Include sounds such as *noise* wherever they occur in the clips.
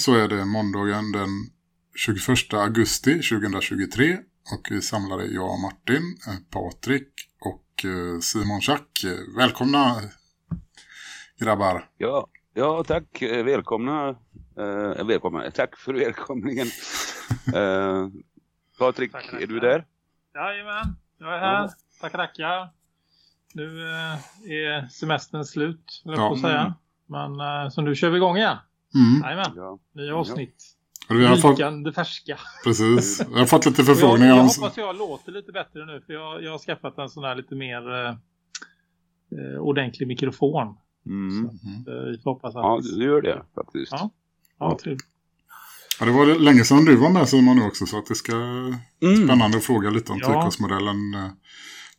Så är det måndagen den 21 augusti 2023 och vi samlade jag och Martin, eh, Patrik och eh, Simon Schack. Välkomna grabbar! Ja, ja tack. Välkomna. Eh, välkomna. Tack för välkomningen. *laughs* eh, Patrik, är du där? Jajamän, jag är här. Ja. Tackar, tackar. Nu eh, är semestern slut, höll jag Ja. på att säga. Men eh, så nu kör vi igång igen. Mm. Jajamän, Ja. nya avsnitt. Och Vi har fått, Rykande färska. precis, jag har fått lite Jag, förfrågningar jag om... hoppas jag låter lite bättre nu för jag, jag har skaffat en sån här lite mer eh, eh, ordentlig mikrofon. Mm. Eh, vi får hoppas att... ja, du gör det faktiskt. Ja. ja, trevligt. Ja, det var länge sedan du var med Simon nu också så att det ska Mm. spännande att fråga lite om Ja. Tykosmodellen eh,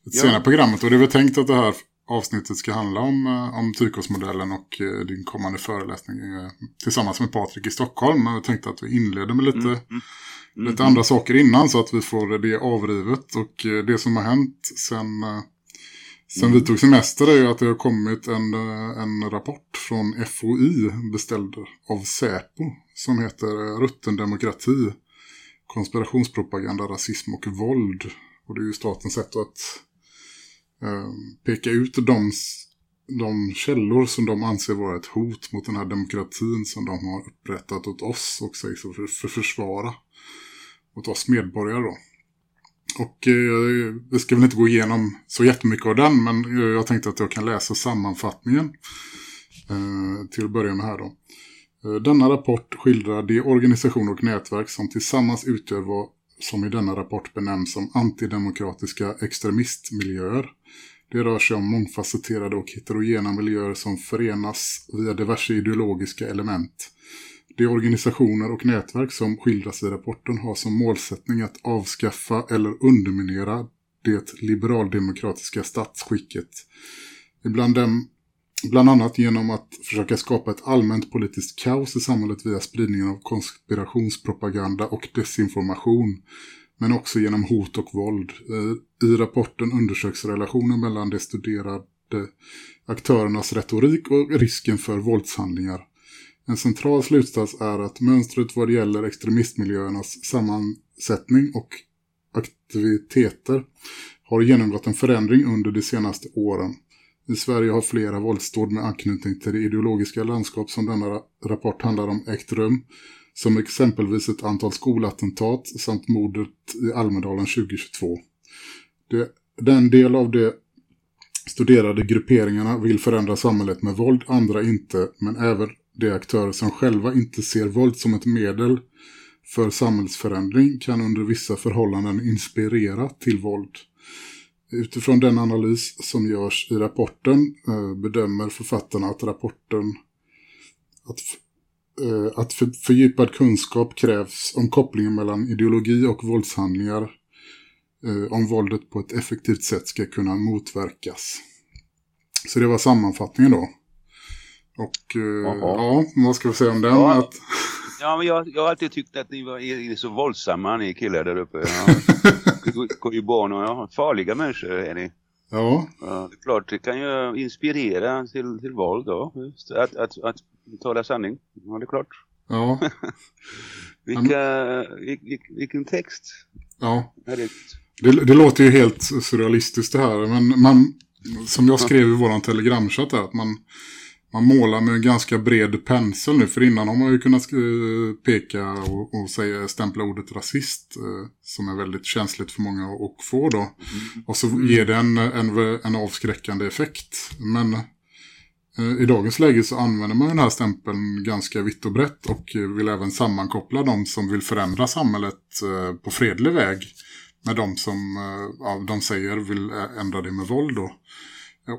lite Ja. senare i programmet. Och det väl tänkt att det här avsnittet ska handla om, eh, om Tykosmodellen och eh, din kommande föreläsning eh, tillsammans med Patrik i Stockholm. Jag tänkte att vi inleder med lite, Mm. Mm. lite andra saker innan så att vi får det avrivet. Och det som har hänt sen, sen Mm. vi tog semester är ju att det har kommit en, en rapport från FOI beställd av Säpo som heter Rutten demokrati, konspirationspropaganda, rasism och våld. Och det är ju statens sätt att Ehm, peka ut de, de källor som de anser vara ett hot mot den här demokratin som de har upprättat åt oss och sägs för, för försvara åt oss medborgare då. Och eh, vi ska väl inte gå igenom så jättemycket av den men eh, jag tänkte att jag kan läsa sammanfattningen eh, till att börja med här då. Eh, denna rapport skildrar de organisationer och nätverk som tillsammans utgör vad som i denna rapport benämns som antidemokratiska extremistmiljöer. Det rör sig om mångfacetterade och heterogena miljöer som förenas via diverse ideologiska element. De organisationer och nätverk som skildras i rapporten har som målsättning att avskaffa eller underminera det liberaldemokratiska statsskicket. Ibland dem Bland annat genom att försöka skapa ett allmänt politiskt kaos i samhället via spridningen av konspirationspropaganda och desinformation. Men också genom hot och våld. Eh, I rapporten undersöks relationen mellan de studerade aktörernas retorik och risken för våldshandlingar. En central slutsats är att mönstret vad det gäller extremistmiljöernas sammansättning och aktiviteter har genomgått en förändring under de senaste åren. I Sverige har flera våldsdåd med anknytning till det ideologiska landskap som denna rapport handlar om ägt rum, som exempelvis ett antal skolattentat samt mordet i Almedalen 2022. Det, den del av de studerade grupperingarna vill förändra samhället med våld, andra inte, men även de aktörer som själva inte ser våld som ett medel för samhällsförändring kan under vissa förhållanden inspirera till våld. Utifrån den analys som görs i rapporten eh, bedömer författarna att rapporten att, eh, att för, fördjupad kunskap krävs om kopplingen mellan ideologi och våldshandlingar eh, om våldet på ett effektivt sätt ska kunna motverkas. Så det var sammanfattningen då. Och Jaha. ja, vad ska vi säga om den? Ja. Att, Ja, men jag, jag har alltid tyckt att ni var är, är så våldsamma, ni killar där uppe. Ja. *laughs* Går ju barn och ja, farliga människor är ni. ja, Ja, det är klart, det kan ju inspirera till, till våld då. Just, att, att, att tala sanning. Ja, det är klart. ja, *laughs* Vilka, vil, vil, vilken text. ja. Det, det låter ju helt surrealistiskt det här, men man, som jag *laughs* skrev i våran telegramchatt här, att man, man målar med en ganska bred pensel nu, för innan har man ju kunnat peka och, och säga, stämpla ordet rasist, eh, som är väldigt känsligt för många att få då. Och så ger det en, en, en avskräckande effekt. Men eh, i dagens läge så använder man den här stämpeln ganska vitt och brett och vill även sammankoppla de som vill förändra samhället eh, på fredlig väg med de som ja, de säger vill ändra det med våld då.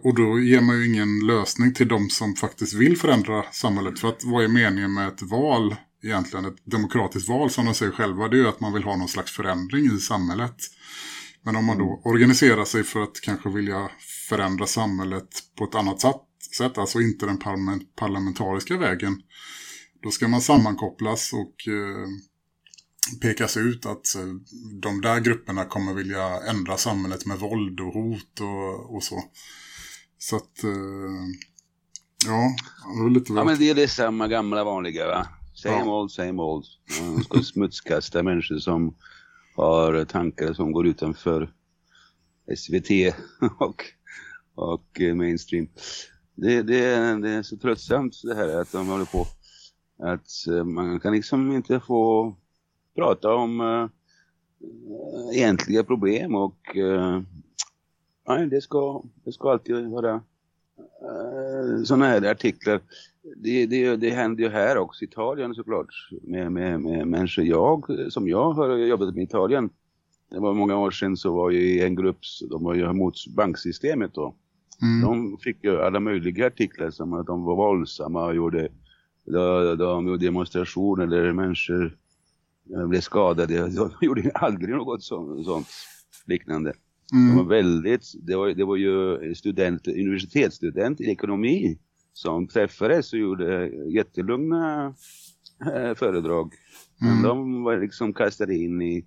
Och då ger man ju ingen lösning till de som faktiskt vill förändra samhället. För att vad är meningen med ett val, egentligen ett demokratiskt val som de säger själva, det är ju att man vill ha någon slags förändring i samhället. Men om man då organiserar sig för att kanske vilja förändra samhället på ett annat sätt, alltså inte den parlamentariska vägen, då ska man sammankopplas och eh, pekas ut att eh, de där grupperna kommer vilja ändra samhället med våld och hot och, och så. Så att, eh, ja, det var lite Ja, men det är det samma gamla vanliga va? Same ja. old, same old. Man ska smutskasta människor som har tankar som går utanför SVT *laughs* och, och mainstream. Det, det, det är så tröttsamt det här att de håller på att eh, man kan liksom inte få prata om egentliga problem och nej, det ska, det ska alltid vara uh, sådana här artiklar. Det, det, det händer ju här också i Italien såklart med, med, med människor. Jag, som jag har jobbat med Italien, det var många år sedan så var ju en grupp, de var ju emot banksystemet då. Mm. De fick ju alla möjliga artiklar som att de var våldsamma och gjorde de, de gjorde demonstrationer där människor blev skadade. De gjorde aldrig något sånt, sånt liknande. Mm. De var väldigt, det var, det var ju student, universitetsstudent i ekonomi som träffades och gjorde jättelugna äh, föredrag. Mm. Men de var liksom kastade in i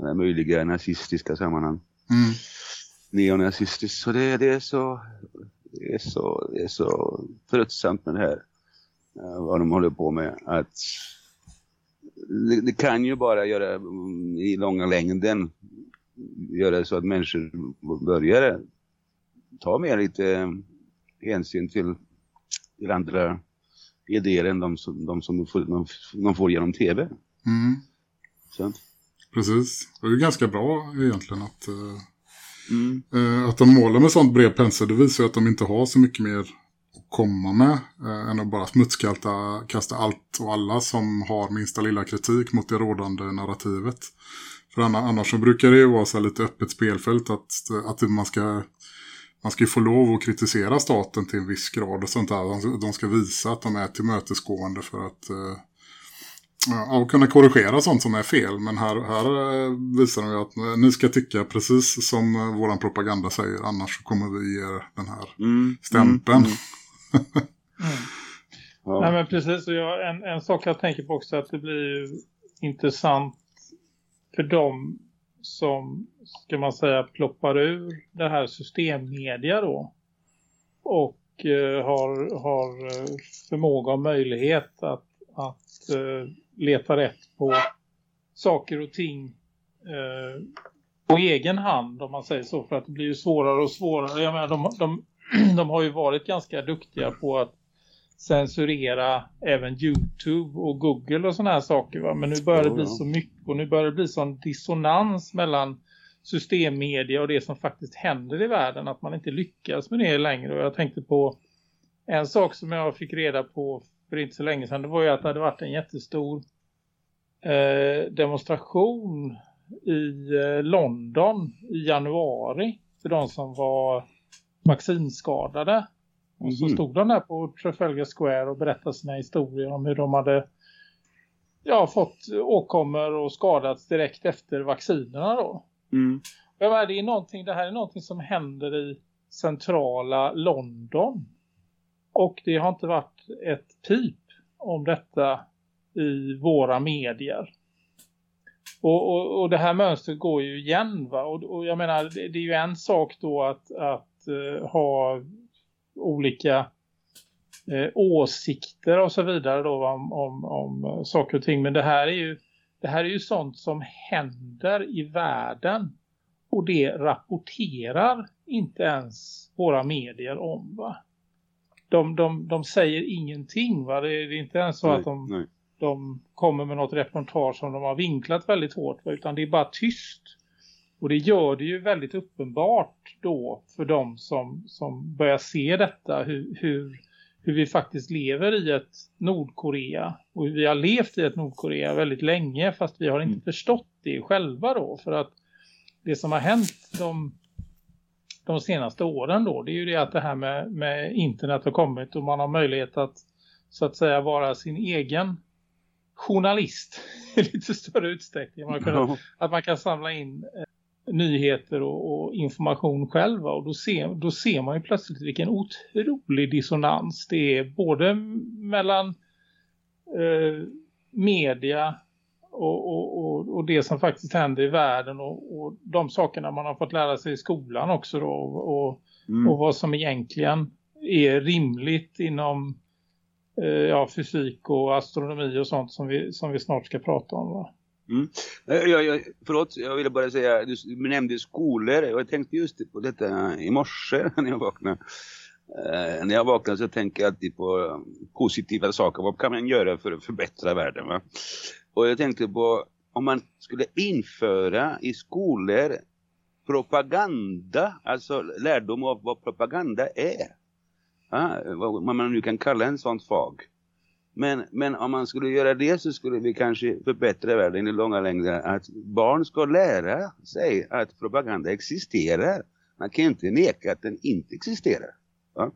äh, möjliga nazistiska sammanhang. Mm. Neonazistiskt. Så det, det, är så, det, är så, det är så tröttsamt med det här. Äh, vad de håller på med. Att det, det, kan ju bara göra mm, i långa längden göra så att människor börjar ta mer lite hänsyn till, till andra idéer än de som, de som de får, de, de får genom tv. Mm. Så. Precis. Det är ganska bra egentligen att, eh, mm. äh, att de målar med sånt bred pensel. Det visar ju att de inte har så mycket mer komma med eh, än att bara smutskasta kasta allt och alla som har minsta lilla kritik mot det rådande narrativet. För annars så brukar det ju vara så lite öppet spelfält att, att man ska man ska ju få lov att kritisera staten till en viss grad och sånt där. De ska visa att de är tillmötesgående för att eh, ja, kunna korrigera sånt som är fel. Men här, här eh, visar de ju att eh, ni ska tycka precis som våran propaganda säger. Annars kommer vi ge er den här mm, stämpeln. Mm, mm mm. ja. Nej men precis, och jag, en, en sak jag tänker på också att det blir intressant för de som, ska man säga, ploppar ur det här systemmedia då. Och eh, har, har eh, förmåga och möjlighet att, att eh, leta rätt på saker och ting eh, på egen hand om man säger så. För att det blir ju svårare och svårare. Jag menar, de, de *clears throat* de har ju varit ganska duktiga på att censurera även Youtube och Google och sådana här saker va? Men nu börjar det bli så mycket och nu börjar det bli sån dissonans mellan systemmedia och det som faktiskt händer i världen att man inte lyckas med det längre och jag tänkte på en sak som jag fick reda på för inte så länge sedan det var ju att det hade varit en jättestor eh, demonstration i eh, London i januari för de som var vaccinskadade. Och så mhm. stod de där på Trafalgar Square och berättade sina historier om hur de hade ja, fått åkommor och skadats direkt efter vaccinerna då. Mm. Men det, är någonting, det här är någonting som händer i centrala London. Och det har inte varit ett pip om detta i våra medier. Och, och, och det här mönstret går ju igen va. Och, och jag menar det, det, är ju en sak då att, att eh, ha olika eh, åsikter och så vidare då om, om, om saker och ting. Men det här är ju det här är ju sånt som händer i världen och det rapporterar inte ens våra medier om va. De, de, de säger ingenting va. Det är, det är inte ens så nej, att de, de kommer med något reportage som de har vinklat väldigt hårt va? utan det är bara tyst. Och det gör det ju väldigt uppenbart då för de som, som börjar se detta. Hur, hur, hur vi faktiskt lever i ett Nordkorea. Och vi har levt i ett Nordkorea väldigt länge fast vi har inte mm. förstått det själva då. För att det som har hänt de, de senaste åren då, det är ju det att det här med, med internet har kommit och man har möjlighet att så att säga vara sin egen journalist *laughs* i lite större utsträckning. Man kan. Att man kan samla in eh, nyheter och, och information själva och då ser, då ser man ju plötsligt vilken otrolig dissonans det är både mellan eh, media och, och, och, det som faktiskt händer i världen och, och de sakerna man har fått lära sig i skolan också då och, och, Mm. och vad som egentligen är rimligt inom eh, ja, fysik och astronomi och sånt som vi, som vi snart ska prata om va? Mm. Eh, jag, jag, förlåt, jag ville bara säga, du nämnde skolor. Jag tänkte just på detta i morse *laughs* när jag vaknade. Eh, när jag vaknar så tänker jag alltid på eh, positiva saker. Vad kan man göra för att förbättra världen? Va? Och jag tänkte på om man skulle införa i skolor propaganda, alltså lärdom av vad propaganda är. Ja, vad man nu kan kalla en sån fag. Men, men om man skulle göra det så skulle vi kanske förbättra världen i långa längder. Att barn ska lära sig att propaganda existerar. Man kan inte neka att den inte existerar. Ja?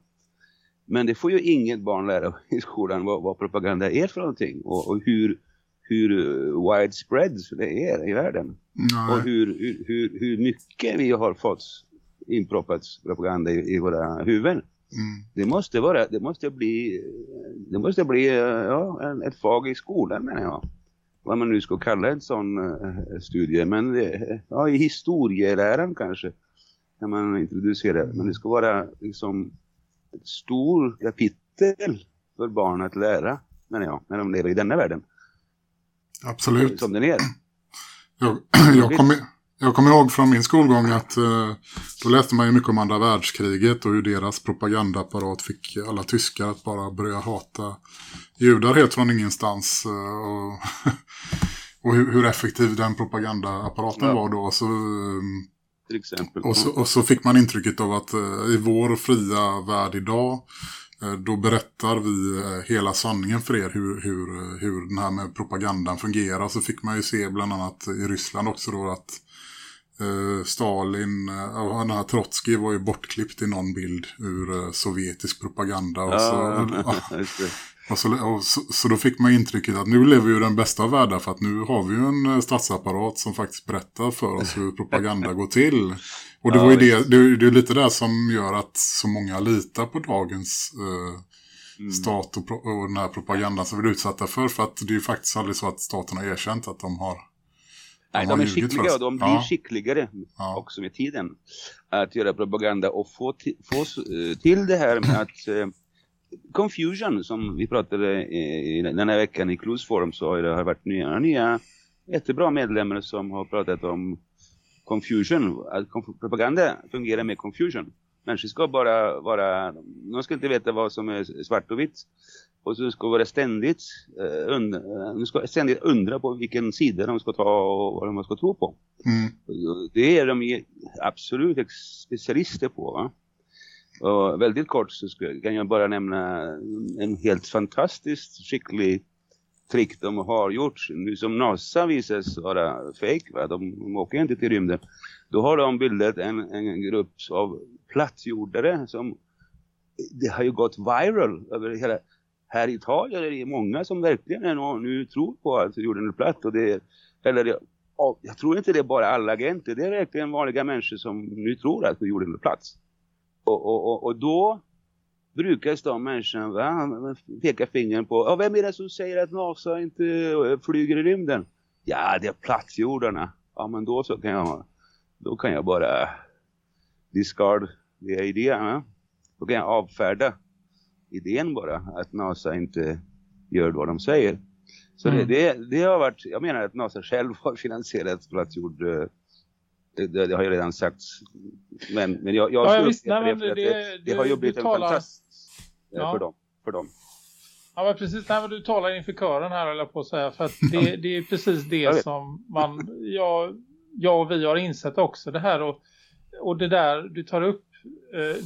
Men det får ju inget barn lära i skolan vad, vad propaganda är för någonting. Och, och hur, hur uh, widespread det är i världen. Och Nej. hur, hur, hur, hur mycket vi har fått inproppat propaganda i, i våra huvuden. Mm. Det måste vara, det måste bli, det måste bli eh, ja, en, ett fag i skolan menar jag. Vad man nu ska kalla en sån uh, studie. Men det, ja, i historieläran kanske kan man introducera. Men det ska vara liksom ett stor kapitel för barn att lära menar jag. När de lever i denna världen. Absolut. Som den är. Jag, *clears throat* jag, kommer, jag kommer ihåg från min skolgång att eh, då läste man ju mycket om andra världskriget och hur deras propagandaapparat fick alla tyskar att bara börja hata judar helt från ingenstans. eh, och *laughs* och hur, effektiv den propagandaapparaten Ja. var då. Så, eh, Till exempel. och, så, och så fick man intrycket av att eh, i vår fria värld idag då berättar vi hela sanningen för er hur, hur, hur den här med propagandan fungerar. Så fick man ju se bland annat i Ryssland också då att Stalin eh, och den här Trotsky var ju bortklippt i någon bild ur eh, sovjetisk propaganda. Och så, *laughs* det. och så, och så, så då fick man intrycket att nu lever vi ju den bästa av världar för att nu har vi ju en eh, statsapparat som faktiskt berättar för oss hur propaganda går till. Och det var ju det, det, det är lite det som gör att så många litar på dagens eh, Mm. stat och, och den här propagandan som vi är utsatta för. För att det är ju faktiskt aldrig så att staten har erkänt att de har Nej, har de är skickliga och de blir Ja. skickligare Ja. också med tiden. Att göra propaganda och få, få eh, till det här med att eh, confusion som vi pratade i, i den här veckan i Clues Forum så har det har varit nya, nya jättebra medlemmar som har pratat om confusion. Att propaganda fungerar med confusion. Människor ska bara vara, de ska inte veta vad som är svart och vitt. Och så ska vara ständigt, eh, und, eh, de ska ständigt undra på vilken sida de ska ta och vad de ska tro på. Mm. Det är de absolut specialister på. Va? Och väldigt kort så ska, kan jag bara nämna en helt fantastiskt skicklig trick de har gjort. Nu som NASA visas vara fake, va? De, de åker inte till rymden. Då har de bildat en, en grupp av plattjordare som det har ju gått viral över hela här i Italien är det många som verkligen är nu tror på att jorden är platt och det eller jag tror inte det är bara alla agenter, det är verkligen vanliga människor som nu tror att jorden är platt. Och, och, och, och då brukar de människorna va, peka fingern på, ja, vem är det som säger att NASA inte eh, flyger i rymden? Ja, det är plattjordarna. Ja, men då så kan jag, då kan jag bara discard the idea. Va? Då kan jag avfärda idén bara att NASA inte gör vad de säger. Så Mm. det, det, det har varit, jag menar att NASA själv har finansierat plattjord. eh, Det, det, det har jag redan sagt. Men, men jag, jag Ja, skulle visst, nej, det- det, det har ju blivit en talar- fantast eh, Ja. för, dem, för dem. Ja, men precis. Nej, men du talar inför kören här, eller på att säga. För att *laughs* det, det är precis Jag det som man, jag, jag och vi har insett också. Det här och, och det där du tar upp,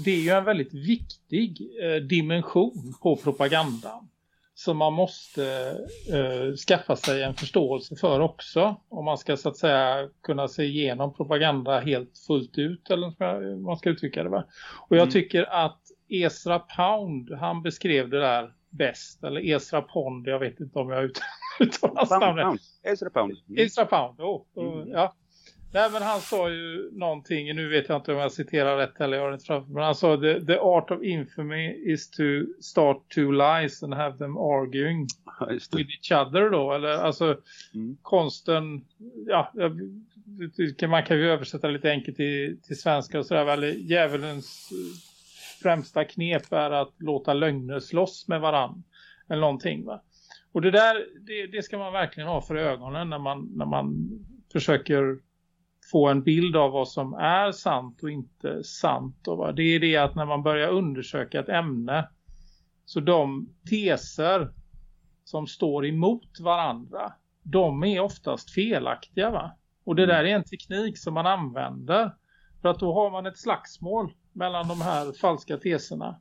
det är ju en väldigt viktig eh, dimension på propagandan. som man måste eh, skaffa sig en förståelse för också. Om man ska så att säga kunna se igenom propaganda helt fullt ut eller man ska uttrycka det. Va? Och jag mm. tycker att Esra Pound, han beskrev det där bäst. Eller Esra Pond, jag vet inte om jag *laughs* uttalar namnet. Esra Pound. Mm. Esra Pound, oh, oh, ja. Nej men han sa ju någonting, nu vet jag inte om jag citerar rätt eller jag har inte framför men han sa the, the art of infamy is to start two lies and have them arguing with each other då. Eller alltså mm. konsten, ja man kan ju översätta lite enkelt till, till svenska och sådär. Väl, djävulens främsta knep är att låta lögner slåss med varann. Eller någonting va. Och det där, det, det ska man verkligen ha för ögonen när man, när man försöker få en bild av vad som är sant och inte sant. Och det är det att när man börjar undersöka ett ämne så de teser som står emot varandra de är oftast felaktiga va? Och det mm. där är en teknik som man använder för att då har man ett slagsmål mellan de här falska teserna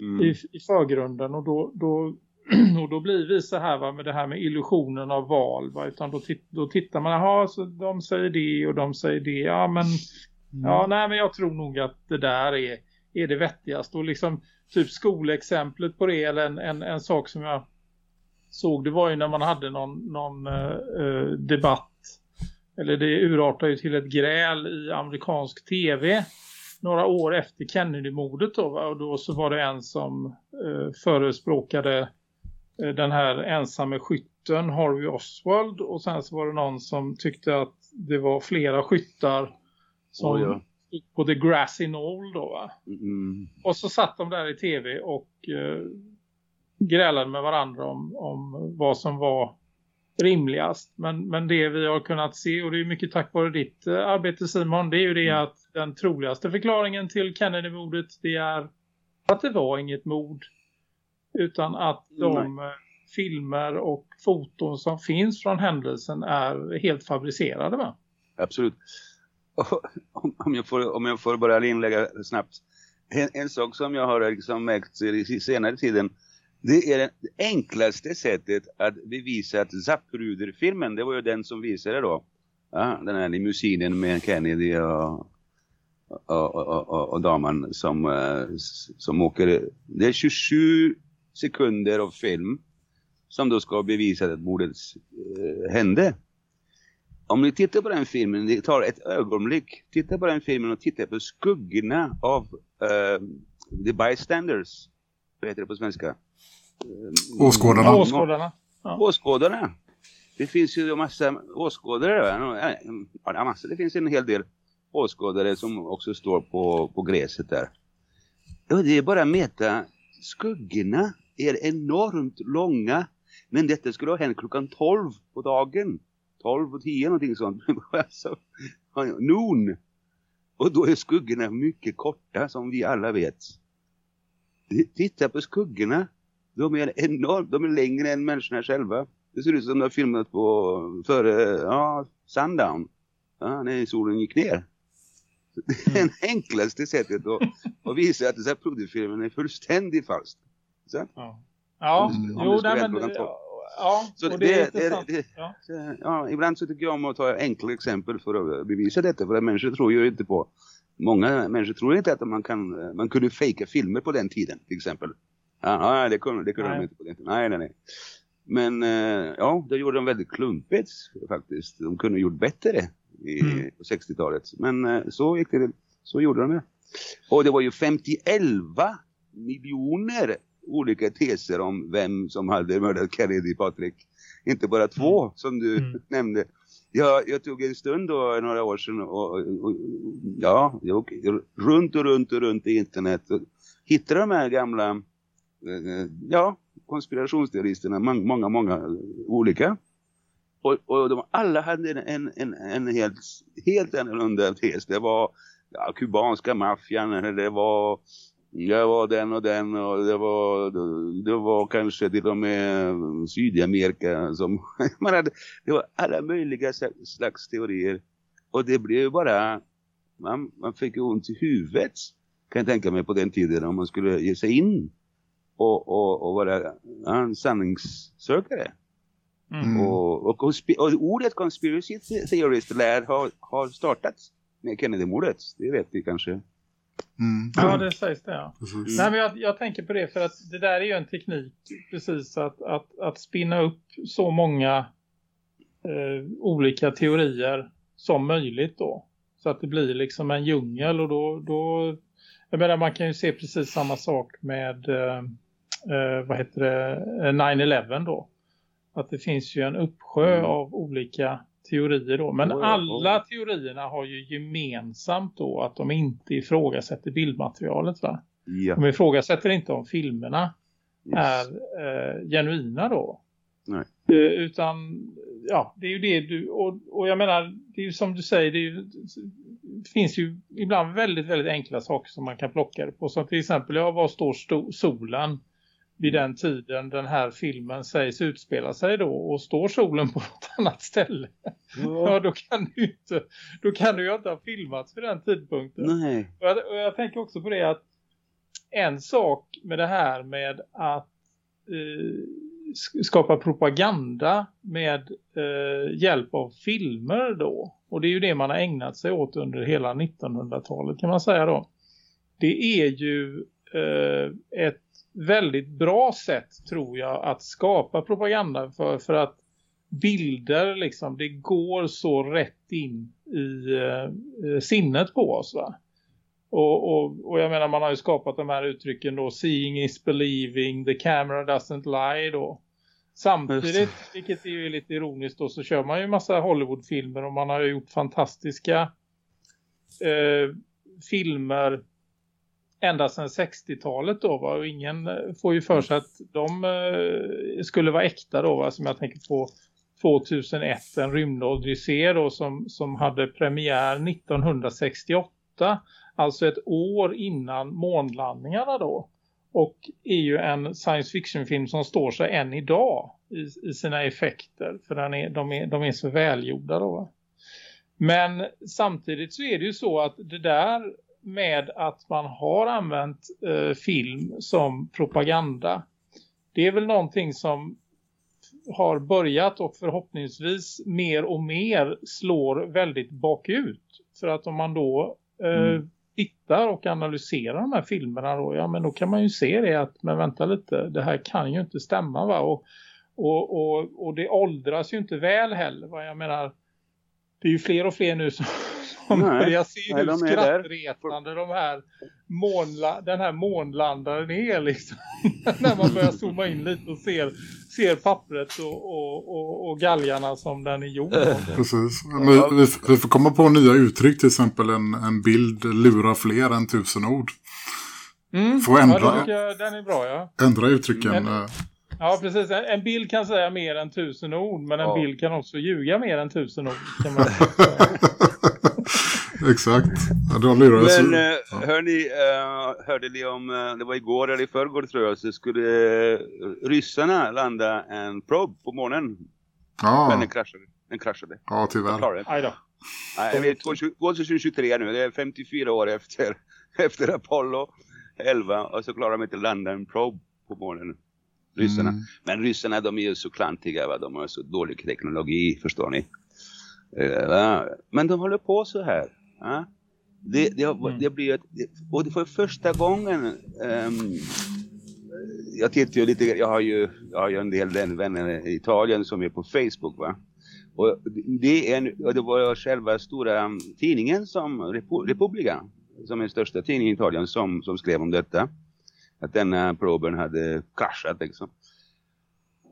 mm. i, i förgrunden och då, då *clears throat* och då blir vi så här va, med det här med illusionen av val va? utan då, då tittar man, jaha så de säger det och de säger det, ja men mm. ja nej men jag tror nog att det där är, är det vettigaste och liksom typ skolexemplet på det eller en, en, en sak som jag såg det var ju när man hade någon, någon uh, debatt eller det urartade ju till ett gräl i amerikansk tv några år efter Kennedy-mordet då och då så var det en som uh, förespråkade Eh, den här ensamme skytten Harvey Oswald och sen så var det någon som tyckte att det var flera skyttar som oh, ja. på The Grassy Knoll då va? Mm. Och så satt de där i tv och eh, grälade med varandra om, om vad som var rimligast. Men, men det vi har kunnat se och det är mycket tack vare ditt eh, arbete Simon det är ju det mm. att den troligaste förklaringen till Kennedy-mordet det är att det var inget mord utan att de Nej. filmer och foton som finns från händelsen är helt fabricerade va? Absolut. Om jag får, om jag får börja inlägga snabbt. En, en sak som jag har liksom märkt i senare tiden det är det enklaste sättet att bevisa att Zapruder-filmen, det var ju den som visade då. Ja, den här limusinen med Kennedy och, och, och, och, och damen som, eh, som åker. Det är 27 sekunder av film som då ska bevisa att mordet eh, hände. Om ni tittar på den filmen, det tar ett ögonblick, titta på den filmen och titta på skuggorna av uh, the bystanders. Vad heter det på svenska? Uh, åskådarna. Åskådarna. Ja. Åskådarna. Det finns ju en massa åskådare. Ja, massa. Det finns en hel del åskådare som också står på, på gräset där. Och det är bara att mäta skuggorna är enormt långa. Men detta skulle ha hänt klockan 12 på dagen. 12 och 10 någonting sånt. *laughs* alltså, noon. Och då är skuggorna mycket korta som vi alla vet. Titta på skuggorna. De är enormt, de är längre än människorna själva. Det ser ut som de har filmat på före ja, sundown. Ja, när solen gick ner. *laughs* Det är det enklaste sättet att, att visa att den här är fullständigt falskt. Så? Ja, ja mm. jo, nej, men, ja, så det, det, det, det ja. ja. ibland så tycker jag om att ta enkla exempel för att bevisa detta. För att människor tror ju inte på, många människor tror inte att man kan, man kunde fejka filmer på den tiden till exempel. Ja, det kunde, det kunde de inte på den tiden. Nej, nej, nej. Men eh, ja, det gjorde de väldigt klumpigt faktiskt. De kunde ha gjort bättre i, mm. på 60-talet. Men eh, så gick det, så gjorde de det. Och det var ju 51 miljoner olika teser om vem som hade mördat Kennedy, Patrik. Inte bara två mm. som du mm. *laughs* nämnde. Jag, jag tog en stund då, några år sedan och, och, och ja, jag runt och runt och runt i internet och hittade de här gamla eh, ja, konspirationsteoristerna, många, många olika. Och, och de alla hade en, en, en helt, helt annorlunda tes. Det var ja, kubanska maffian, eller det var jag var den och den och det var, det var kanske till och med Sydamerika som *laughs* man hade, det var alla möjliga slags teorier och det blev bara man, man fick ont i huvudet kan jag tänka mig på den tiden om man skulle ge sig in och, och, och vara en sanningssökare. Mm. Och, och, konspi- och ordet conspiracy theorist lär ha, ha startats med Kennedy-mordet. Det vet vi kanske. Mm. Ja, det sägs det, ja. Precis. Nej, men jag, jag tänker på det för att det där är ju en teknik precis att, att, att spinna upp så många eh, olika teorier som möjligt då. Så att det blir liksom en djungel och då, då jag menar man kan ju se precis samma sak med eh, eh, vad heter det, eh, 9-11 då. Att det finns ju en uppsjö Mm. av olika teorier då. Men Oh ja, alla oh. teorierna har ju gemensamt då att de inte ifrågasätter bildmaterialet va? Ja. De ifrågasätter inte om filmerna Yes. är eh, genuina då. Nej. Eh, utan, ja, det är ju det du, och, och jag menar, det är ju som du säger, det, ju, det finns ju ibland väldigt, väldigt enkla saker som man kan plocka det på. Som till exempel, ja, var står solen vid den tiden den här filmen sägs utspela sig då? Och står solen på *laughs* något annat ställe? Ja, då kan du inte, då kan du ju inte ha filmats vid den tidpunkten. Nej. Och jag, och jag tänker också på det att en sak med det här med att eh, sk- skapa propaganda med eh, hjälp av filmer då. Och det är ju det man har ägnat sig åt under hela 1900-talet kan man säga då. Det är ju eh, ett väldigt bra sätt tror jag att skapa propaganda för, för att bilder liksom, det går så rätt in i eh, sinnet på oss va. Och, och, och jag menar man har ju skapat de här uttrycken då seeing is believing, the camera doesn't lie då. Samtidigt, vilket är ju lite ironiskt då, så kör man ju massa Hollywoodfilmer och man har ju gjort fantastiska eh, filmer ända sedan 60-talet då va? och ingen eh, får ju för sig att de eh, skulle vara äkta då va? som jag tänker på 2001, en rymdodyssé då som, som hade premiär 1968 alltså ett år innan månlandningarna då och är ju en science fiction-film som står sig än idag i, i sina effekter för den är, de, är, de är så välgjorda då va? Men samtidigt så är det ju så att det där med att man har använt eh, film som propaganda det är väl någonting som har börjat och förhoppningsvis mer och mer slår väldigt bakut. För att om man då eh, Mm. tittar och analyserar de här filmerna då, ja men då kan man ju se det att, men vänta lite, det här kan ju inte stämma va? Och, och, och, och det åldras ju inte väl heller va? Jag menar, det är ju fler och fler nu som, som Nej, börjar se nej, hur de skrattretande de här månla, den här månlandaren är liksom. *laughs* När man börjar zooma in lite och ser, ser pappret och, och, och, och galgarna som den är gjord av. *laughs* Precis. Vi, vi, vi får komma på nya uttryck, till exempel en, en bild lurar fler än tusen ord. Mm. Får ändra. Ja, jag, den är bra ja. Ändra uttrycken. Men- eh, Ja, precis. En, en bild kan säga mer än tusen ord, men en Ja. bild kan också ljuga mer än tusen ord. *laughs* Exakt. Ja, då lurar jag så. Men eh, ja. hörni, eh, hörde ni om, eh, det var igår eller i förrgår tror jag, så skulle eh, ryssarna landa en probe på månen. Men Ja, den kraschade. Den kraschade. ja, De tyvärr. Aj då. Nej, vi är 2023 nu, det är 54 år efter, *laughs* efter Apollo 11 och så klarar de inte landa en probe på månen. Ryssarna. Mm. Men ryssarna de är ju så klantiga, va? de har så dålig teknologi, förstår ni. Men de håller på så här. Ja? Det, det, har, Mm. det blir och för första gången ehm, jag tittar ju lite, jag har ju, jag har ju en del vän- vänner i Italien som är på Facebook va. Och det, är en, och det var själva stora um, tidningen som Repu- Repubblica, som är den största tidningen i Italien som, som skrev om detta. Att denna proben hade kraschat liksom.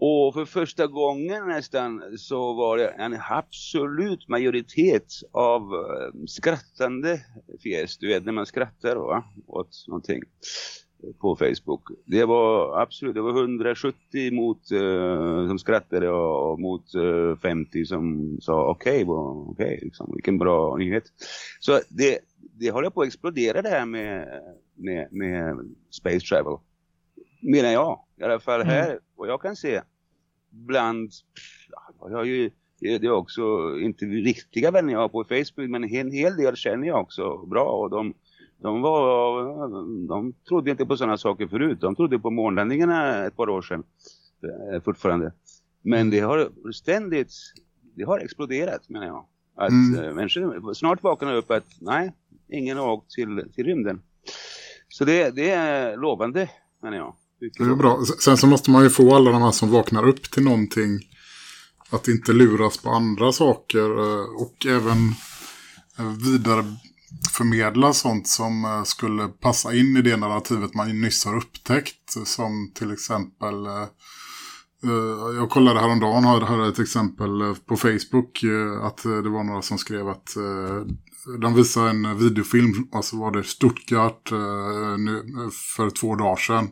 Och för första gången nästan så var det en absolut majoritet av eh, skrattande fjäs. Du vet när man skrattar va? åt någonting på Facebook. Det var absolut, det var 170 mot, eh, som skrattade och, och mot eh, 50 som sa okej, okay, okej, liksom, vilken bra nyhet. Så det, det håller på att explodera det här med, med, med space travel. Menar jag. I alla fall här, vad jag kan se bland, ja, jag har ju det är också inte riktiga vänner jag har på Facebook men en hel del känner jag också bra och de De, var, de trodde inte på sådana saker förut. De trodde på månlandningarna ett par år sedan. Eh, fortfarande. Men det har ständigt det har exploderat menar jag. Att Mm. mm. människor snart vaknar upp att nej, ingen har åkt till, till rymden. Så det, det är lovande menar jag. Det är bra. Sen så måste man ju få alla de här som vaknar upp till någonting. Att inte luras på andra saker eh, och även eh, vidareförmedla vidare förmedla sånt som eh, skulle passa in i det narrativet man nyss har upptäckt. Som till exempel jag kollade häromdagen och hade ett exempel på Facebook att det var några som skrev att de visade en videofilm alltså var det Stuttgart för två dagar sedan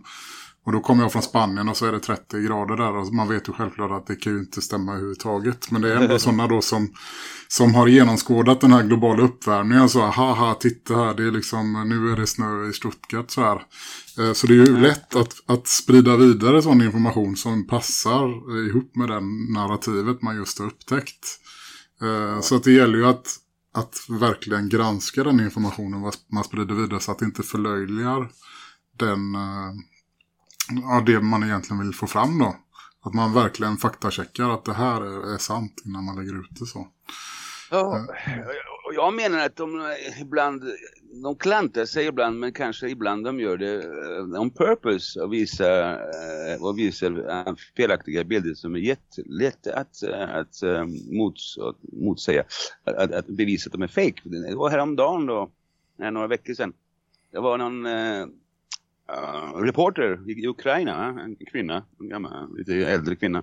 och då kommer jag från Spanien och så är det 30 grader där och man vet ju självklart att det kan ju inte stämma överhuvudtaget. Men det är ändå *laughs* sådana då som, som har genomskådat den här globala uppvärmningen så haha titta här det är liksom nu är det snö i Stuttgart så här. Eh, Så det är ju lätt att, att sprida vidare sån information som passar ihop med den narrativet man just har upptäckt. Eh, Så att det gäller ju att, att verkligen granska den informationen man sprider vidare så att det inte förlöjligar den, eh, ja, det man egentligen vill få fram då. Att man verkligen faktacheckar att det här är, är sant innan man lägger ut det så. Ja, och jag menar att de eh, ibland, de klantar sig ibland men kanske ibland de gör det eh, on purpose och visar, eh, och visar eh, felaktiga bilder som är jättelätt att, eh, att eh, mots, att motsäga, att, att bevisa att de är fake. Det var häromdagen då, några veckor sedan, det var någon eh, reporter i Ukraina, en kvinna, en gammal, lite äldre kvinna,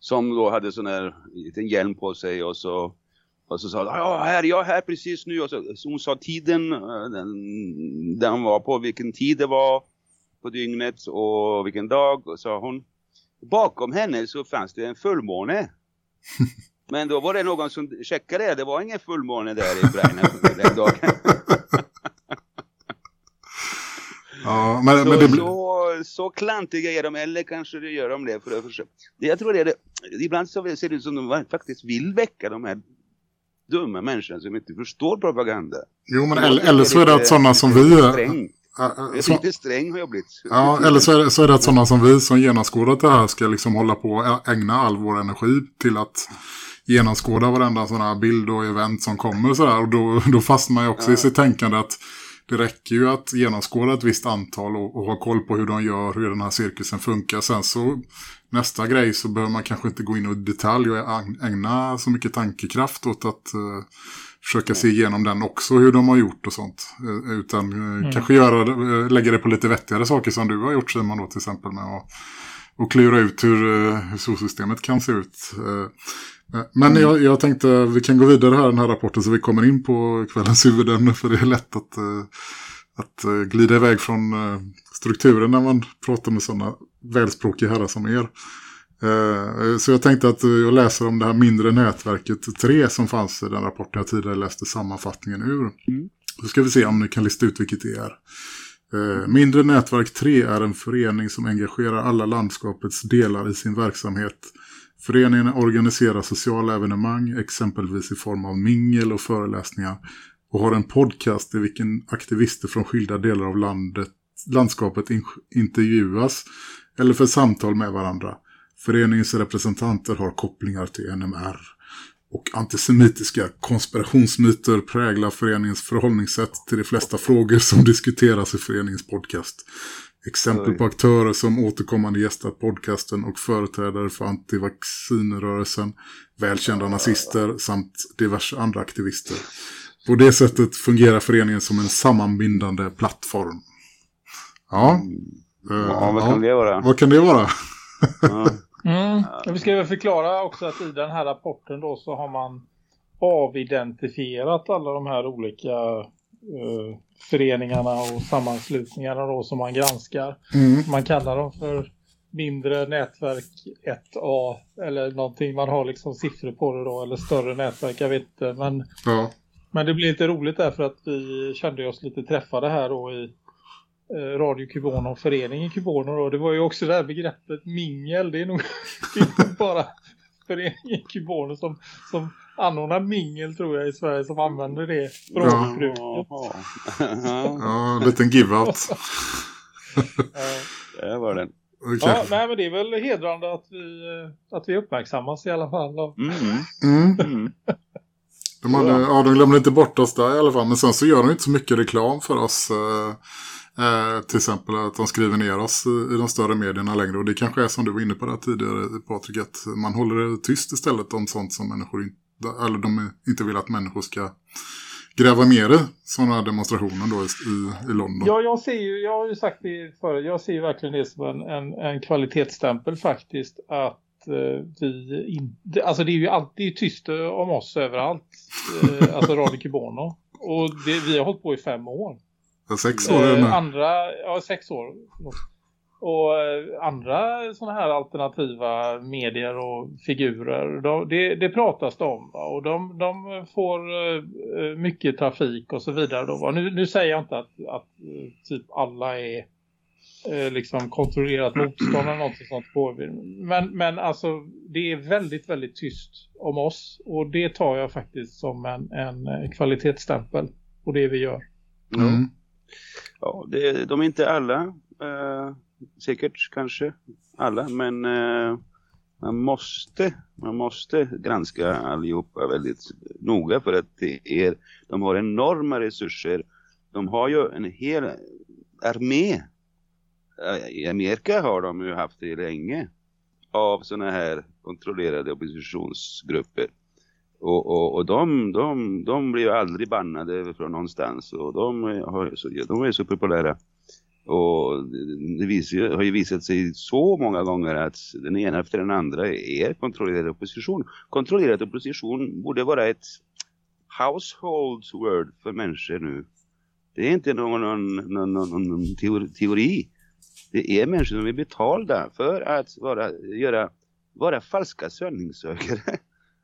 som då hade sån här liten hjälm på sig och så och så sa hon, ja här, jag är här precis nu. Och så, så hon sa tiden, eh, den, den var på, vilken tid det var på dygnet och vilken dag. Och sa hon, bakom henne så fanns det en fullmåne. *laughs* Men då var det någon som checkade det, det var ingen fullmåne där i Ukraina den dagen. *laughs* Ja, men, Så, men det så, så klantiga är de, eller kanske det gör de det för. Det, jag tror det är det. Ibland så ser det ut som de faktiskt vill väcka de här dumma människorna som inte förstår propaganda. Jo, men eller, eller så är det att sådana som vi... Sträng. Äh, så, lite sträng har jag blivit. ja, eller så är, det, så är det att sådana som vi som genomskådat det här ska liksom hålla på och ägna all vår energi till att genomskåda varenda sån här bild och event som kommer och sådär. Och då, då fastnar man ju också i sitt tänkande att det räcker ju att genomskåda ett visst antal och, och ha koll på hur de gör, hur den här cirkusen funkar. Sen så nästa grej så behöver man kanske inte gå in i detalj och äg- ägna så mycket tankekraft åt att eh, försöka se igenom den också, hur de har gjort och sånt. Eh, utan eh, kanske göra, lägga det på lite vettigare saker som du har gjort Simon då till exempel med att och klura ut hur, hur solsystemet kan se ut. Men jag, jag tänkte vi kan gå vidare här den här rapporten så vi kommer in på kvällens huvudämne *laughs* för det är lätt att, eh, att eh, glida iväg från eh, strukturen när man pratar med sådana välspråkiga herrar som er. Så jag tänkte att jag läser om det här mindre nätverket 3 som fanns i den rapporten jag tidigare läste sammanfattningen ur. Så ska vi se om ni kan lista ut vilket det är. Mindre nätverk 3 är en förening som engagerar alla landskapets delar i sin verksamhet. Föreningen organiserar sociala evenemang, exempelvis i form av mingel och föreläsningar, och har en podcast i vilken aktivister från skilda delar av landet, landskapet in, intervjuas eller för samtal med varandra. Föreningens representanter har kopplingar till NMR. Och antisemitiska konspirationsmyter präglar föreningens förhållningssätt till de flesta frågor som diskuteras i föreningens podcast. Exempel på aktörer som återkommande gästat podcasten och företrädare för antivaccinrörelsen, välkända nazister samt diverse andra aktivister. På det sättet fungerar föreningen som en sammanbindande plattform. Ja. eh, Ja, vad kan det vara? Vad kan det vara? Ja. *laughs* Mm. Vi ska väl förklara också att i den här rapporten då så har man avidentifierat alla de här olika eh, föreningarna och sammanslutningarna då som man granskar. Mm. Man kallar dem för mindre nätverk 1A eller någonting. Man har liksom siffror på det då eller större nätverk, jag vet inte. Men, Ja. men det blir lite roligt därför att vi kände oss lite träffade här då i eh, Radio Kubono och föreningen Kubono då. Det var ju också det här begreppet mingel. Det är nog, *laughs* nog bara föreningen Kubono som, som anordna mingel tror jag i Sverige som använder det språkbruket. Jaha. Ja, en liten give-out. Ja. det var den. Okej. Ja, nej, men det är väl hedrande att vi, eh, att vi uppmärksammas i alla fall. Mm. Mm. Mm. De, hade, ja, de glömde inte bort oss där i alla fall. Men sen så gör de inte så mycket reklam för oss. Eh, eh, till exempel att de skriver ner oss i, i de större medierna längre. Och det kanske är som du var inne på där tidigare Patrik. Att man håller det tyst istället om sånt som människor inte, eller de inte vill att människor ska gräva mer i. Sådana här demonstrationer då i, i, London. ja, jag ser ju, jag har ju sagt det förut, jag ser ju verkligen det som en, en, en kvalitetsstämpel faktiskt. Att eh, vi inte, alltså det är ju alltid tyst om oss överallt. Eh, alltså Radio Kibono. Och det, vi har hållit på i fem år. Sex år Eh, andra, ja sex år. Och eh, andra sådana här alternativa medier och figurer, de, det, det pratas det om. va? Och de, de får eh, mycket trafik och så vidare. Då? Nu, nu säger jag inte att, att eh, typ alla är eh, liksom kontrollerat motstånd eller något sånt på. Men, men alltså det är väldigt, väldigt tyst om oss. Och det tar jag faktiskt som en, en eh, kvalitetsstämpel på det vi gör. Mm. Ja, det, de är inte alla, eh, säkert kanske alla, men eh, man måste, man måste granska allihopa väldigt noga för att det är, de har enorma resurser. De har ju en hel armé. I Amerika har de ju haft det länge av sådana här kontrollerade oppositionsgrupper. Och, och, och de, de, de blir ju aldrig bannade från någonstans och de, har, de är så populära. Och det ju- har ju visat sig så många gånger att den ena efter den andra är kontrollerad opposition. Kontrollerad opposition borde vara ett household word för människor nu. Det är inte någon, någon, någon, någon, teori. Det är människor som är betalda för att vara, göra, vara falska sanningssökare.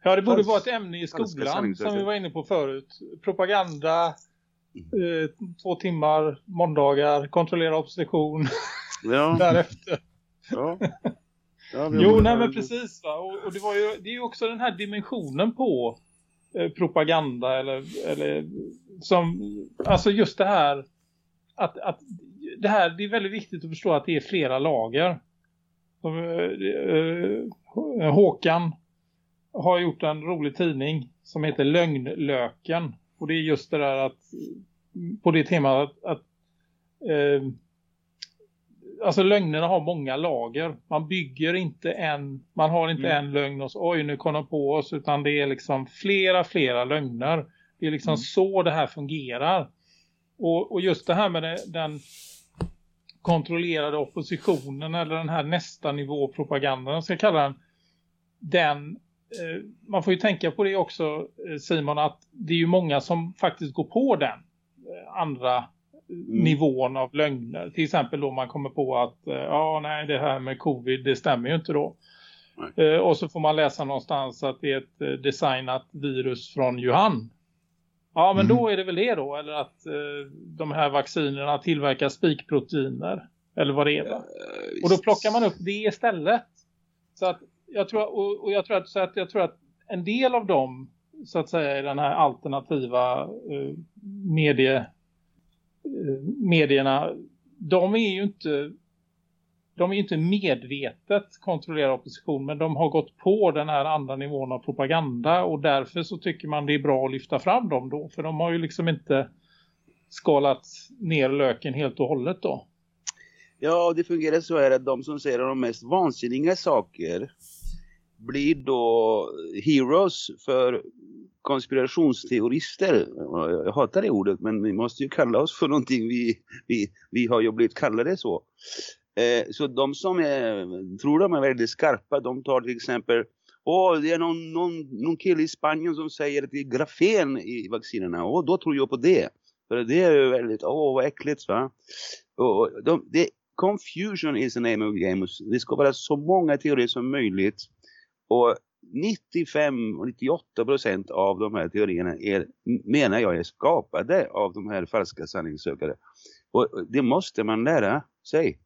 Ja, det borde Fals- vara ett ämne i skolan som vi var inne på förut. Propaganda, eh, två timmar, måndagar, kontrollera opposition Ja, *laughs* därefter. ja. ja Jo, nej men precis. Va? Och, och det, var ju, det är ju också den här dimensionen på eh, propaganda eller, eller som, alltså just det här att, att det här, det är väldigt viktigt att förstå att det är flera lager. Som, eh, eh, Håkan har gjort en rolig tidning som heter Lögnlöken. Och det är just det där att på det temat att, att eh, alltså lögnerna har många lager. Man bygger inte en, man har inte Mm. en lögn och så, oj nu kom de på oss utan det är liksom flera, flera lögner. Det är liksom Mm. så det här fungerar. Och, och just det här med det, den kontrollerade oppositionen eller den här nästa nivå propagandan, jag ska kalla den, den man får ju tänka på det också eh, Simon att det är ju många som faktiskt går på den eh, andra nivån av lögner. Till exempel då man kommer på att eh, ja nej det här med covid det stämmer ju inte då. Eh, och så får man läsa någonstans att det är ett eh, designat virus från Johan. Ja men Mm. då är det väl det då. Eller att eh, de här vaccinerna tillverkar spikproteiner. Eller vad det är va? Och då plockar man upp det istället. Så att jag tror, och, och jag tror att, så att jag tror att en del av dem så att säga i den här alternativa eh, medie, eh, medierna de är ju inte de är ju inte medvetet kontrollerar opposition men de har gått på den här andra nivån av propaganda och därför så tycker man det är bra att lyfta fram dem då för de har ju liksom inte skalat ner löken helt och hållet då. Ja, det fungerar så här att de som säger de mest vansinniga saker blir då heroes för konspirationsteorister. Jag hatar det ordet men vi måste ju kalla oss för någonting. Vi, vi, vi har ju blivit kallade så. Eh, så de som är, tror de är väldigt skarpa, de tar till exempel Åh, det är någon, någon, någon kille i Spanien som säger att det är grafen i vaccinerna. Åh, då tror jag på det. För det är ju väldigt, åh vad äckligt va. Och de, det, confusion is the name of the game. Det ska vara så många teorier som möjligt. Och 95-98 procent av de här teorierna är, menar jag är skapade av de här falska sanningssökare. Och det måste man lära sig.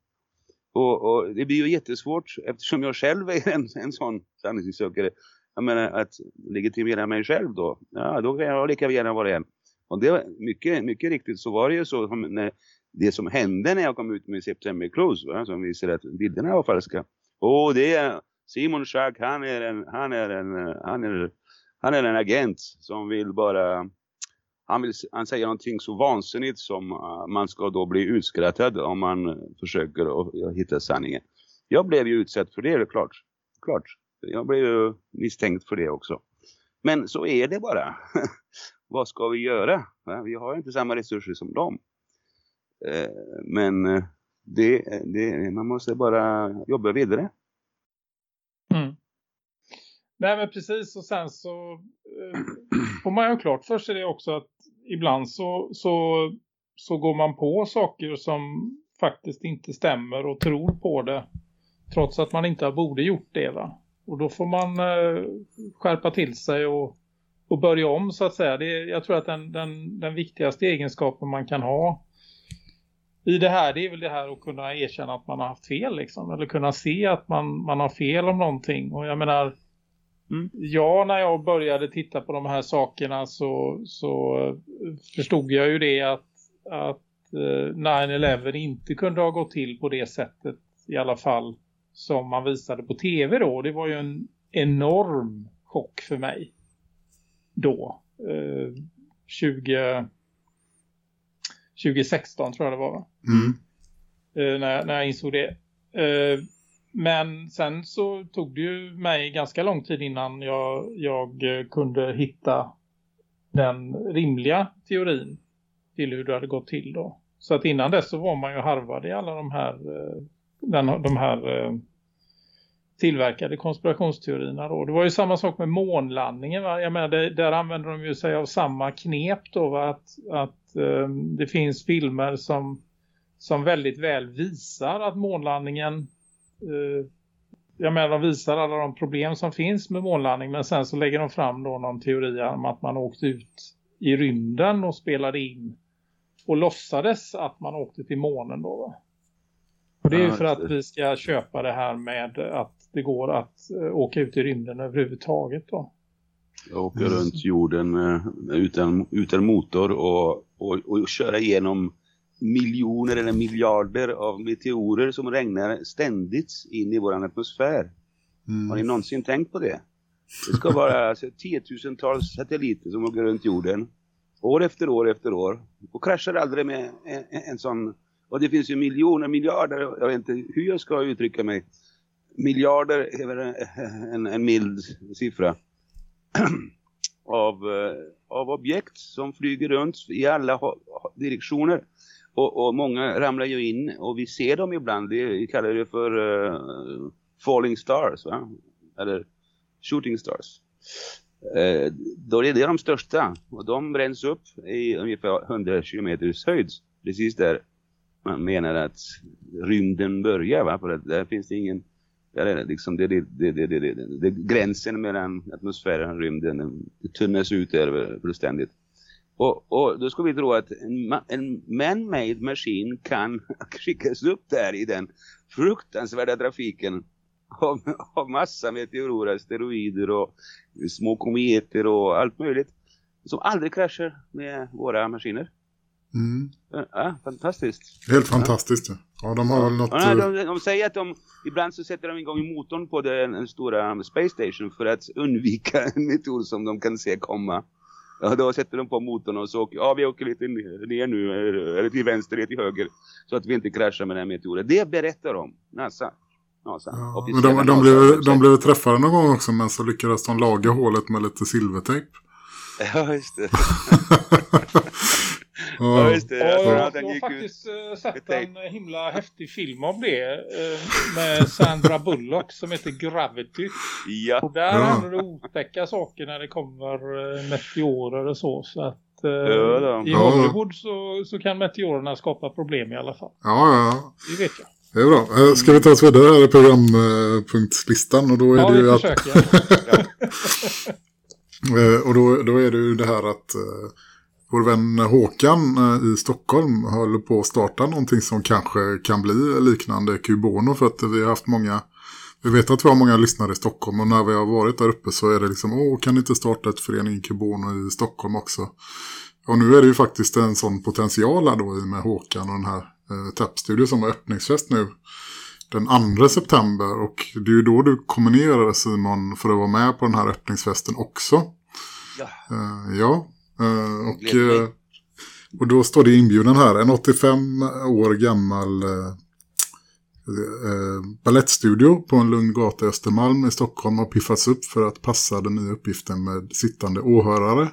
Och, och det blir ju jättesvårt eftersom jag själv är en, en sån sanningssökare jag menar att legitimera mig själv då, ja då kan jag lika gärna vara en. Och det var mycket, mycket riktigt så var det ju så när, det som hände när jag kom ut med September Close, va, som visade att bilderna var falska. Och det Simon Schack, han är en, han är en, han är, han är en agent som vill bara, han, vill, han säger någonting så vansinnigt som eh, man ska då bli utskrattad om man försöker att hitta sanningen. Jag blev ju utsatt för det, är det klart. klart. Jag blev ju misstänkt för det också. Men så är det bara. *laughs* Vad ska vi göra? Vi har inte samma resurser som dem. Eh, men eh, det, det, man måste bara jobba vidare. Nej men precis och sen så eh, får man ju klart för sig det också att ibland så, så, så går man på saker som faktiskt inte stämmer och tror på det trots att man inte borde gjort det va. Och då får man eh, skärpa till sig och, och börja om så att säga. Det, jag tror att den, den, den viktigaste egenskapen man kan ha i det här det är väl det här att kunna erkänna att man har haft fel liksom. Eller kunna se att man, man har fel om någonting. Och jag menar, mm. ja när jag började titta på de här sakerna så, så förstod jag ju det att, att eh, 9-11 inte kunde ha gått till på det sättet i alla fall som man visade på tv då. Det var ju en enorm chock för mig då. Eh, 20, 2016 tror jag det var. Mm. Eh, när, när jag insåg det. Eh, men sen så tog det ju mig ganska lång tid innan jag, jag eh, kunde hitta den rimliga teorin till hur det hade gått till då. Så att innan dess så var man ju harvad i alla de här, eh, den, de här eh, tillverkade konspirationsteorierna då. Det var ju samma sak med månlandningen va? Jag menar, det, där använder de ju sig av samma knep då va? Att, att um, det finns filmer som, som väldigt väl visar att månlandningen jag menar de visar alla de problem som finns med månlandning men sen så lägger de fram då någon teori om att man åkte ut i rymden och spelade in och låtsades att man åkte till månen då va? Och det är ju för att vi ska köpa det här med att det går att uh, åka ut i rymden överhuvudtaget då. Åka mm. runt jorden uh, utan, utan motor och, och, och köra igenom miljoner eller miljarder av meteorer som regnar ständigt in i vår atmosfär. Mm. Har ni någonsin tänkt på det? Det ska vara alltså, tiotusentals satelliter som åker runt jorden år efter år efter år och kraschar aldrig med en, en sån och det finns ju miljoner, miljarder, jag vet inte hur jag ska uttrycka mig. Miljarder är väl en, en mild siffra. *clears throat* av, eh, av objekt som flyger runt i alla direktioner. Och, och, många ramlar ju in och vi ser dem ibland. Vi kallar det för uh, falling stars va? Eller shooting stars. Uh, då är det de största och de bränns upp i ungefär 100 km höjd. Precis där man menar att rymden börjar va? För att där finns det ingen där är det, liksom, det, det, det, det, det, det, det, gränsen mellan atmosfären och rymden det tunnas ut över fullständigt. Och, och då ska vi tro att en, en man-made maskin kan *laughs* skickas upp där i den fruktansvärda trafiken av, av massa meteorer, asteroider och små kometer och allt möjligt som aldrig kraschar med våra maskiner. Mm. Ja, fantastiskt. Helt fantastiskt. Ja, ja de har väl något... Ja, de, de, säger att de ibland så sätter de igång motorn på den, den stora Space Station för att undvika en metod som de kan se komma. Ja, då sätter de på motorn och så åker, ja, vi åker lite ner nu, eller till vänster, eller till höger, så att vi inte kraschar med den här meteoren. Det berättar de, NASA. NASA. Ja, men de, de, blev, de blev träffade någon gång också, men så lyckades de laga hålet med lite silvertejp. *laughs* Ja, just det. *laughs* Ja, just det. Jag, jag, jag har faktiskt ut. Eh, sett en himla häftig film om det eh, med Sandra Bullock som heter Gravity. Ja. Och där ja. händer det otäcka saker när det kommer eh, meteorer och så. Så att ja, i Hollywood så, så kan meteorerna skapa problem i alla fall. Ja, ja. Det vet jag. Det är bra. Ska vi ta oss vidare här i programpunktslistan? Och då är ja, det ju att... *laughs* och då, då är det ju det här att vår vän Håkan eh, i Stockholm håller på att starta någonting som kanske kan bli liknande Kubono för att vi har haft många Vi vet att vi har många lyssnare i Stockholm och när vi har varit där uppe så är det liksom, åh kan ni inte starta ett förening Kubono i Stockholm också? Och nu är det ju faktiskt en sån potential här då i med Håkan och den här eh, Tappstudio som har öppningsfest nu den 2 september och det är ju då du kommer ner Simon för att vara med på den här öppningsfesten också. Ja. Uh, ja. Uh, och, uh, och då står det inbjudan här. En 85 år gammal uh, ballettstudio på en lugn gata i Östermalm i Stockholm har piffats upp för att passa den nya uppgiften med sittande åhörare.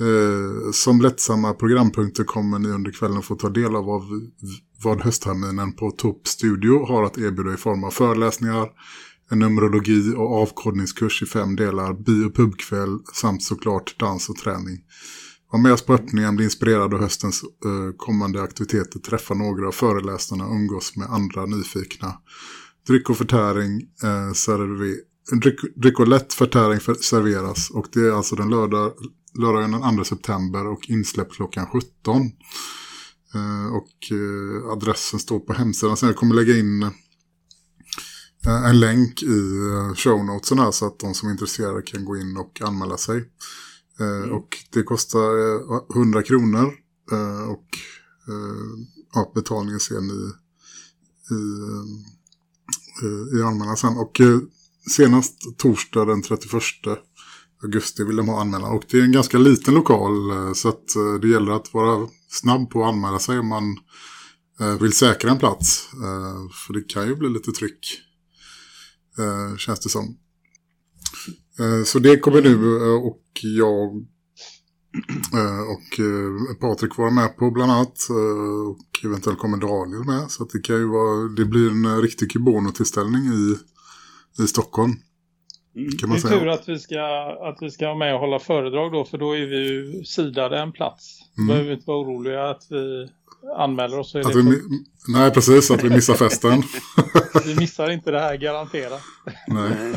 Eh, som lättsamma programpunkter kommer ni under kvällen få ta del av vad, vad höstterminen på Top Studio har att erbjuda i form av föreläsningar, en numerologi och avkodningskurs i fem delar, bio- pubkväll samt såklart dans och träning. Var med oss på öppningen, bli inspirerad av höstens eh, kommande aktiviteter, träffa några av föreläsarna umgås med andra nyfikna. Dryck och förtäring eh, server, dryck, dryck och lätt förtäring för, serveras och det är alltså den lördag, lördagen den 2 september och insläpp klockan 17. Eh, och eh, adressen står på hemsidan. Sen jag kommer lägga in eh, en länk i eh, show notesen här så att de som är intresserade kan gå in och anmäla sig. Eh, Och det kostar eh, 100 kronor eh, och eh, ja, betalningen ser ni i, eh, i anmälan sen. Och eh, senast torsdag den 31 augusti vill de ha anmälan. Och det är en ganska liten lokal eh, så att eh, det gäller att vara snabb på att anmäla sig om man eh, vill säkra en plats. Eh, För det kan ju bli lite tryck eh, känns det som. Eh, Så det kommer nu eh, och jag eh, och eh, Patrik vara med på bland annat eh, och eventuellt kommer Daniel med så att det kan ju vara det blir en eh, riktig Kubono-tillställning i, i Stockholm Mm. kan Det man är tur att vi, ska, att vi ska vara med och hålla föredrag då för då är vi ju sidade en plats. Mm. behöver vi inte vara oroliga att vi anmäler oss. Så är Att det vi, nej, precis, att vi missar festen. *laughs* vi missar inte det här garanterat. *laughs* nej.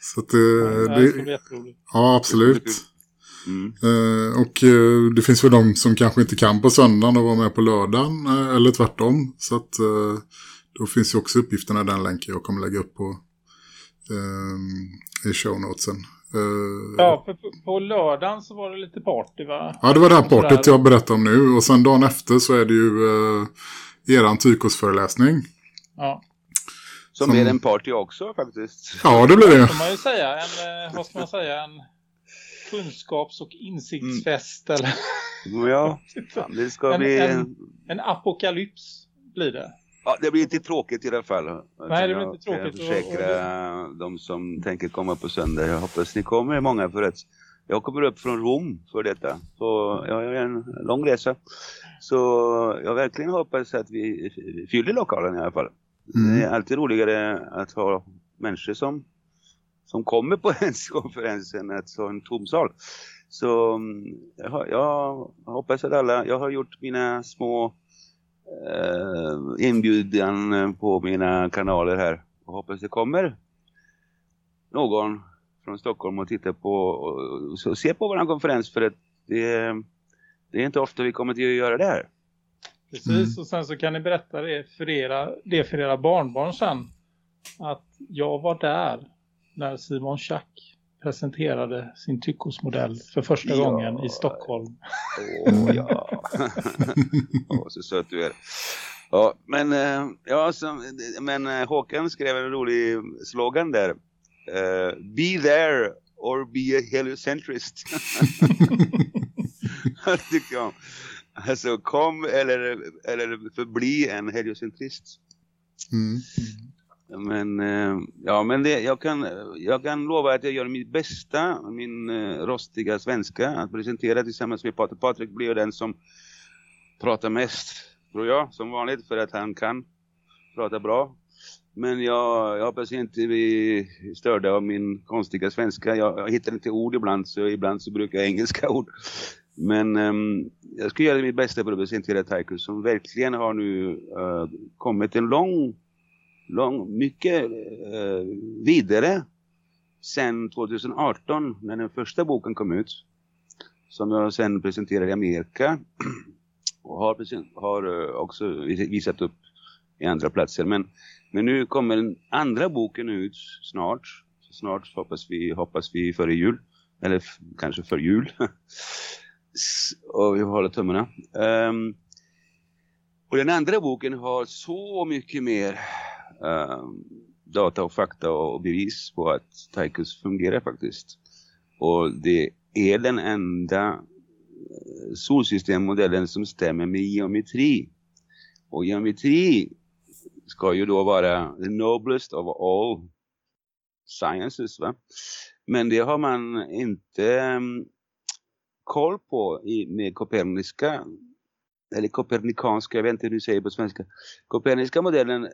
Så att det, det bli det, jätteroligt. ja, absolut. Mm. Eh, och eh, det finns väl de som kanske inte kan på söndagen och vara med på lördagen eh, eller tvärtom. Så att eh, då finns ju också uppgifterna i den länken jag kommer lägga upp på eh, i show notesen. Eh, Ja, för på, på lördagen så var det lite party va? ja, det var det här partyt jag berättade om nu. Och sen dagen efter så är det ju eh, eran tykosföreläsning. Ja, Som, Som- är en party också faktiskt. Ja, det blir det. kan man ju säga. En, eh, vad ska man säga? En kunskaps- och insiktsfest eller Ja, *laughs* ja, det ska En- bli... en- en apokalyps blir det. Ja, det blir inte tråkigt i alla fall. Nej, det blir Jag inte tråkigt. kan försäkra de som tänker komma på söndag. Jag hoppas ni kommer många för att jag kommer upp från Rom för detta. Så jag har en lång resa. Så jag verkligen hoppas att vi fyller lokalen i alla fall. Mm. Det är alltid roligare att ha människor som, som kommer på *laughs* ens konferens än att ha en tom sal. Så mm, jag, jag hoppas att alla, jag har gjort mina små eh, inbjudan på mina kanaler här. Och hoppas det kommer någon från Stockholm och titta på och, så se på vår konferens för att det, det är inte ofta vi kommer till att göra det här. Precis, Mm. och sen så kan ni berätta det för, era, det för era barnbarn sen. Att jag var där när Simon Schack presenterade sin tyckosmodell för första Ja. gången i Stockholm. Åh ja. *laughs* Åh, så söt du är. Ja, men, eh, ja, så, men eh, Håkan skrev en rolig slogan där. Eh, be there or be a heliocentrist. *laughs* Tycker jag. Alltså kom eller, eller förbli en heliocentrist. Mm. Men, eh, ja, men det, jag, kan, jag kan lova att jag gör mitt bästa, min eh, rostiga svenska, att presentera tillsammans med Patrik. Patrik blir den som pratar mest, tror jag, som vanligt, för att han kan prata bra. Men jag, jag hoppas inte vi störda av min konstiga svenska. Jag, jag hittar inte ord ibland, så ibland så brukar jag engelska ord. Men um, jag ska göra mitt bästa för att presentera Taiko som verkligen har nu uh, kommit en lång lång, mycket eh, vidare sen 2018 när den första boken kom ut. Som jag sen presenterade i Amerika. *clears throat* Och har, har eh, också visat upp i andra platser. Men, men nu kommer den andra boken ut snart. Snart hoppas vi, hoppas vi före jul. Eller kanske för jul. *laughs* Och vi håller tummarna. Um, och den andra boken har så mycket mer Ehm, data och fakta och bevis på att Tychus fungerar faktiskt. Och det är den enda eh, solsystemmodellen som stämmer med geometri. Och geometri ska ju då vara the noblest of all sciences va. Men det har man inte um, koll på i, med koperniska eller kopernikanska, jag vet inte hur du säger på svenska. Koperniska modellen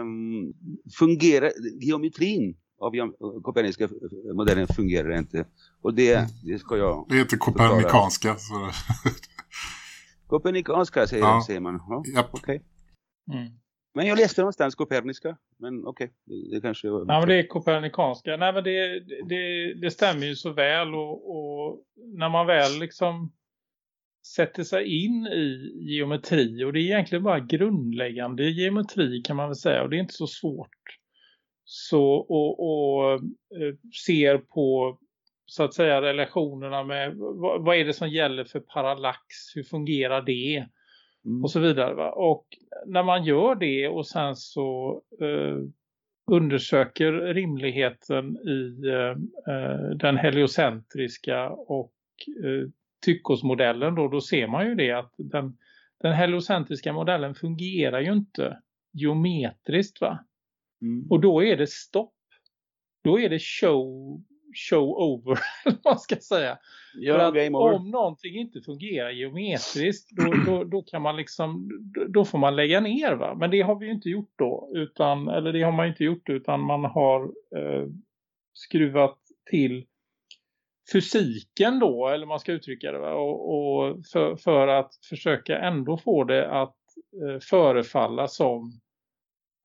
um, fungerar, geometrin av koperniska modellen fungerar inte. Och det, det ska jag... Det heter kopernikanska. Så... *laughs* Kopernikanska säger, Ja. säger man. Ja, Japp. okej. Mm. Men jag läste någonstans koperniska. Men okej, det, det kanske... Ja, men det är kopernikanska. Nej, men det, det, det stämmer ju så väl och, och när man väl liksom sätter sig in i geometri och det är egentligen bara grundläggande geometri kan man väl säga och det är inte så svårt. Så och, och eh, ser på så att säga relationerna med vad, vad är det som gäller för parallax, hur fungerar det? Mm. och så vidare. Va? Och när man gör det och sen så eh, undersöker rimligheten i eh, eh, den heliocentriska och eh, tyckosmodellen då, då ser man ju det att den, den heliocentriska modellen fungerar ju inte geometriskt va? Mm. Och då är det stopp. Då är det show, show over, *laughs* eller vad man ska säga. Ja, om någonting inte fungerar geometriskt då, då, då kan man liksom då- får man lägga ner va. Men det har vi ju inte gjort då utan eller det har man inte gjort utan man har eh, skruvat till fysiken då eller man ska uttrycka det va? och, och för, för att försöka ändå få det att eh, förefalla som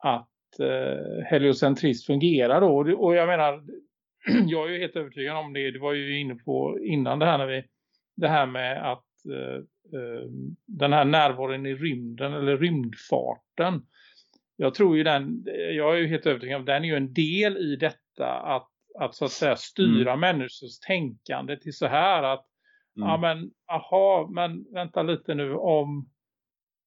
att eh, heliocentrism fungerar då och, och jag menar *clears throat* jag är ju helt övertygad om det. Det var ju inne på innan det här när vi det här med att eh, eh, den här närvaron i rymden eller rymdfarten. Jag tror ju den, jag är ju helt övertygad om den är ju en del i detta att, att så att säga styra människors tänkande till så här att Mm. ja men aha, men vänta lite nu om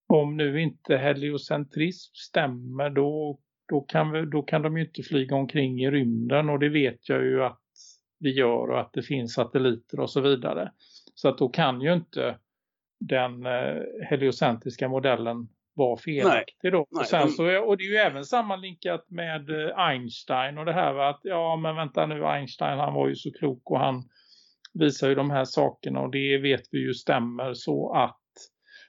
om nu inte heliocentrism stämmer då då kan, vi, då kan de ju inte flyga omkring i rymden och det vet jag ju att vi gör och att det finns satelliter och så vidare. Så att då kan ju inte den eh, heliocentriska modellen vara felaktig då. Nej, och, sen så, och det är ju även sammanlinkat med eh, Einstein och det här va, att ja men vänta nu Einstein han var ju så klok och han visar ju de här sakerna och det vet vi ju stämmer så att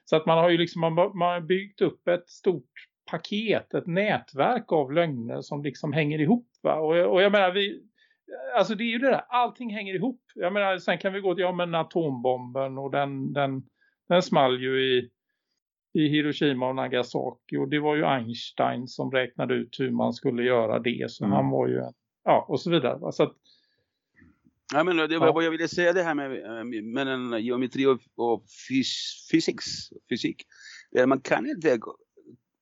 så att man har ju liksom man, man har byggt upp ett stort paket, ett nätverk av lögner som liksom hänger ihop va? Och, och jag menar vi alltså det är ju det där, allting hänger ihop. Jag menar sen kan vi gå till ja men atombomben och den, den, den small ju i, i Hiroshima och Nagasaki och det var ju Einstein som räknade ut hur man skulle göra det så Mm. han var ju ja och så vidare så att Ja, men det var Ja. vad jag ville säga det här med, eh, med geometri och, och fys, physics, fysik. Man, kan inte,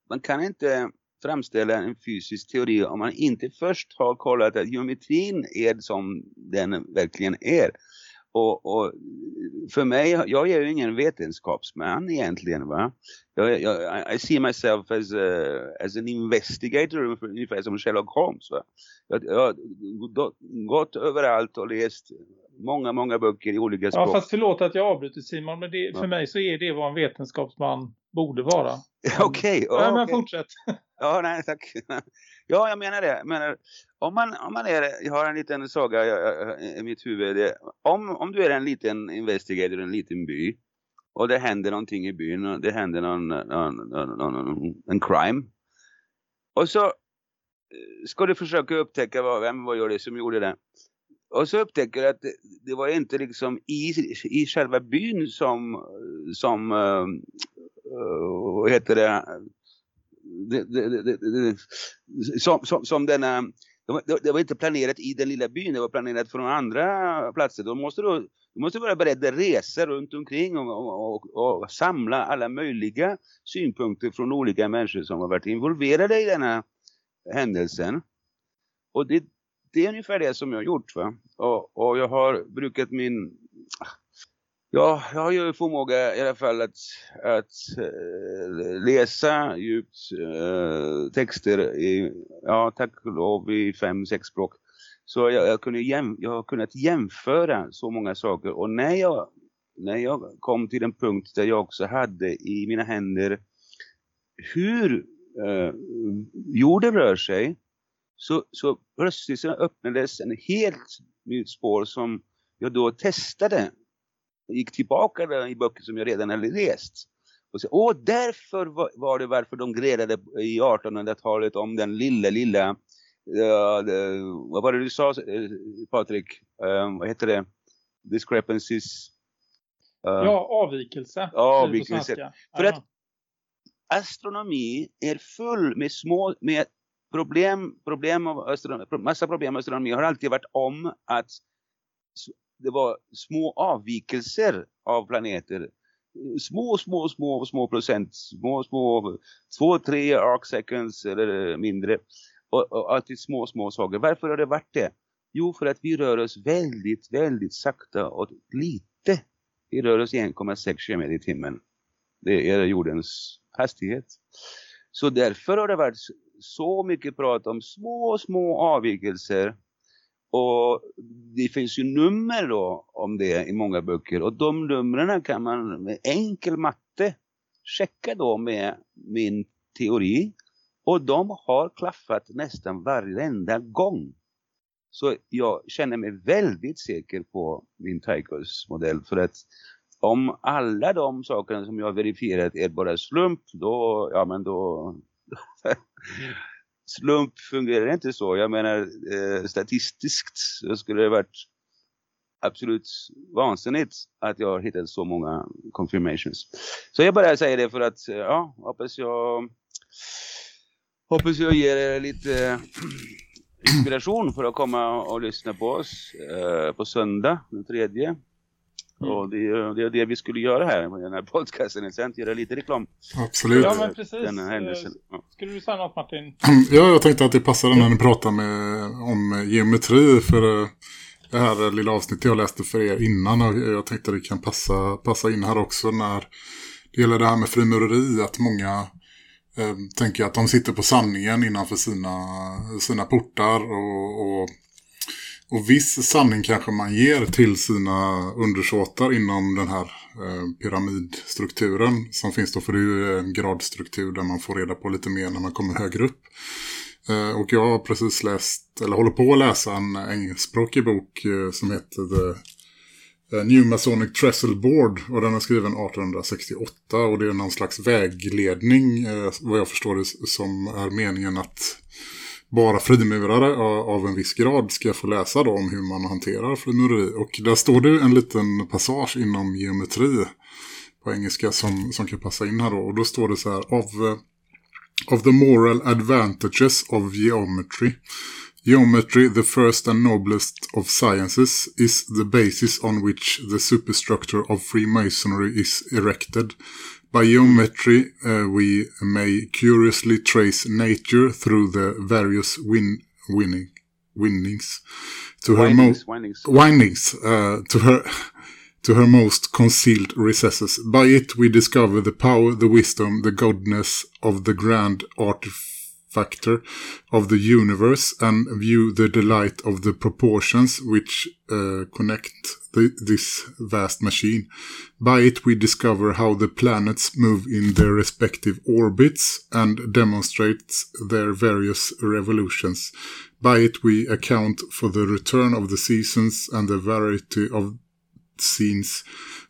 man kan inte framställa en fysisk teori om man inte först har kollat att geometrin är som den verkligen är. Och, och för mig, jag är ju ingen vetenskapsman egentligen va. Jag, jag, I see myself as, a, as an investigator, ungefär som Sherlock Holmes va. Jag, jag har gått- överallt och läst många, många böcker i olika Ja, språk. fast förlåt att jag avbryter Simon, men det, Ja. för mig så är det vad en vetenskapsman borde vara. *laughs* Okej, ja, ja, men fortsätt. Ja, nej, tack. *laughs* Ja, jag menar det. Jag menar, om man, om man är, jag har en liten saga i mitt huvud. Det, om, om du är en liten investigator i en liten by och det händer någonting i byn det händer någon, någon, någon, någon, en crime. Och så eh, ska du försöka upptäcka vad, vem var det som gjorde det. Och så upptäcker du att det, det var inte liksom i, i själva byn som, som uh, vad heter det, det, det, det, som, som, som denna, det var, det var inte planerat i den lilla byn, det var planerat från andra platser. Då måste du, du måste vara beredd att resa runt omkring och, och, och, och, samla alla möjliga synpunkter från olika människor som har varit involverade i denna händelsen. Och det, det är ungefär det som jag har gjort. Va? Och, och jag har brukat min... Ja, jag har ju förmåga i alla fall att, att äh, läsa djupt äh, texter i, ja, tack och lov i fem, sex språk. Så jag, jag, kunde jäm, jag har kunnat jämföra så många saker. Och när jag, när jag kom till en punkt där jag också hade i mina händer hur äh, jorden rör sig så, så plötsligt öppnades en helt nytt spår som jag då testade. Gick tillbaka i böcker som jag redan hade läst. Och så, Åh, därför var det varför de gredade i 1800-talet om den lilla, lilla, uh, the, vad var det du sa uh, Patrik? Uh, vad heter det? Discrepancies. ja, avvikelse. Avvikelse. För att astronomi är full med små, med problem, problem av astronomi, massa problem med astronomi har alltid varit om att det var små avvikelser av planeter. Små, små, små, små procent. Små, små, två, tre arc seconds eller mindre. Och, och alltid små, små saker. Varför har det varit det? Jo, för att vi rör oss väldigt, väldigt sakta och lite. Vi rör oss 1,6 km i timmen. Det är jordens hastighet. Så därför har det varit så mycket prat om små, små avvikelser. Och det finns ju nummer då om det i många böcker. Och de numren kan man med enkel matte checka då med min teori. Och de har klaffat nästan varenda gång. Så jag känner mig väldigt säker på min Tychos modell. För att om alla de sakerna som jag har verifierat är bara slump, då, ja men då, *laughs* slump fungerar inte så. Jag menar eh, statistiskt så skulle det varit absolut vansinnigt att jag har hittat så många confirmations. Så jag bara säger det för att eh, ja, hoppas jag hoppas jag ger er lite eh, inspiration för att komma och lyssna på oss eh, på söndag den tredje Mm. Och det är, det är det vi skulle göra här med den här podcasten. Sen göra lite reklam. Absolut. Ja, men precis. Den händelsen. Ja. Skulle du säga något Martin? Ja, jag tänkte att det passade när ni pratar med, om geometri. För eh, det här lilla avsnittet jag läste för er innan. Och jag tänkte att det kan passa, passa in här också när det gäller det här med frimureri. Att många eh, tänker att de sitter på sanningen innanför sina, sina portar och, och och viss sanning kanske man ger till sina undersåtar inom den här eh, pyramidstrukturen som finns då. För det är ju en gradstruktur där man får reda på lite mer när man kommer högre upp. Eh, och jag har precis läst, eller håller på att läsa en engelskspråkig bok eh, som heter The eh, New Masonic Trestle Board. Och den är skriven 1868 och det är någon slags vägledning eh, vad jag förstår det som är meningen att bara frimurare av en viss grad ska få läsa då om hur man hanterar frimureri. Och där står det en liten passage inom geometri på engelska som, som kan passa in här då. Och då står det så här, of, eh, of the moral advantages of geometry. Geometry, the first and noblest of sciences, is the basis on which the superstructure of Freemasonry is erected. By geometry, uh, we may curiously trace nature through the various win winning winnings to her windings, windings. windings uh, to her *laughs* to her most concealed recesses. By it we discover the power, the wisdom, the godness of the grand artifactor of the universe, and view the delight of the proportions which uh, connect the, this vast machine. By it we discover how the planets move in their respective orbits and demonstrate their various revolutions. By it we account for the return of the seasons and the variety of scenes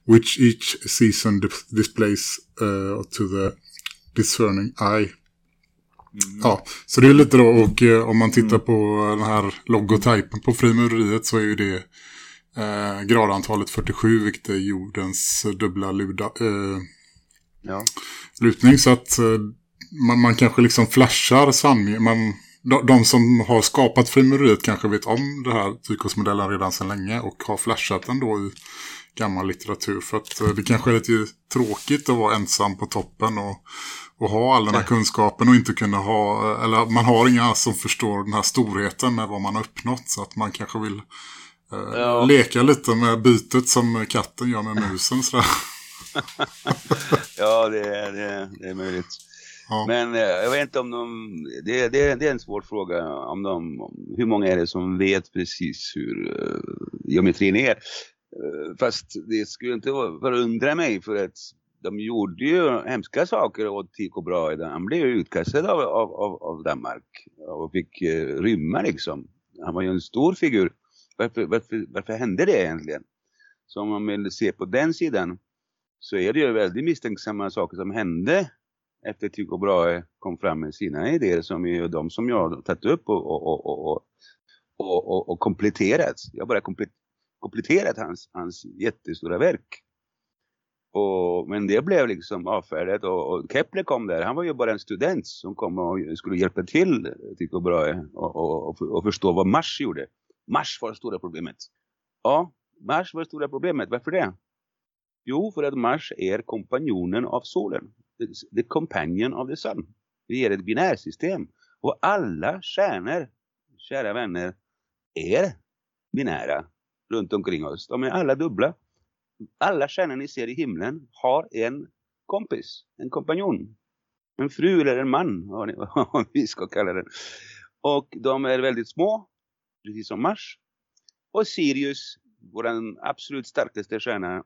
which each season displays uh, to the discerning eye. Mm. Ja, så det är lite då och eh, om man tittar mm. på den här logotypen på frimureriet så är ju det eh, gradantalet 47 vilket är jordens dubbla luda, eh, ja. lutning så att eh, man, man kanske liksom flashar sanningen man, de, de som har skapat frimureriet kanske vet om det här Tykos-modellen redan sedan länge och har flashat den då i gammal litteratur. För att eh, det kanske är lite tråkigt att vara ensam på toppen och, och ha all den här kunskapen och inte kunna ha, eller man har inga som förstår den här storheten med vad man har uppnått så att man kanske vill eh, Ja. leka lite med bytet som katten gör med musen sådär. *laughs* Ja, det är, det är, det är möjligt. Ja. Men eh, jag vet inte om de... Det, det, det är en svår fråga. Om de, om, hur många är det som vet precis hur uh, geometrin är? Eh, fast det skulle inte vara- förundra mig för att de gjorde ju hemska saker åt Tycho Brahe. Han blev ju utkastad av, av, av, av Danmark och fick eh, rymma liksom. Han var ju en stor figur. Varför, varför, varför hände det egentligen? Så om man vill se på den sidan så är det ju väldigt misstänksamma saker som hände efter Tycho Brahe kom fram med sina idéer som är ju de som jag har tagit upp och, och, och, och, och, och, och kompletterat. Jag har bara kompletterat hans, hans jättestora verk. Och, men det blev liksom avfärdat och, och Kepler kom där. Han var ju bara en student som kom och skulle hjälpa till Tycho Brahe och, och, och, och förstå vad Mars gjorde. Mars var det stora problemet. Ja, Mars var det stora problemet. Varför det? Jo, för att Mars är kompanjonen av solen. The- The companion of the sun. Det är ett binärsystem. Och alla stjärnor, kära vänner, är binära runt omkring oss. De är alla dubbla. Alla stjärnor ni ser i himlen har en kompis, en kompanjon. En fru eller en man, vad *laughs* vi ska kalla den. Och de är väldigt små, precis som Mars. Och Sirius, vår absolut starkaste stjärna,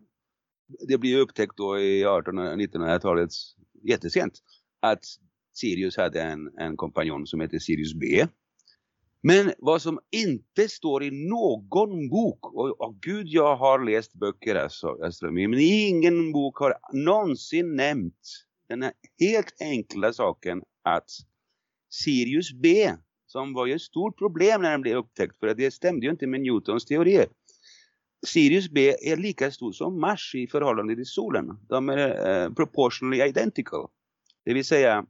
det blir upptäckt då i 1800-1900-talet jättesent att Sirius hade en, en kompanjon som heter Sirius B. Men vad som inte står i någon bok, och, och gud jag har läst böcker alltså, astronomi, men ingen bok har någonsin nämnt den här helt enkla saken att Sirius B, som var ju ett stort problem när den blev upptäckt, för det stämde ju inte med Newtons teorier. Sirius B är lika stor som Mars i förhållande till solen. De är uh, proportionally identical. Det vill säga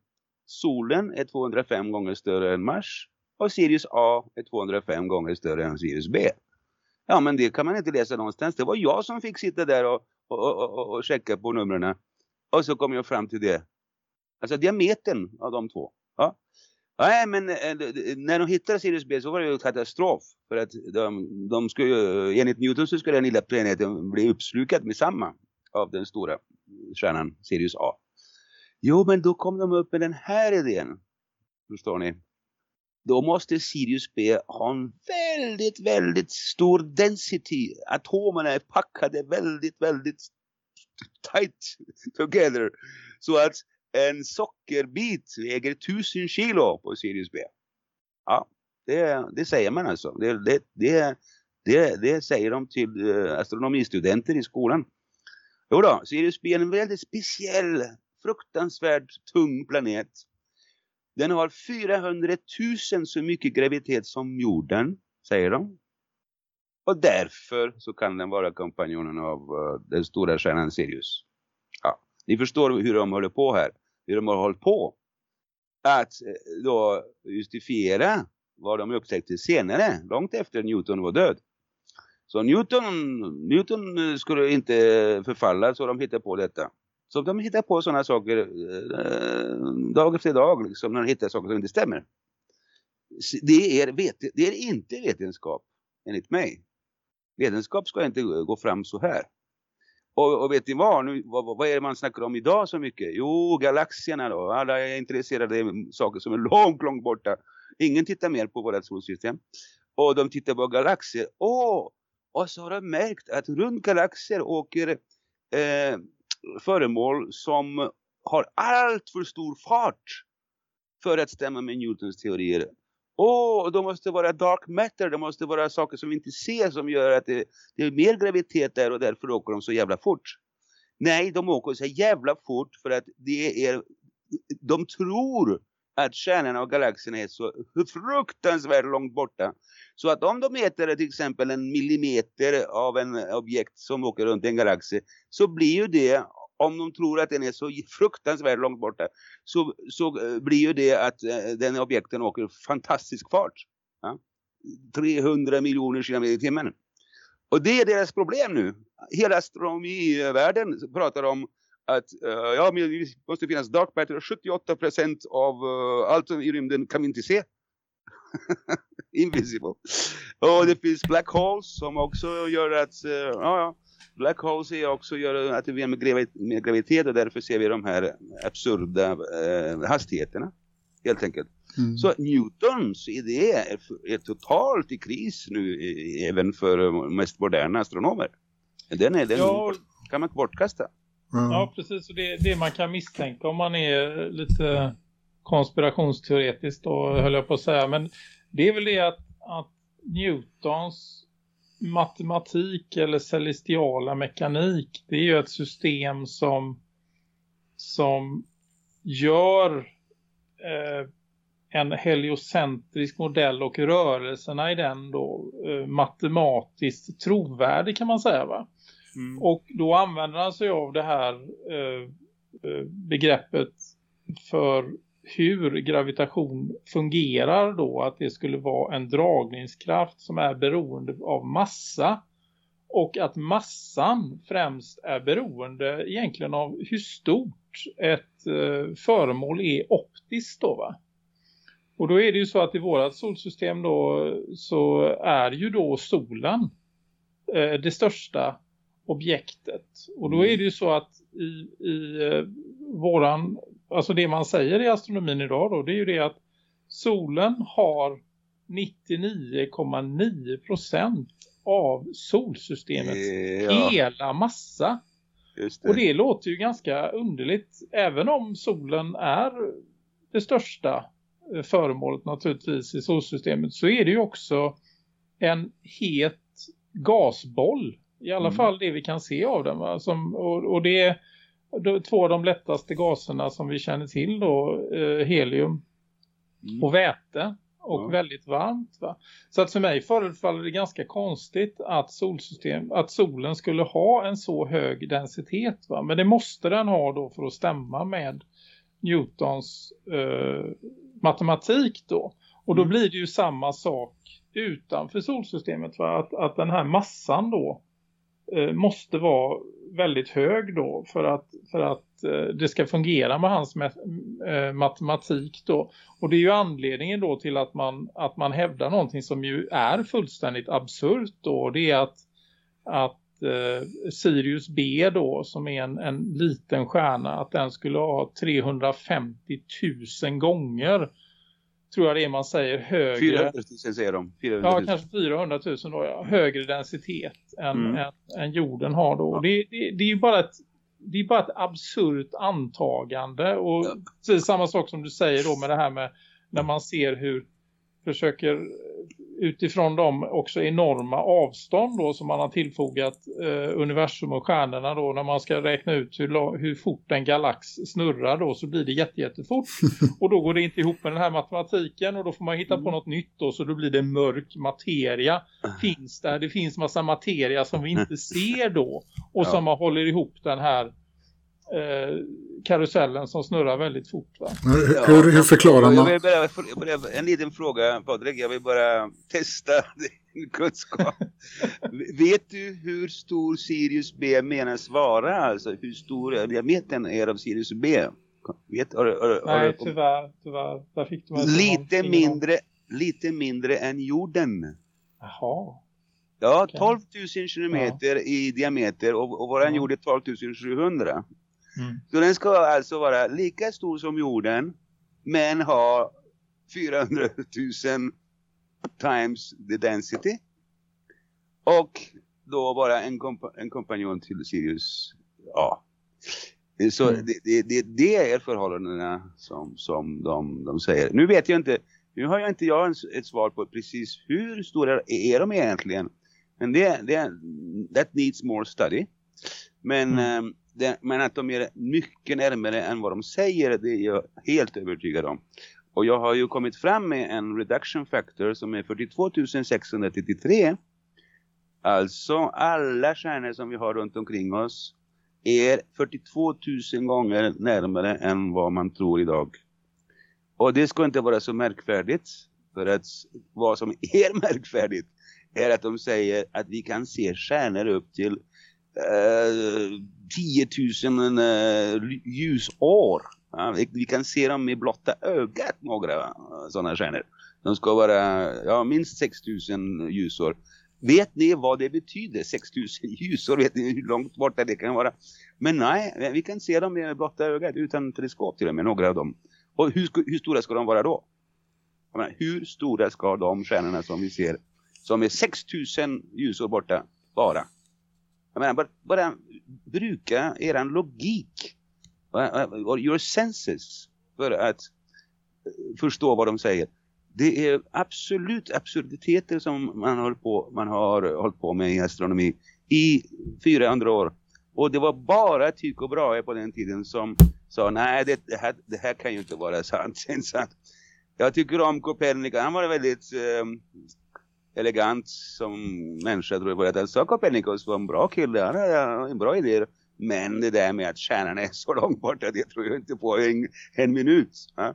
solen är 205 gånger större än Mars och Sirius A är 205 gånger större än Sirius B. Ja men det kan man inte läsa någonstans. Det var jag som fick sitta där och, och, och, och, och checka på numren. Och så kom jag fram till det. Alltså diametern av de två. Ja. Nej men eh, när de hittade Sirius B så var det ju katastrof. För att de, de skulle enligt Newton så skulle den lilla planeten bli uppslukad med samma av den stora stjärnan Sirius A. Jo men då kom de upp med den här idén. Förstår ni? Då måste Sirius B ha en väldigt, väldigt stor density. Atomerna är packade väldigt, väldigt tight together. Så att en sockerbit väger 1000 kilo på Sirius B. Ja, det, det säger man alltså. Det, det, det, det, det säger de till eh, astronomistudenter i skolan. Jo då, Sirius B är en väldigt speciell, fruktansvärt tung planet. Den har 400 000 så mycket gravitet som jorden, säger de. Och därför så kan den vara kompanjonen av uh, den stora stjärnan Sirius. Ja, ni förstår hur de håller på här. Hur de har hållit på. Att eh, då justifiera vad de upptäckte senare, långt efter Newton var död. Så Newton, Newton skulle inte förfalla så de hittade på detta. Så de hittar på sådana saker eh, dag efter dag liksom, när de hittar saker som inte stämmer. Det är, vet- det är inte vetenskap enligt mig. Vetenskap ska inte gå gå fram så här. Och, och vet ni vad, nu, vad? Vad är det man snackar om idag så mycket? Jo, galaxerna då. Alla är intresserade av saker som är långt, långt borta. Ingen tittar mer på vårt solsystem. Och de tittar på galaxer. Åh! Och så har de märkt att runt galaxer åker eh, föremål som har allt för stor fart för att stämma med Newtons teorier. Åh, de måste vara dark matter, det måste vara saker som vi inte ser som gör att det, det är mer gravitet där och därför åker de så jävla fort. Nej, de åker så jävla fort för att det är, de tror att stjärnorna och galaxerna är så fruktansvärt långt borta. Så att om de mäter till exempel en millimeter av en objekt som åker runt en galax så blir ju det om de tror att den är så fruktansvärt långt borta så, så eh, blir ju det att eh, den objekten åker fantastisk fart. Ja? 300 miljoner kilometer i timmen. Och det är deras problem nu. Hela astronomivärlden pratar om att uh, ja, men det måste finnas dark matter. 78% av uh, allt i rymden kan vi inte se. *laughs* Invisible. Och det finns black holes som också gör att uh, ja, black holes är också gör att vi är med, gravid med graviditet och därför ser vi de här absurda uh, hastigheterna helt enkelt. Mm. Så Newtons idé är, är, totalt i kris nu även för mest moderna astronomer. Den, är, den ja. kan man bortkasta. Mm. Ja, precis. Och det, det man kan misstänka om man är lite konspirationsteoretiskt då höll jag på att säga. Men det är väl det att, att Newtons matematik eller celestiala mekanik det är ju ett system som som gör eh, en heliocentrisk modell och rörelserna i den då eh, matematiskt trovärdig kan man säga va? Mm. Och då använder han sig av det här eh, eh, begreppet för hur gravitation fungerar då. Att det skulle vara en dragningskraft som är beroende av massa. Och att massan främst är beroende egentligen av hur stort ett eh, föremål är optiskt då va. Och då är det ju så att i vårat solsystem då så är ju då solen eh, det största objektet. Och då är det ju så att i, i eh, våran, alltså det man säger i astronomin idag då, det är ju det att solen har 99,9% av solsystemets ja. hela massa. Det. Och det låter ju ganska underligt. Även om solen är det största eh, föremålet naturligtvis i solsystemet så är det ju också en het gasboll i alla mm. fall det vi kan se av den. Va? Som, och, och det är två av de lättaste gaserna som vi känner till då. Eh, helium mm. och väte. Och ja. väldigt varmt va. Så att för mig förefaller det ganska konstigt att solsystem, att solen skulle ha en så hög densitet va. Men det måste den ha då för att stämma med Newtons eh, matematik då. Och då mm. blir det ju samma sak utanför solsystemet va. Att, att den här massan då Eh, måste vara väldigt hög då för att, för att eh, det ska fungera med hans eh, matematik då. Och det är ju anledningen då till att man, att man hävdar någonting som ju är fullständigt absurt då. Det är att, att eh, Sirius B då som är en, en liten stjärna att den skulle ha 350 000 gånger tror jag det är man säger högre. 400 000 säger de. 400 000. Ja, kanske 400 000 då, ja. Högre densitet än, mm. än, än, jorden har då. Ja. Det, det, det, är ju bara ett det är bara ett absurt antagande och ja. precis samma sak som du säger då med det här med när man ser hur försöker utifrån de också enorma avstånd då som man har tillfogat eh, universum och stjärnorna då när man ska räkna ut hur, hur fort en galax snurrar då så blir det jätte, jättefort. *laughs* Och då går det inte ihop med den här matematiken och då får man hitta på mm. något nytt då så då blir det mörk materia. Finns där, det finns massa materia som vi inte *laughs* ser då och som man håller ihop den här eh, karusellen som snurrar väldigt fort. Va? Hur, hur, hur förklarar man? Jag vill bara, bara, en liten fråga Patrik, jag vill bara testa *laughs* din kunskap. Vet du hur stor Sirius B menas vara? Alltså hur stor diametern är av Sirius B? Vet, har, har, Nej, har, tyvärr, tyvärr. Där fick du lite mindre, lite mindre än jorden. Jaha. Ja, 12 000 kilometer ja. i diameter och, och våran ja. jord är 12 700. Mm. Så den ska alltså vara lika stor som jorden men ha 400 000 times the density. Och då vara en, komp en kompanjon till Sirius. Ja. Så mm. det, det, det, det, är förhållandena som, som de, de säger. Nu vet jag inte, nu har jag inte jag ett svar på precis hur stora är de egentligen. Men det, det that needs more study. Men mm. um, det, men att de är mycket närmare än vad de säger, det är jag helt övertygad om. Och jag har ju kommit fram med en reduction factor som är 42 633. Alltså alla stjärnor som vi har runt omkring oss är 42 000 gånger närmare än vad man tror idag. Och det ska inte vara så märkvärdigt. För att vad som är *laughs* märkvärdigt är att de säger att vi kan se stjärnor upp till eh, 10 000 eh, ljusår. Ja, vi, vi kan se dem med blotta ögat, några eh, sådana stjärnor. De ska vara ja, minst 6 000 ljusår. Vet ni vad det betyder? 6 000 *laughs* ljusår, vet ni hur långt borta det kan vara? Men nej, vi kan se dem med blotta ögat utan teleskop till och med, några av dem. Och hur, hur stora ska de vara då? Menar, hur stora ska de stjärnorna som vi ser, som är 6000 ljusår borta, vara? Jag menar, bara, bara bruka eran logik, och your senses, för att eh, förstå vad de säger. Det är absolut absurditeter som man har, på, man har hållit på med i astronomi i 400 år. Och det var bara Tycho Brahe på den tiden som sa nej det, det, här, det här kan ju inte vara sant. *laughs* Sant. Jag tycker om Copernicus, han var väldigt eh, elegant som människa tror jag på att han Copernicus var en bra kille, han hade en bra idé. Men det där med att stjärnan är så långt borta, det tror jag inte på en, en minut. Ja?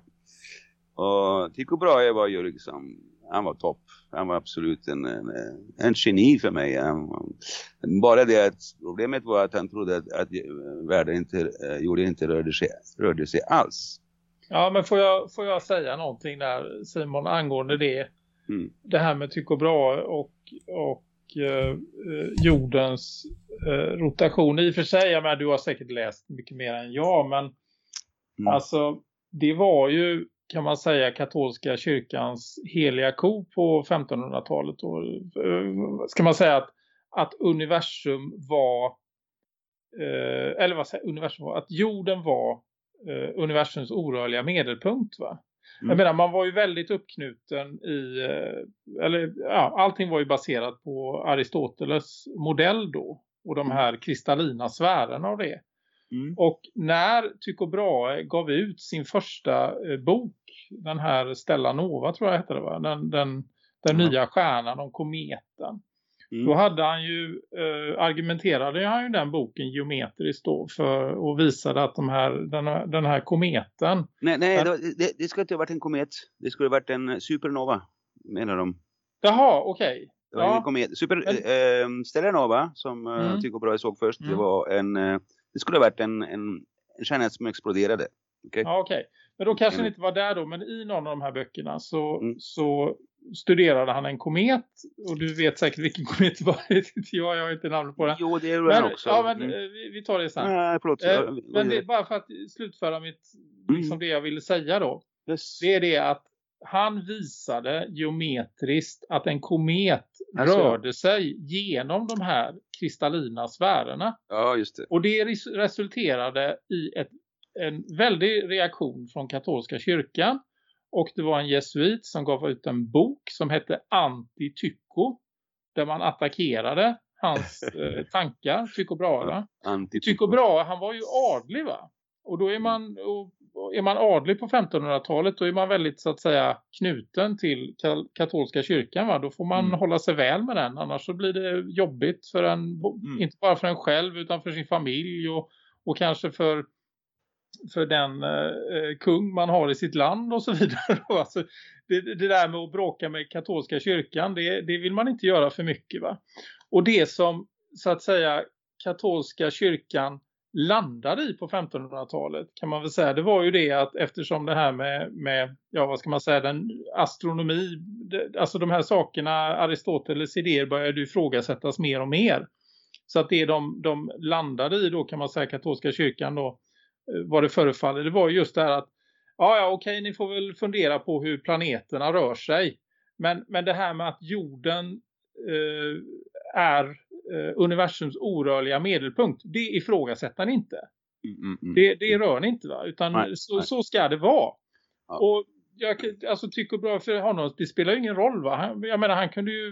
Och Tycho Brahe var ju liksom, han var topp. Han var absolut en, en, en geni för mig. Han, bara det att problemet var att han trodde att, att världen inte, eh, jorden inte rörde sig, rörde sig alls. Ja, men får jag, får jag säga någonting där Simon angående det? Mm. Det här med Tycho Brahe och, och eh, eh, jordens eh, rotation. I och för sig, jag menar, du har säkert läst mycket mer än jag, men Mm. alltså det var ju kan man säga katolska kyrkans heliga ko på 1500-talet. Och, eh, ska man säga att, att universum var eh, eller vad säger universum var, att jorden var eh, universums orörliga medelpunkt va? Mm. Jag menar man var ju väldigt uppknuten i, eh, eller ja, allting var ju baserat på Aristoteles modell då. Och de här kristallina sfärerna av det. Mm. Och när Tycho Brahe gav ut sin första eh, bok, den här Stella Nova tror jag hette det va? Den, den, den Ja. nya stjärnan om kometen. Mm. Då hade han ju, eh, argumenterade han ju den boken geometriskt då för, och visade att de här, den, här- den här kometen, Nej, nej Ja. det, det, det skulle inte ha varit en komet. Det skulle ha varit en supernova, menar de. jaha okej, Det var Ja. Super, eh, Stellar Nova, som Mm. mm. Tycho Brahe såg först, det Mm. var en... Eh, det skulle ha varit en, en, en stjärna som exploderade. Okej? ja okej. Men då kanske Mm. det inte var där då, men i någon av de här böckerna så, Mm. så studerade han en komet och du vet säkert vilken *laughs* komet det var, jag, jag har inte namnet på den. Jo, det är Men, den också. ja men Mm. eh, vi, tar det sen. Nej, förlåt. Eh, men det är bara för att slutföra mitt, liksom Mm. det jag ville säga då. yes. Det är det att han visade geometriskt att en komet Alltså. rörde sig genom de här kristallina sfärerna. Ja, just det. Och det res- resulterade i ett, en väldig reaktion från katolska kyrkan. Och det var en jesuit som gav ut en bok som hette Anti-Tycho. Där man attackerade hans *laughs* eh, tankar, Tycho Brahe. Tycho Brahe, han var ju adlig va? Och då är man, och, och är man adlig på 1500-talet då är man väldigt så att säga knuten till ka- katolska kyrkan va? Då får man Mm. hålla sig väl med den annars så blir det jobbigt för en, Mm. inte bara för en själv utan för sin familj och, och kanske för för den eh, eh, kung man har i sitt land och så vidare. *laughs* alltså, det, det där med att bråka med katolska kyrkan, det, det vill man inte göra för mycket va. Och det som så att säga katolska kyrkan landade i på 1500-talet kan man väl säga, det var ju det att eftersom det här med, med ja vad ska man säga, den astronomi, det, alltså de här sakerna, Aristoteles idéer började ifrågasättas mer och mer. Så att det de, de landade i då kan man säga katolska kyrkan då, vad det förefaller, det var just det här att ja ja okej ni får väl fundera på hur planeterna rör sig. Men, men det här med att jorden eh, är eh, universums orörliga medelpunkt, det ifrågasätter ni inte. Mm, mm, mm. Det, det rör ni inte va? Utan Nej, så, nej. så ska det vara. Ja. Och jag alltså, tycker bra för honom, det spelar ju ingen roll va? Han, jag menar han kunde ju,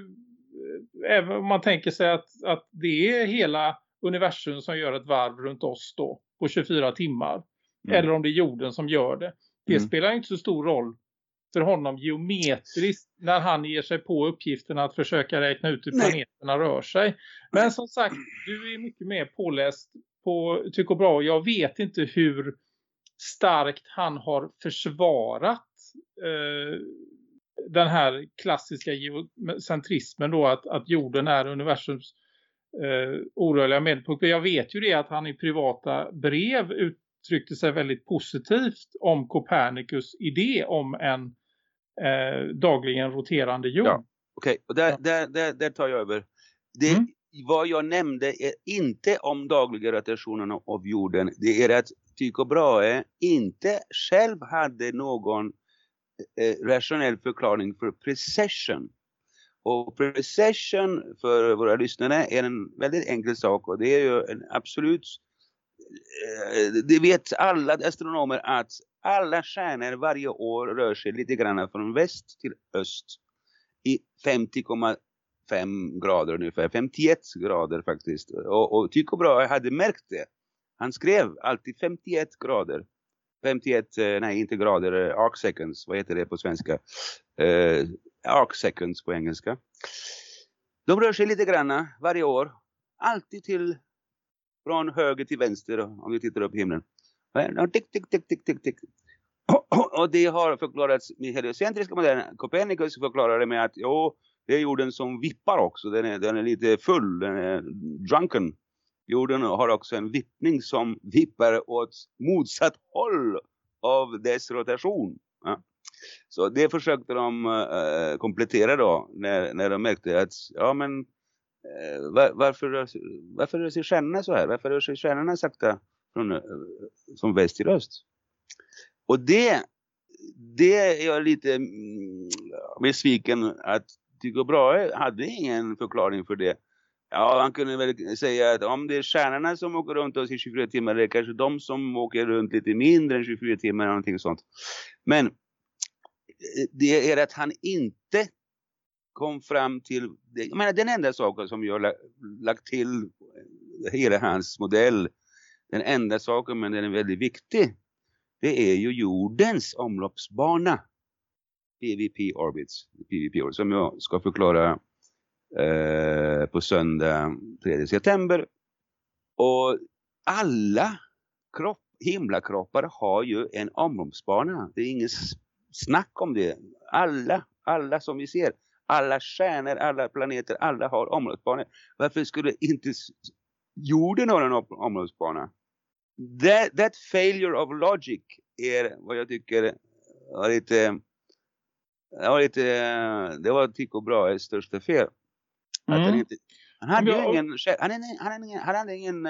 eh, även om man tänker sig att, att det är hela universum som gör ett varv runt oss då på 24 timmar. Mm. Eller om det är jorden som gör det. Det Mm. spelar inte så stor roll för honom geometriskt när han ger sig på uppgiften att försöka räkna ut hur Nej. planeterna rör sig. Men som sagt, du är mycket mer påläst på Tycho Brahe. Jag vet inte hur starkt han har försvarat eh, den här klassiska geocentrismen då att, att jorden är universums eh, orörliga medelpunkt. Jag vet ju det att han i privata brev uttryckte sig väldigt positivt om Copernicus idé om en eh, dagligen roterande jord. Ja, Okej, okay. och där, ja. där, där, där tar jag över. Det, mm. Vad jag nämnde är inte om dagliga rotationen av jorden. Det är att Tycho Brahe inte själv hade någon eh, rationell förklaring för precession. Och precession för våra lyssnare är en väldigt enkel sak och det är ju en absolut eh, det vet alla astronomer att alla stjärnor varje år rör sig lite grann från väst till öst i 50,5 grader ungefär, 51 grader faktiskt. Och, och Tycho Brahe hade märkt det. Han skrev alltid 51 grader. 51, eh, nej inte grader, eh, arc seconds, vad heter det på svenska? Uh, arc seconds på engelska. De rör sig lite grann eh, varje år. Alltid till från höger till vänster eh, om vi tittar upp i himlen. Tick, tick, tick, tick, tick, tick. *clears throat* Och det har förklarats med heliocentriska modellen. Copernicus förklarade med att jo, det är jorden som vippar också. Den är, den är lite full, den är drunken. Jorden har också en vippning som vippar åt motsatt håll av dess rotation. Ja. Så det försökte de eh, komplettera då när, när de märkte att ja men eh, var, varför, varför rör sig stjärnorna så här? Varför rör sig stjärnorna sakta från, eh, från väst till öst? Och det, det är jag lite mm, besviken att Tycho Brahe hade ingen förklaring för det. Ja, han kunde väl säga att om det är stjärnorna som åker runt oss i 24 timmar, det är kanske de som åker runt lite mindre än 24 timmar eller någonting sånt. Men det är att han inte kom fram till, jag menar den enda saken som jag lagt till eh, hela hans modell, den enda saken men den är väldigt viktig, det är ju jordens omloppsbana. PVP orbits, PVP orbits som jag ska förklara eh, på söndag 3 september. Och alla kropp, himlakroppar har ju en omloppsbana. Det är ingen snack om det. Alla, alla som vi ser, alla stjärnor, alla planeter, alla har omloppsbanor. Varför skulle inte jorden ha en omloppsbana? That, that failure of logic är vad jag tycker var lite, var lite, det var Tycho Brahes största fel. Mm. han, inte, han hade ingen, han hade, han han hade ingen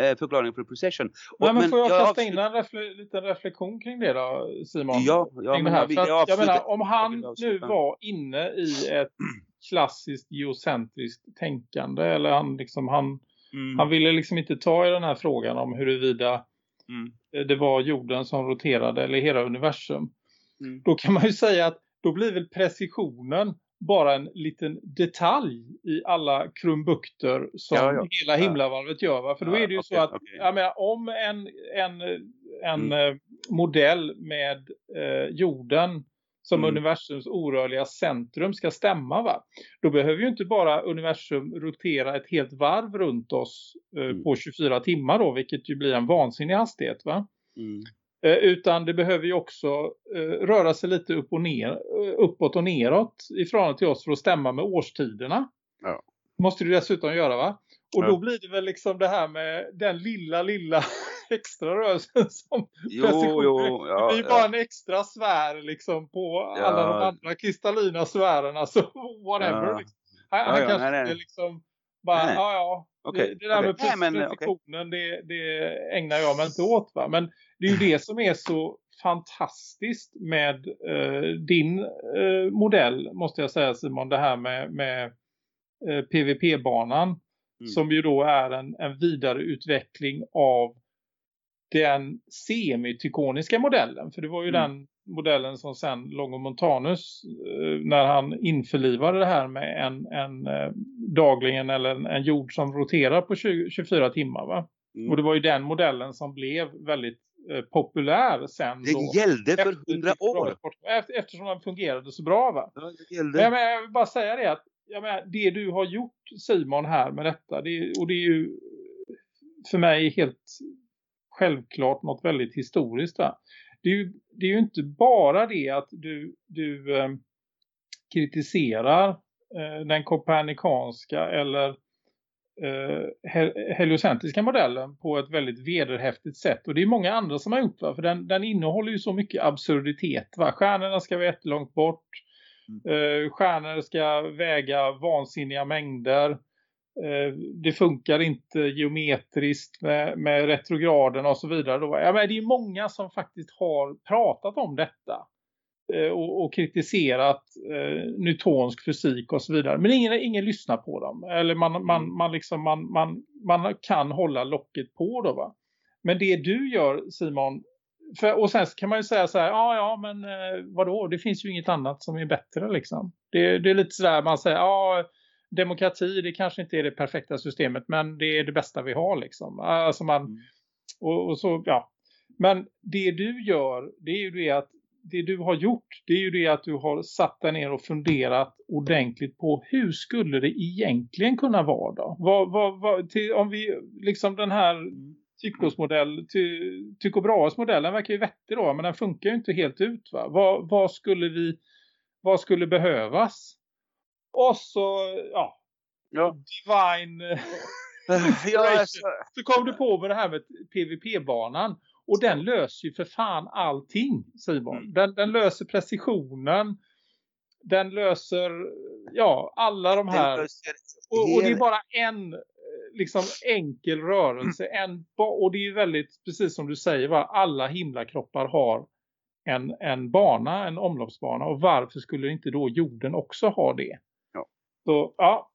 uh, förklaring för procession. Nej, men, får jag kasta absolut... in en refle liten reflektion kring det då, Simon? Ja, ja men här. Jag, jag, jag menar, om han nu var inne i ett *clears throat* klassiskt geocentriskt tänkande eller han liksom, han, mm. han ville liksom inte ta i den här frågan om huruvida mm. det var jorden som roterade eller hela universum. Mm. Då kan man ju säga att då blir väl precisionen bara en liten detalj i alla krumbukter som ja, ja. hela himlavalvet gör. Va? För då är det ju okay, så att okay. menar, om en, en, en mm. Eh, modell med eh, jorden som mm. universums orörliga centrum ska stämma va? Då behöver ju inte bara universum rotera ett helt varv runt oss eh, mm. på 24 timmar då, vilket ju blir en vansinnig hastighet va? Mm. Eh, utan det behöver ju också eh, röra sig lite upp och ner, eh, uppåt och neråt i förhållande till oss för att stämma med årstiderna. Ja. Måste du dessutom göra va? Och ja. då blir det väl liksom det här med den lilla, lilla *laughs* extra rörelsen som jo, jo, ja, Det är bara en extra svär liksom på alla de andra kristallina sfärerna. Så whatever. Liksom. Han, han kanske nej, nej. liksom bara, nej. ja ja. Okay, det, det, där okay. med precisionen okay. det, det ägnar jag mig inte åt va. Men det är ju det som är så fantastiskt med eh, din eh, modell måste jag säga Simon. Det här med, med eh, PVP-banan. Mm. Som ju då är en, en vidareutveckling av den semitykoniska modellen. För det var ju mm. den modellen som sen Longomontanus eh, när han införlivade det här med en, en eh, dagligen eller en, en jord som roterar på 20, 24 timmar va? Mm. Och det var ju den modellen som blev väldigt eh, populär sen. Det då, gällde för hundra år. Efter, eftersom den fungerade så bra va? Ja, det gällde. Men jag, jag vill bara säga det att jag menar, det du har gjort Simon här med detta det, och det är ju för mig helt självklart något väldigt historiskt. Va? Det, är ju, det är ju inte bara det att du, du eh, kritiserar eh, den kopernikanska eller eh, heliocentriska modellen på ett väldigt vederhäftigt sätt. Och det är många andra som har gjort va? För den, den innehåller ju så mycket absurditet va? Stjärnorna ska vara jättelångt bort. Mm. Eh, stjärnor ska väga vansinniga mängder. Eh, det funkar inte geometriskt med, med retrograderna och så vidare. Då. Ja, men det är många som faktiskt har pratat om detta. Eh, och, och, kritiserat eh, newtonsk fysik och så vidare. Men ingen, ingen lyssnar på dem. Eller man, man, mm. man, liksom, man, man, man kan hålla locket på då va. Men det du gör Simon, för, och sen kan man ju säga så här, ja ja men eh, vadå, det finns ju inget annat som är bättre liksom. Det, det är lite sådär man säger, ja demokrati det kanske inte är det perfekta systemet men det är det bästa vi har liksom. Alltså man, mm. och, och, så ja. Men det du gör det är ju det att det du har gjort det är ju det att du har satt dig ner och funderat ordentligt på hur skulle det egentligen kunna vara då? Vad, vad, vad, till, om vi liksom den här Tykosmodell, ty, Tycho Brahes modellen verkar ju vettig då men den funkar ju inte helt ut va? Vad, vad skulle vi vad skulle behövas? Och så ja, ja. Divine *laughs* ja, alltså. så kom du på med det här med PVP-banan och den löser ju för fan allting, Simon. Mm. Den, den löser precisionen. Den löser, ja, alla de här. Och, och, det är bara en liksom enkel rörelse. Mm. En, och det är väldigt, precis som du säger, va? alla himlakroppar har en, en bana, en omloppsbana. Och varför skulle inte då jorden också ha det? Så, ja,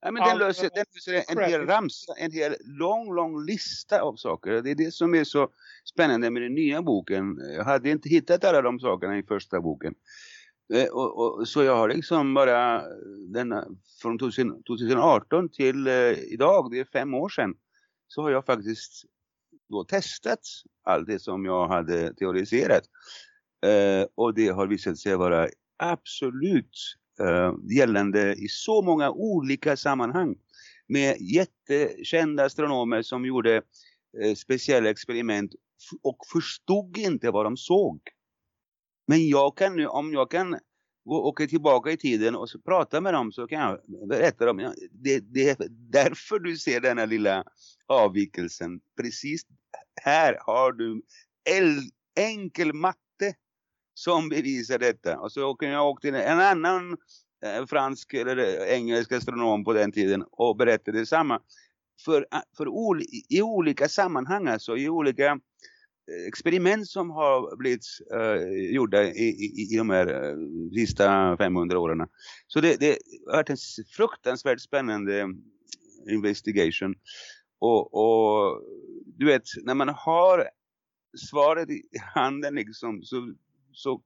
Ja, men den löser, den löser en hel ramsa, en hel lång, lång lista av saker. Det är det som är så spännande med den nya boken. Jag hade inte hittat alla de sakerna i första boken. Eh, och, och, så jag har liksom bara denna, från 2018 till eh, idag, det är fem år sedan, så har jag faktiskt då testat allt det som jag hade teoriserat. Eh, och det har visat sig vara absolut Eh, gällande i så många olika sammanhang med jättekända astronomer som gjorde uh, speciella experiment och förstod inte vad de såg. Men jag kan nu, om jag kan gå, åka tillbaka i tiden och så prata med dem så kan jag berätta dem. Det, det är därför du ser denna lilla avvikelsen. Precis här har du enkel matte som bevisar detta. Och så kunde jag åka till en annan eh, fransk eller eh, engelsk astronom på den tiden och berättade detsamma. För, eh, för ol, i olika sammanhang, alltså i olika experiment som har blivit uh, gjorda i, i, i de här uh, sista 500 åren. Så det, det har varit en fruktansvärt spännande investigation. Och, och du vet, när man har svaret i handen liksom, så så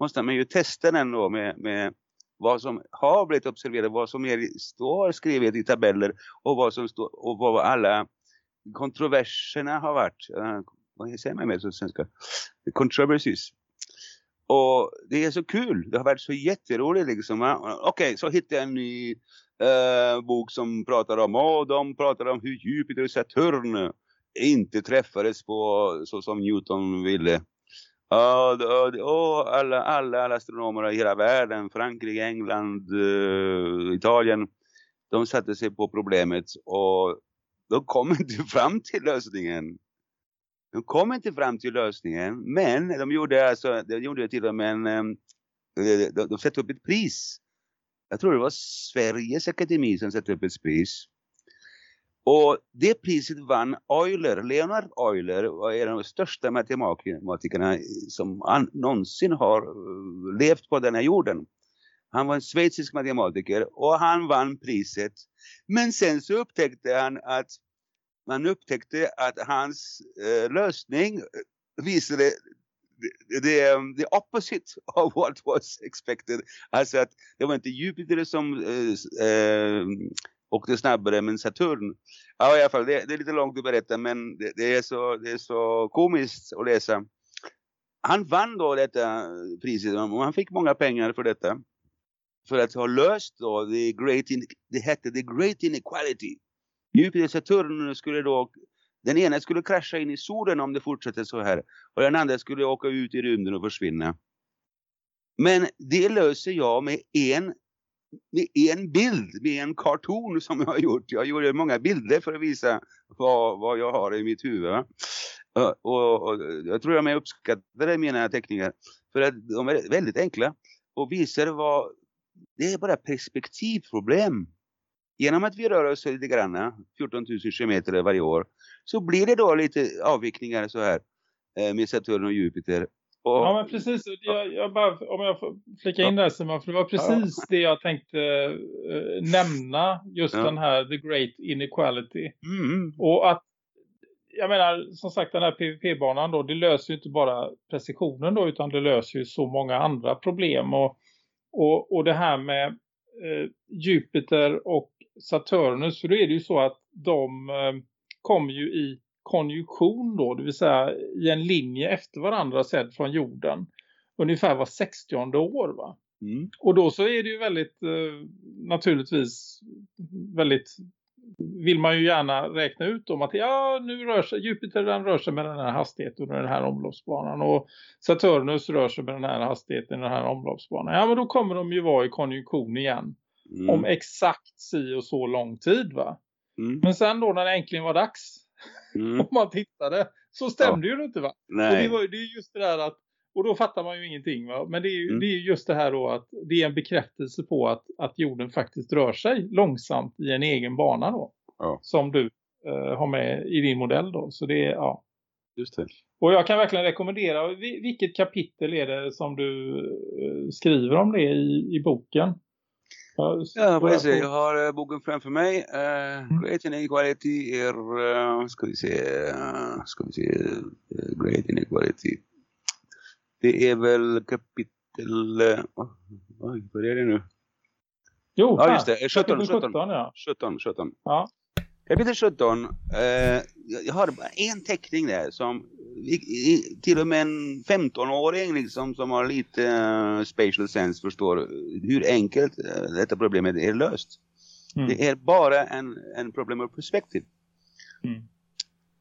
måste man ju testa den då med, med vad som har blivit observerat, vad som är, står skrivet i tabeller och vad som står och vad alla kontroverserna har varit. Uh, vad säger man med så svenska? Controversies. Och det är så kul. Det har varit så jätteroligt liksom. Okej, okay, så hittade jag en ny uh, bok som pratar om, och de pratar om hur Jupiter och Saturn inte träffades på så som Newton ville. Ja, oh, alla, alla, alla astronomer i hela världen, Frankrike, England, uh, Italien, de satte sig på problemet och de kom *laughs* inte fram till lösningen. De kom inte fram till lösningen, men de gjorde, alltså, de gjorde till och med en, de, de satte upp ett pris. Jag tror det var Sveriges akademi som satte upp ett pris och det priset vann Euler, Leonard Euler var en av de största matematikerna som någonsin har eh, levt på den här jorden. Han var en schweizisk matematiker och han vann priset. Men sen så upptäckte han att man upptäckte att hans eh, lösning eh, visade the, eh, the, the opposite of what was expected. Alltså att det var inte Jupiter som eh, eh, åkte snabbare men Saturn. Ja i alla fall, det, det är lite långt att berätta men det, det, är så, det är så komiskt att läsa. Han vann då detta priset och han fick många pengar för detta. För att ha löst då the great in, det hette the great inequality. Jupiter Saturn skulle då Den ena skulle krascha in i solen om det fortsätter så här. Och den andra skulle åka ut i rymden och försvinna. Men det löser jag med en, med en bild, med en karton som jag har gjort. Jag gjorde många bilder för att visa vad, vad jag har i mitt huvud. Och, och, och jag tror jag mig uppskattade mina teckningar. För att de är väldigt enkla. Och visar vad, det är bara perspektivproblem. Genom att vi rör oss lite grann, 14 000 kilometer varje år, så blir det då lite avvikningar så här eh, med Saturn och Jupiter. Och, Ja men precis, jag, jag bara, om jag får flika in där Simon, för det var precis det jag tänkte eh, nämna, just Ja. den här The Great Inequality. mm, Och att, jag menar, som sagt den här PvP-banan då, det löser ju inte bara precisionen då, utan det löser ju så många andra problem. Och, och, och det här med eh, Jupiter och Saturnus, för då är det ju så att de eh, kommer ju i konjunktion då, det vill säga i en linje efter varandra sedd från jorden. Ungefär var 60 år va? mm, Och då så är det ju väldigt eh, naturligtvis väldigt vill man ju gärna räkna ut om att ja nu rör sig Jupiter den rör sig med den här hastigheten och den här omloppsbanan och Saturnus rör sig med den här hastigheten och den här omloppsbanan. Ja men då kommer de ju vara i konjunktion igen mm, om exakt si och så lång tid va. mm, Men sen då när det äntligen var dags mm, om man tittade så stämde ju det inte va. Och det, nej, var, det är just det där att, och då fattar man ju ingenting va. Men det är Mm. det är ju just det här då att det är en bekräftelse på att, att jorden faktiskt rör sig långsamt i en egen bana då. Ja. Som du eh, har med i din modell då. Så det är, ja. just det. Och jag kan verkligen rekommendera, vi- vilket kapitel är det som du eh, skriver om det i, i boken? Ja, får jag jag har eh, boken framför mig. Uh. Great Inequality är, uh, ska vi se, uh, ska vi se, eh, Great Inequality. Det är väl kapitel, uh, oj, vad är det nu? Jo, Ja, här. just det, eh, 17, Kapitel 17. 17 ja. 17, 17. Ja. Kapitel 17, eh, jag- har en teckning där som till och med en 15-åring liksom, som har lite eh, spatial sense förstår hur enkelt eh, detta problemet är löst. Mm. Det är bara en, en problem of perspective. Mm.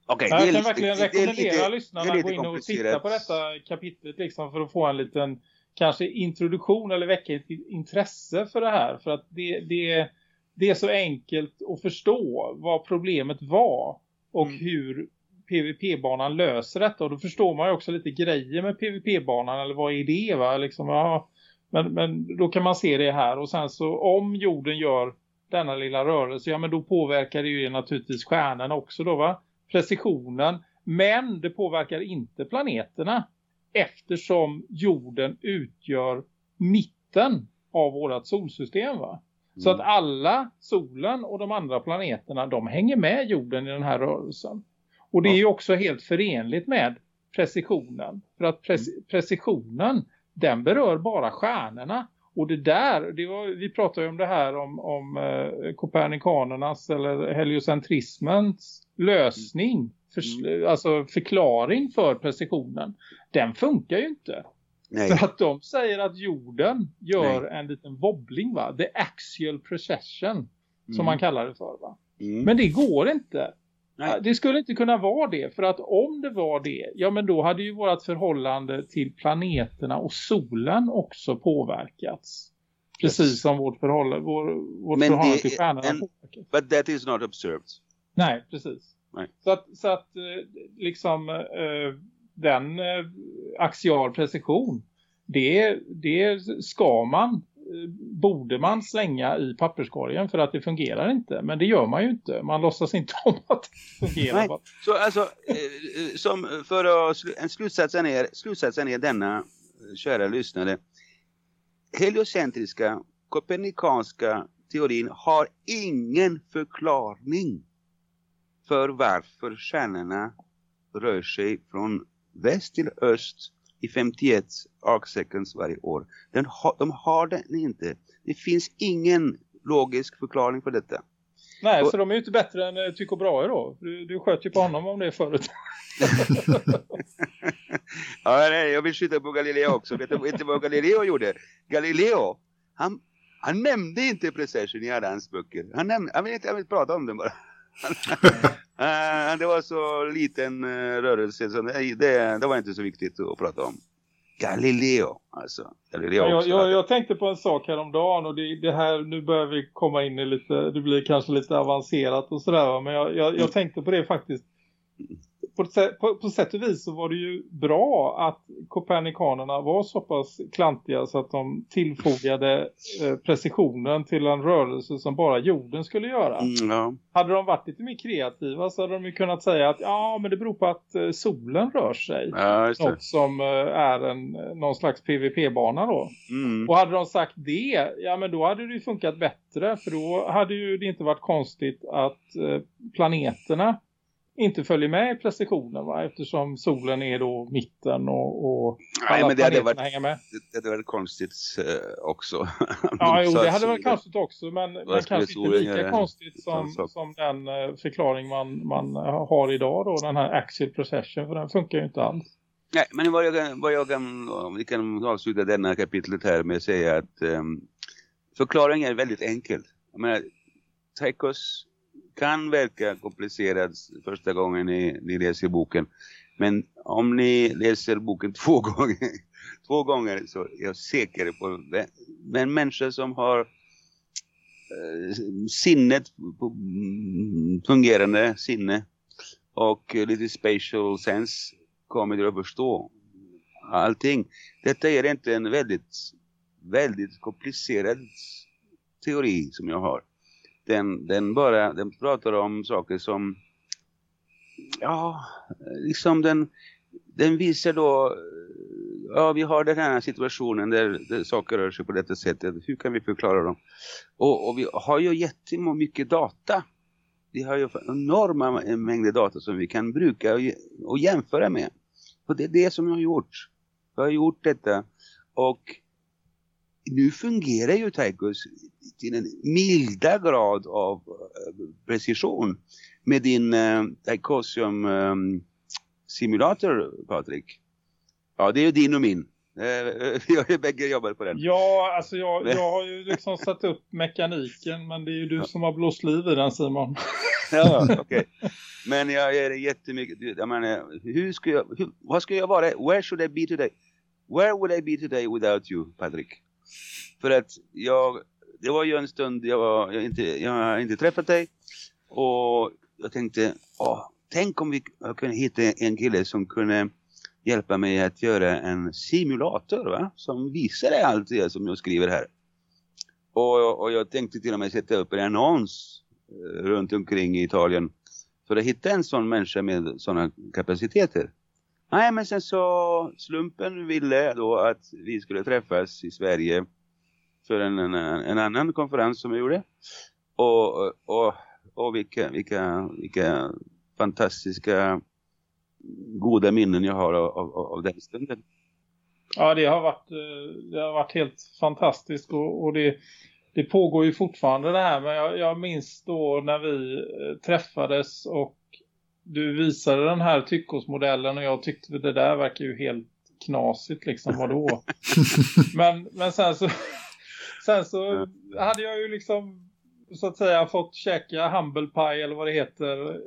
Okej, jag kan lite- verkligen rekommendera lite- lyssnarna att gå in och titta på detta kapitlet liksom för att få en liten kanske introduktion eller väcka ett intresse för det här. För att det, det, det är så enkelt att förstå vad problemet var och Mm. hur PvP-banan löser detta. Och då förstår man ju också lite grejer med PvP-banan eller vad är det va? Liksom, ja, men, men då kan man se det här och sen så om jorden gör denna lilla rörelse, ja men då påverkar det ju naturligtvis stjärnorna också då va? Precisionen, men det påverkar inte planeterna eftersom jorden utgör mitten av vårt solsystem va? Så Mm. att alla, solen och de andra planeterna, de hänger med jorden i den här rörelsen. Och det är ju också helt förenligt med precisionen. För att pre- precisionen, den berör bara stjärnorna. Och det där, det var, vi pratade ju om det här om, om eh, kopernikanernas eller heliocentrismens lösning. För, Alltså förklaring för precisionen. Den funkar ju inte. Nej, För att de säger att jorden gör en liten wobbling va. The axial precession som Mm. man kallar det för va. mm. Men det går inte. Nej. Det skulle inte kunna vara det. För att om det var det, ja men då hade ju vårt förhållande till planeterna och solen också påverkats. Precis Yes. som vårt förhållande, vår, vårt Men förhållande det till är stjärnorna en- påverkats. But that is not observed. Nej, precis. Nej. Så att, så att eh, liksom eh, den eh, axial precision det, det ska man borde man slänga i papperskorgen för att det fungerar inte. Men det gör man ju inte. Man låtsas inte om att det fungerar. Nej. Så alltså, eh, eh, som för att, en slutsatsen är, slutsatsen är denna, eh, kära lyssnare. Heliocentriska, kopernikanska teorin har ingen förklaring för varför stjärnorna rör sig från väst till öst i 51 arc seconds varje år. Den ha, de har den inte. Det finns ingen logisk förklaring för detta. Nej, Och- så de är ju inte bättre än eh, Tycho Brahe då. Du, du sköt ju på honom om det förut. *laughs* Ja, nej, jag vill skjuta på Galileo också. Vet du vet du vad Galileo gjorde? Galileo, han, han nämnde inte precession i alla hans böcker. Han, nämnde, han, vill inte, han vill prata om den bara. Han, *laughs* Eh, det var så liten uh, rörelse så det, det, det var inte så viktigt att prata om. Galileo, alltså. Galileo jag, jag, jag, tänkte på en sak häromdagen och det, det, här, nu börjar vi komma in i lite, det blir kanske lite avancerat och sådär men jag, jag, jag tänkte på det faktiskt på, på, på sätt och vis så var det ju bra att kopernikanerna var så pass klantiga så att de tillfogade eh, precisionen till en rörelse som bara jorden skulle göra. Mm, ja. Hade de varit lite mer kreativa så hade de ju kunnat säga att ja men det beror på att eh, solen rör sig. Ja, något som eh, är en, någon slags PVP-bana då. Mm. Och hade de sagt det, ja men då hade det ju funkat bättre för då hade ju det inte varit konstigt att eh, planeterna inte följer med i precisionen va? eftersom solen är då mitten och, och Nej, alla men det hade varit, hänger med. Det, hade varit konstigt uh, också. *laughs* ja, jo, det hade varit konstigt också men, men kanske inte lika konstigt som, som den uh, förklaring man, man har idag då, den här axial procession för den funkar ju inte alls. Nej, men vad jag, vad jag kan, vi kan avsluta denna kapitlet här med att säga att um, förklaringen är väldigt enkel. Jag menar, Tychos kan verka komplicerad första gången ni, ni läser boken. Men om ni läser boken *laughs* två gånger, två gånger så är jag säker på det. Men människor som har eh, sinnet, mm, fungerande sinne och lite spatial sense kommer att förstå allting. Detta är inte en väldigt, väldigt komplicerad teori som jag har den, den bara, den pratar om saker som, ja, liksom den, den visar då, eh, ja vi har den här situationen där, där saker rör sig på detta sättet, hur kan vi förklara dem? Och, och vi har ju jättemycket data. Vi har ju enorma mängder data som vi kan bruka och, och jämföra med. Och det är det som jag har gjort. Jag har gjort detta och nu fungerar ju Tychus till en milda grad av uh, precision med din uh, Tychosium um, simulator, Patrik. Ja, det är ju din och min. Vi har ju bägge jobbat på den. Ja, alltså jag, jag har ju liksom satt upp mekaniken men det är ju du som har blåst liv i den Simon. *laughs* ja, okej. Okay. Men jag är jättemycket, jag menar, hur ska jag, hur, vad ska jag vara? Where should I be today? Where would I be today without you, Patrik? För att jag, det var ju en stund jag, var, jag, inte, jag har inte träffat dig. Och jag tänkte, åh, tänk om vi kunde hitta en kille som kunde hjälpa mig att göra en simulator va? Som visar allt det som jag skriver här. Och, och jag tänkte till och med sätta upp en annons eh, runt omkring i Italien. För att hitta en sån människa med sådana kapaciteter. Nej men sen så slumpen ville då att vi skulle träffas i Sverige för en, en, en annan konferens som vi gjorde. Och, och, och vilka, vilka, vilka fantastiska goda minnen jag har av, av, av den stunden. Ja, det har varit, eh, det har varit helt fantastiskt och, och det, det pågår ju fortfarande det här. Men jag, jag minns då när vi eh, träffades och du visade den här tyckosmodellen och jag tyckte det där verkar ju helt knasigt liksom, vadå? *laughs* men, men sen så *laughs* sen så hade jag ju liksom så att säga fått käka humble pie eller vad det heter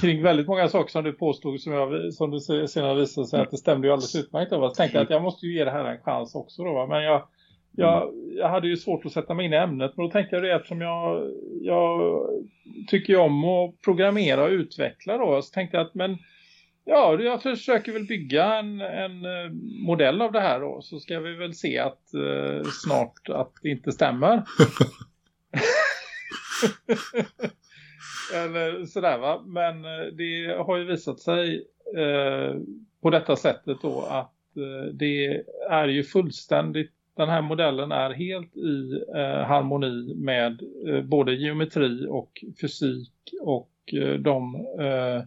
kring väldigt många saker som du påstod som, jag, som du senare visade sig att det stämde ju alldeles utmärkt. Jag tänkte att jag måste ju ge det här en chans också då. Men jag, jag, jag hade ju svårt att sätta mig in i ämnet. Men då tänkte jag det eftersom jag, jag tycker om att programmera och utveckla då. Så tänkte jag att men ja, jag försöker väl bygga en, en eh, modell av det här då. Så ska vi väl se att eh, snart att det inte stämmer. *laughs* Eller sådär va. Men eh, det har ju visat sig eh, på detta sättet då att eh, det är ju fullständigt den här modellen är helt i eh, harmoni med eh, både geometri och fysik och eh, de eh,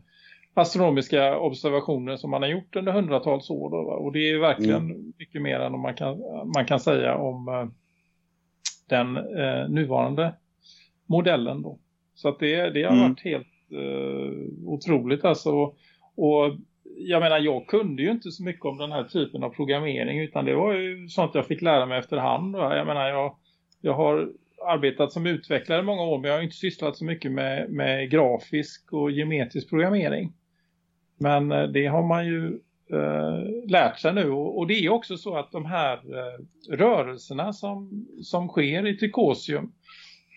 astronomiska observationer som man har gjort under hundratals år. Då, och det är verkligen mm. mycket mer än man kan, man kan säga om eh, den eh, nuvarande modellen. Då. Så att det, det har mm. varit helt otroligt alltså. Och jag menar, jag kunde ju inte så mycket om den här typen av programmering utan det var ju sånt jag fick lära mig efterhand. Jag menar, jag, jag har arbetat som utvecklare i många år men jag har inte sysslat så mycket med, med grafisk och geometrisk programmering. Men eh, det har man ju eh, lärt sig nu och, och, det är också så att de här eh, rörelserna som, som sker i trikosium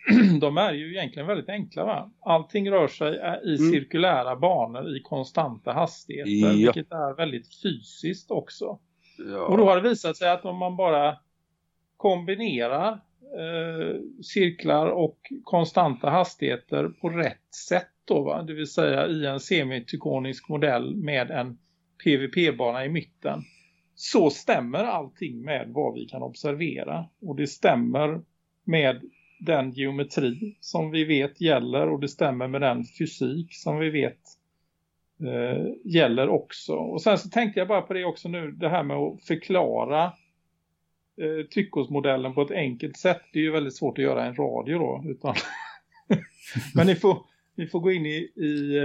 *clears throat* de är ju egentligen väldigt enkla va? Allting rör sig eh, i mm. cirkulära banor i konstanta hastigheter ja. vilket är väldigt fysiskt också. Ja. Och då har det visat sig att om man bara kombinerar eh, cirklar och konstanta hastigheter på rätt sätt då va? Det vill säga i en semitykonisk modell med en PVP-bana i mitten. Så stämmer allting med vad vi kan observera. Och det stämmer med den geometri som vi vet gäller och det stämmer med den fysik som vi vet eh, gäller också. Och sen så tänkte jag bara på det också nu, det här med att förklara eh, tyckosmodellen på ett enkelt sätt. Det är ju väldigt svårt att göra en radio då. Utan *laughs* Men ni får, ni får gå in i, i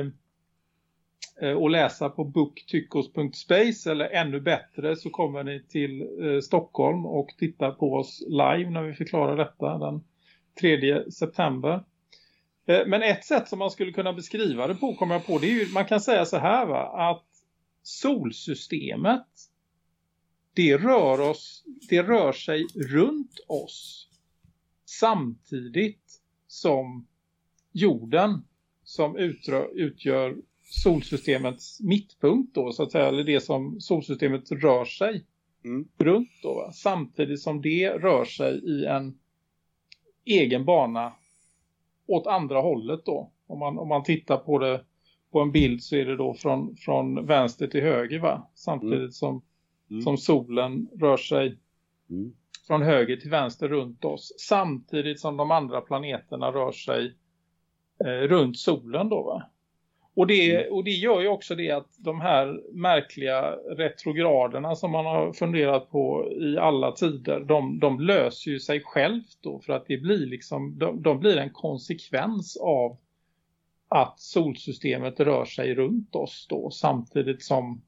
eh, och läsa på booktyckos.space eller ännu bättre så kommer ni till eh, Stockholm och tittar på oss live när vi förklarar detta den 3 september. Eh, men ett sätt som man skulle kunna beskriva det på kommer jag på det är ju, man kan säga så här va, att solsystemet det rör oss, det rör sig runt oss samtidigt som jorden som utgör solsystemets mittpunkt då så att säga, eller det som solsystemet rör sig mm. runt då va? samtidigt som det rör sig i en egen bana åt andra hållet då. Om man, om man tittar på det på en bild så är det då från, från vänster till höger va? Samtidigt mm. Som, mm. som solen rör sig mm. från höger till vänster runt oss. Samtidigt som de andra planeterna rör sig eh, runt solen då va? Och det, mm. och det gör ju också det att de här märkliga retrograderna som man har funderat på i alla tider, de, de löser ju sig självt då för att det blir liksom, de, de blir en konsekvens av att solsystemet rör sig runt oss då samtidigt som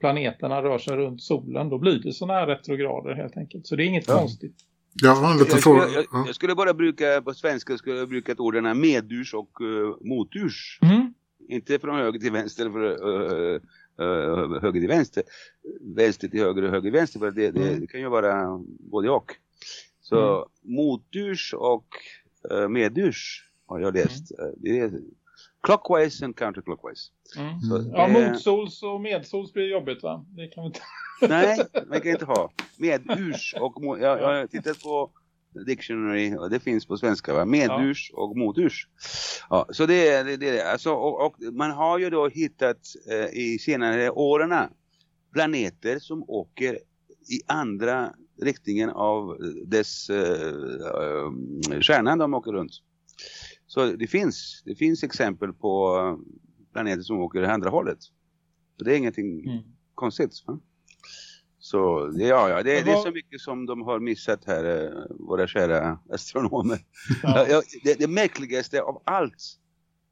planeterna rör sig runt solen. Då blir det sådana här retrograder helt enkelt. Så det är inget ja. konstigt. Jag, jag, skulle, jag, jag, skulle bara bruka, på svenska skulle jag bruka ett ord, medurs och uh, moturs. Mm. Inte från höger till vänster för uh, uh, höger till vänster. Vänster till höger och höger till vänster. För det, det, mm. det kan ju vara både och. Så mm. motdurs och uh, meddurs har jag läst. Mm. Det är clockwise and counterclockwise. Mm. Så ja, motsols och medsols blir jobbigt va? Det kan vi inte. Nej, *laughs* man kan inte ha. Medurs och jag, jag har tittat på Dictionary och det finns på svenska va? Medurs ja. och moturs. Ja, så det är det, det. Alltså, och, och, man har ju då hittat eh, i senare åren planeter som åker i andra riktningen av dess eh, eh, stjärnan de åker runt. Så det finns, det finns exempel på planeter som åker i andra hållet. Så det är ingenting mm. konstigt. Va? Så ja, ja det, det, är så mycket som de har missat här, eh, våra kära astronomer. Ja. Ja, det, det märkligaste av allt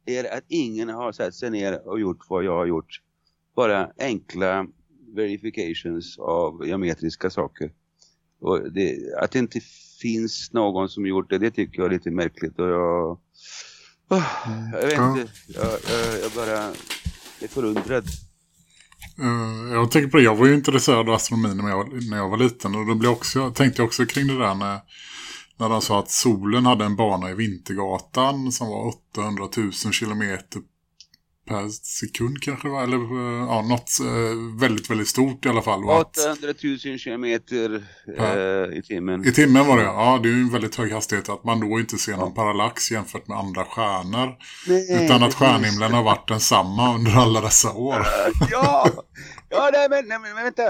är att ingen har satt sig ner och gjort vad jag har gjort. Bara enkla verifications av geometriska saker. Och det, att det inte finns någon som gjort det, det tycker jag är lite märkligt. Och jag, oh, jag vet inte, jag, jag, jag bara är förundrad. Uh, jag tänker på det, jag var ju intresserad av astronomi när jag, när jag var liten. Och då blev också, jag också kring det där när, när de sa att solen hade en bana i Vintergatan som var 800 000 kilometer per sekund kanske va? Eller eh, ja, något eh, väldigt, väldigt stort i alla fall. 800 000 kilometer eh, i timmen. I timmen var det, ja. Det är ju en väldigt hög hastighet att man då inte ser ja. någon parallax jämfört med andra stjärnor. Nej, utan att stjärnhimlen har varit densamma under alla dessa år. ja, ja nej, men, nej, men vänta.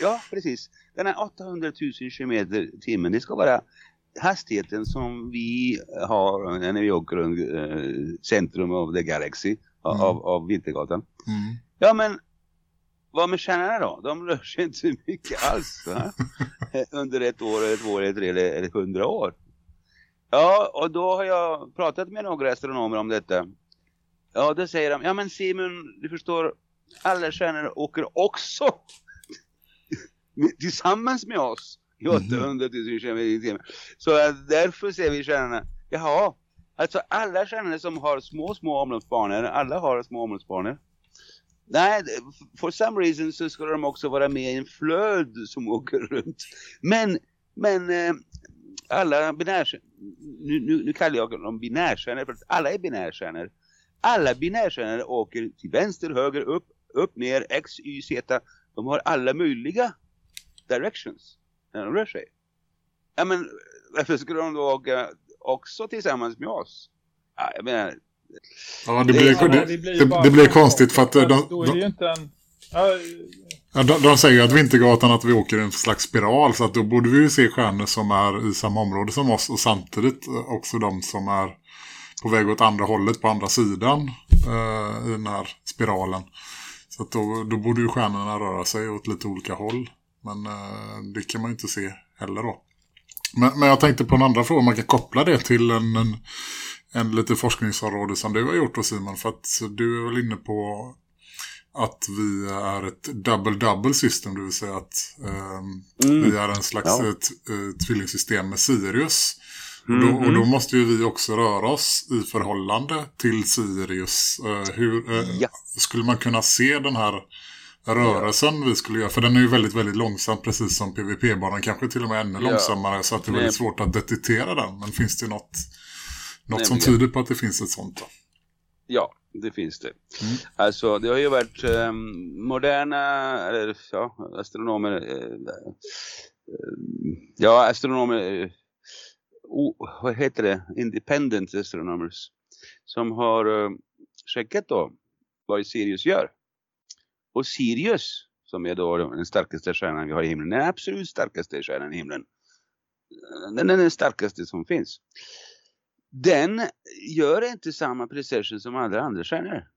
Ja, precis. Den här 800 000 kilometer i timmen, det ska vara hastigheten som vi har när vi åker runt eh, centrum av the galaxy mm. av, av Vintergatan. Mm. Ja men vad med stjärnorna då? De rör sig inte så mycket alls *laughs* under ett år, eller två, eller tre eller, hundra år. Ja, och då har jag pratat med några astronomer om detta. Ja, då säger de, ja men Simon, du förstår, alla stjärnor åker också *laughs* tillsammans med oss i 800 000 km i timmen. Så därför ser vi stjärnorna, jaha, alltså alla stjärnor som har små, små omloppsbanor, alla har små omloppsbanor. Nej, for some reason så skulle de också vara med i en flöd som åker runt. Men, men eh, alla binärstjärnor, nu, nu, nu kallar jag dem binärstjärnor för att alla är binärstjärnor. Alla binärstjärnor åker till vänster, höger, upp, upp, ner, x, y, z. De har alla möjliga directions när de rör sig. Ja men varför skulle de då åka också tillsammans med oss? Ja, jag menar... Ja, det blir, det, det, det, det blir konstigt för att de, Då är det ju inte en... Ja, Ja, de, de säger att Vintergatan att vi åker i en slags spiral så att då borde vi ju se stjärnor som är i samma område som oss och samtidigt också de som är på väg åt andra hållet på andra sidan eh, i den här spiralen. Så att då, då borde ju stjärnorna röra sig åt lite olika håll. Men eh, det kan man ju inte se heller då. Men, men jag tänkte på en andra fråga. Man kan koppla det till en, en, en lite forskningsområde som du har gjort då Simon. För att du är väl inne på att vi är ett double-double system. Det vill säga att eh, Mm. vi är en slags Ja. ett, tvillingsystem med Sirius. Och då, och då måste ju vi också röra oss i förhållande till Sirius. Eh, hur eh, Ja. skulle man kunna se den här rörelsen vi skulle göra? För den är ju väldigt, väldigt långsam, precis som PVP-banan. Kanske till och med ännu långsammare så att det är väldigt svårt att detektera den. Men finns det något, något som tyder på att det finns ett sånt då? Ja, det finns det. Mm. Alltså det har ju varit ehm, moderna eller, ja, astronomer, eh, eh, ja astronomer, eh, o, vad heter det, independent astronomers som har eh, checkat då vad Sirius gör. Och Sirius, som är då den starkaste stjärnan vi har i himlen, den absolut starkaste stjärnan i himlen, den är den starkaste som finns den gör inte samma precision som alla andra stjärnor.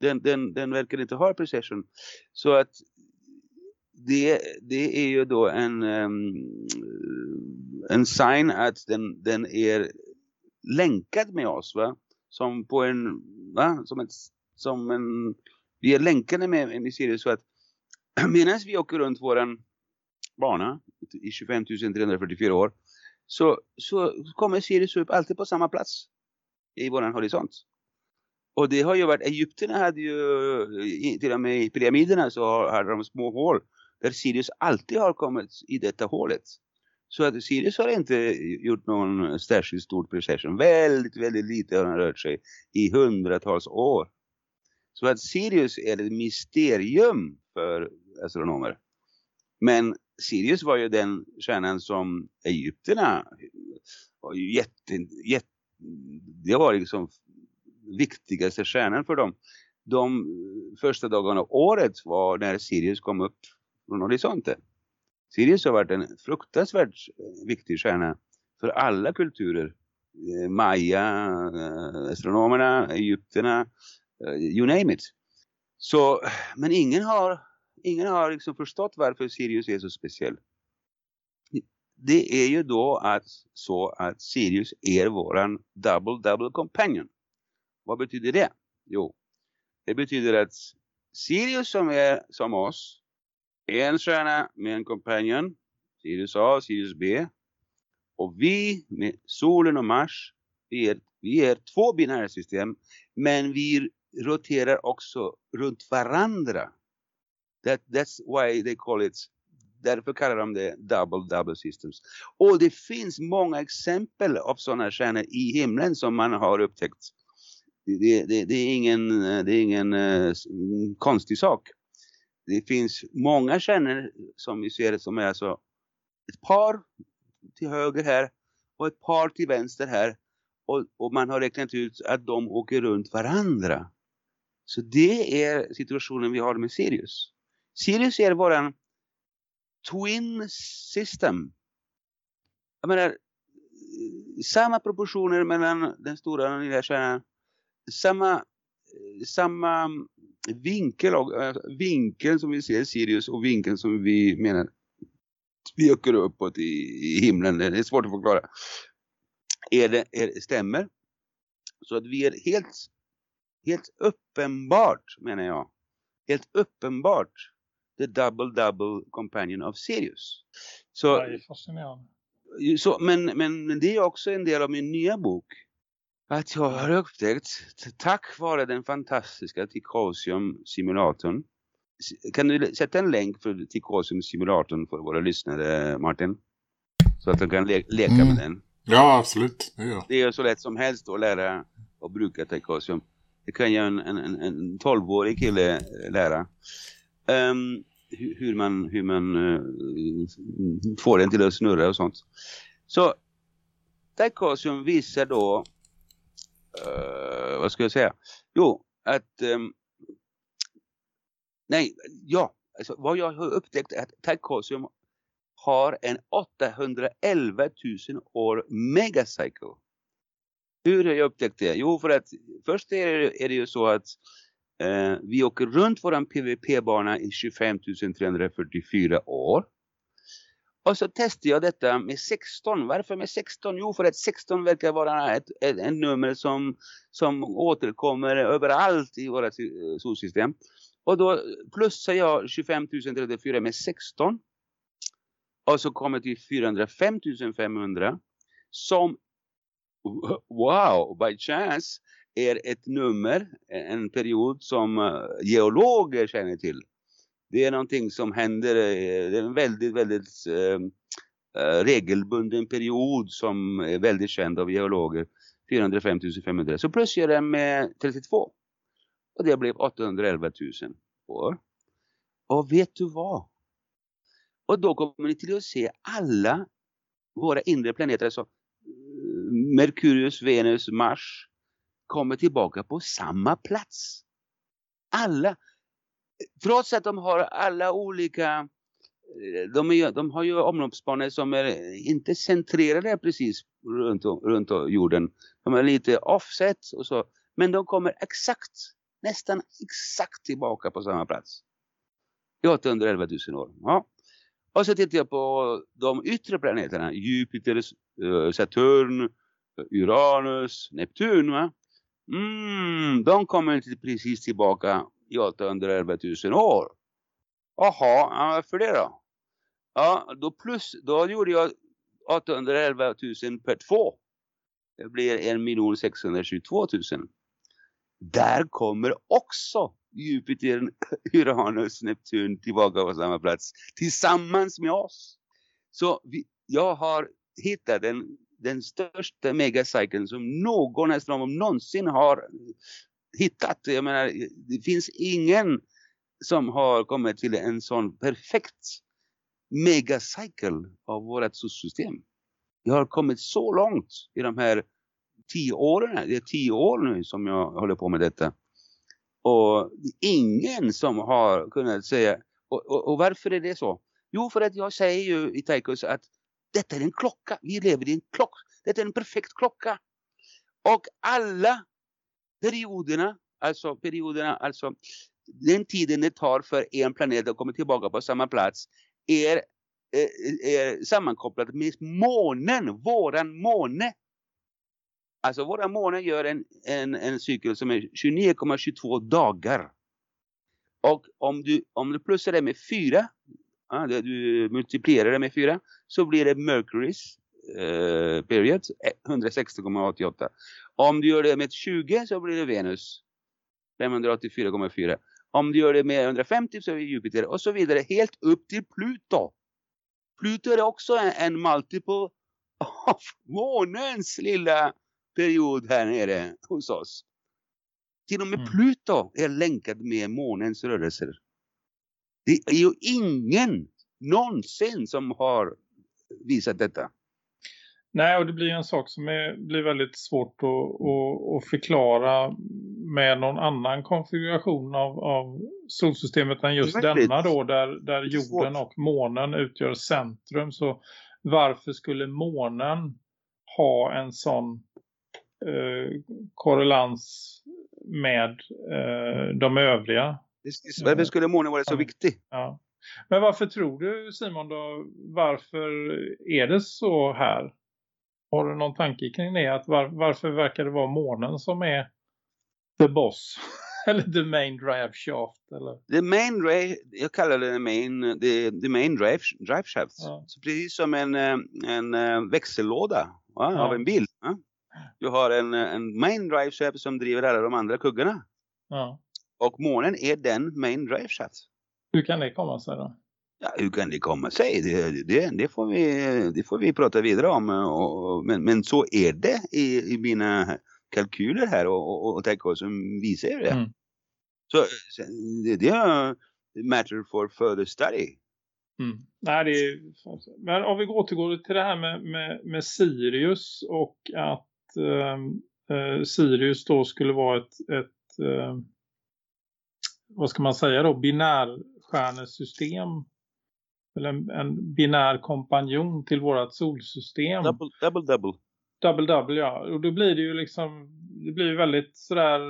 Den, den, den verkar inte ha precision. Så att det, det är ju då en, ehm, en sign att den, den är länkad med oss va? Som på en, va? Som ett, som en, vi är länkade med, med Sirius så att *clears throat* medan vi åker runt våran bana i 25 344 år så, så kommer Sirius upp alltid på samma plats i våran horisont. Och det har ju varit, Egypterna hade ju, till och med i pyramiderna så hade de små hål där Sirius alltid har kommit i detta hålet. Så att Sirius har inte gjort någon särskilt stor precession. Väldigt, väldigt lite har han rört sig i hundratals år. Så att Sirius är ett mysterium för astronomer. Men Sirius var ju den stjärnan som Egypterna var ju jätte, jätte det var liksom viktigaste stjärnan för dem. De första dagarna av året var när Sirius kom upp från horisonten. Sirius har varit en fruktansvärt viktig stjärna för alla kulturer. Eh, Maya, eh, astronomerna, egypterna, Eh, you name it. Så, men ingen har, ingen har liksom förstått varför Sirius är så speciell. Det är ju då att, så att Sirius är våran double double companion. Vad betyder det? Jo, det betyder att Sirius som är som oss är en stjärna med en companion, Sirius A, Sirius B. Och vi med solen och Mars, vi är, vi är två binära system, men vi roterar också runt varandra. That, that's why they call it, därför kallar de det double double systems. Och det finns många exempel av sådana stjärnor i himlen som man har upptäckt. Det, det, det är ingen, det är ingen uh, konstig sak. Det finns många stjärnor som vi ser som är alltså ett par till höger här och ett par till vänster här. Och, och man har räknat ut att de åker runt varandra. Så det är situationen vi har med Sirius. Sirius är våran twin system. Jag menar, samma proportioner mellan den stora och den lilla stjärnan. Samma, samma vinkel, och, äh, vinkeln som vi ser Sirius och vinkeln som vi menar vi åker uppåt i, i himlen. Det är svårt att förklara. Är det, är, stämmer. Så att vi är helt, helt uppenbart menar jag. Helt uppenbart the double double companion of Sirius. Så, Det är fascinerande. så, men, men det är också en del av min nya bok. Att jag har upptäckt, tack vare den fantastiska Tikosium-simulatorn. Kan du sätta en länk för Tikosium-simulatorn för våra lyssnare, Martin? Så att de kan le leka Mm. med den. Ja, absolut. Det gör. Det är så lätt som helst att lära och bruka Tikosium. Det kan ju en, en, en, en 12-årig kille eh, lära. Um, hur, man, hur man uh, får den till att snurra och sånt. Så Tikosium visar då, uh, vad ska jag säga? Jo, att, um, nej, ja, alltså, vad jag har upptäckt är att Tikosium har en 811 000 år megacycle. Hur har jag upptäckt det? Jo, för att först är det, är det ju så att eh, vi åker runt våran PVP-bana i 25 344 år. Och så testade jag detta med 16. Varför med 16? Jo, för att 16 verkar vara ett, ett, ett nummer som, som återkommer överallt i våra eh, solsystem. Och då plussar jag 25 034 med 16. Och så kommer till 405 500 som *laughs* wow, by chance är ett nummer, en period som eh, geologer känner till. Det är någonting som händer, eh, det är en väldigt, väldigt eh, eh, regelbunden period som är väldigt känd av geologer. 405 500. Så plus jag den med 32. Och det blev 811 000 år. Och vet du vad? Och då kommer ni till att se alla våra inre planeter, alltså Merkurius, Venus, Mars, kommer tillbaka på samma plats. Alla, trots att de har alla olika, eh, de, är, de har ju omloppsbanor som är inte centrerade precis runt, runt jorden. De är lite offset och så, men de kommer exakt, nästan exakt tillbaka på samma plats. I 811 000 år. Ja. Och så tittar jag på de yttre planeterna. Jupiter, eh, Saturn, Uranus, Neptun. Va? Mm, de kommer inte precis tillbaka i 811 000 år. Jaha, varför det då? Ja, då plus, då gjorde jag 811 000 per två. Det blir 1 622 000. Där kommer också Jupiter, Uranus, Neptun tillbaka på samma plats tillsammans med oss. Så vi, jag har hittat en den största megacykeln som någon astronom någonsin har hittat. Jag menar, det finns ingen som har kommit till en sån perfekt megacykel av vårt solsystem. Jag har kommit så långt i de här tio åren. Det är tio år nu som jag håller på med detta. Och det är ingen som har kunnat säga, och, och, och varför är det så? Jo, för att jag säger ju i Taikos att detta är en klocka. Vi lever i en klocka. Detta är en perfekt klocka. Och alla perioderna, alltså perioderna, alltså den tiden det tar för en planet att komma tillbaka på samma plats är, är, är sammankopplat med månen, våran måne. Alltså våra måne gör en, en, en cykel som är 29,22 dagar. Och om du, om du plussar det med fyra ja, du multiplicerar det med 4, så blir det Mercurys eh, period, eh, 160,88. Om du gör det med 20 så blir det Venus, 584,4. Om du gör det med 150 så är det Jupiter och så vidare, helt upp till Pluto. Pluto är också en, en multiple av *laughs* månens lilla period här nere hos oss. Till och med Mm. Pluto är länkad med månens rörelser. Det är ju ingen någonsin som har visat detta. Nej, och det blir en sak som är, blir väldigt svårt att, att, att förklara med någon annan konfiguration av, av solsystemet än just denna då, där, där jorden och månen utgör centrum. Så varför skulle månen ha en sån eh, korrelans med eh, de övriga? Varför skulle månen vara så Ja. viktig? Ja. Men varför tror du Simon då, varför är det så här? Har du någon tanke kring det? Att var, varför verkar det vara månen som är the boss? *laughs* Eller the main drive shaft eller? The main drive, jag kallar det main, the, the main drive, drive shaft. Ja. Så precis som en, eh, en eh, växellåda va, Ja. av en bil. Du har en, eh, en main drive shaft som driver alla de andra kuggorna. Ja. Och månen är den main drive shaft. Hur kan det komma sig då? Ja, hur kan det komma sig? Det, det, det, får, vi, det får vi prata vidare om. Och, men, men så är det i, i mina kalkyler här och, och, och tänk vad som visar det. Mm. Så det, det är matter for further study. Mm. Nej, det är... Men om vi återgår till det här med, med, med Sirius och att ehm, eh, Sirius då skulle vara ett, ett eh, vad ska man säga då, binärstjärnesystem eller en, en binär kompanjon till vårat solsystem. Double, double, double. Double double ja. Och då blir det ju liksom det blir väldigt sådär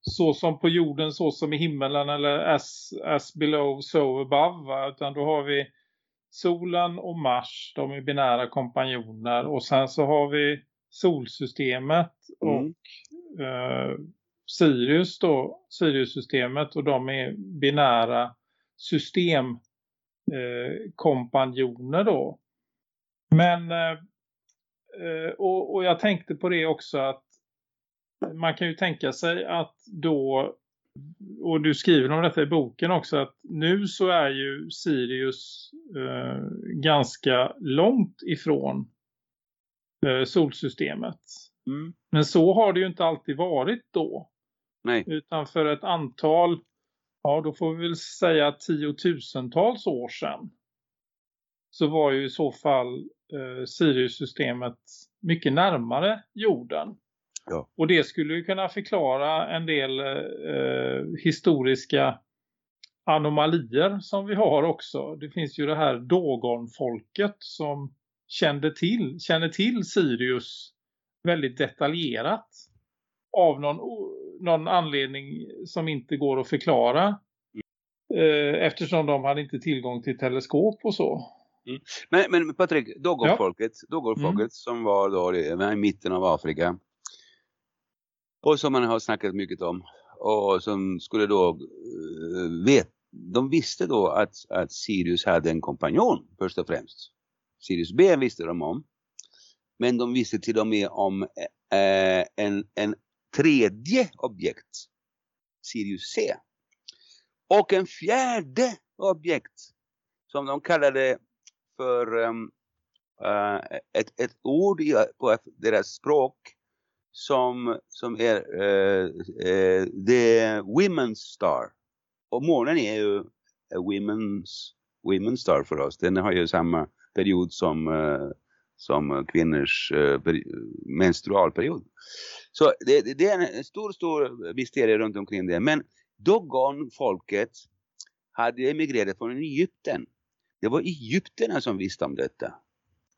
så som på jorden så som i himmelen eller as, as below so above va? utan då har vi solen och Mars de är binära kompanjoner och sen så har vi solsystemet och Mm. eh, Sirius då Sirius-systemet och de är binära systemkompanjoner eh, då men eh, Eh, och, och jag tänkte på det också att man kan ju tänka sig att då och du skriver om detta i boken också att nu så är ju Sirius eh, ganska långt ifrån eh, solsystemet. Mm. Men så har det ju inte alltid varit då. Nej. Utan för ett antal, ja då får vi väl säga tiotusentals år sedan. Så var ju i så fall eh, Sirius-systemet mycket närmare jorden. Ja. Och det skulle ju kunna förklara en del eh, historiska anomalier som vi har också. Det finns ju det här Dogon-folket som kände till, känner till Sirius väldigt detaljerat. Av någon, någon anledning som inte går att förklara. Eh, eftersom de hade inte tillgång till teleskop och så. Men, men Patrik, Dogonfolket, Dogonfolket Mm. som var då i, mitten av Afrika. Och som man har snackat mycket om. Och som skulle då uh, vet, de visste då att, att Sirius hade en kompanjon först och främst. Sirius B visste de om. Men de visste till och med om eh, en, en tredje objekt. Sirius C. Och en fjärde objekt. Som de kallade för um, uh, ett, ett ord i, på deras språk som, som är uh, uh, the women's star. Och månen är ju a women's, women's star för oss. Den har ju samma period som, uh, som kvinnors eh, menstrualperiod. Så det, det, är en stor, stor mysterie runt omkring det. Men Dogon-folket hade emigrerat från Egypten. Det var egyptierna som visste om detta.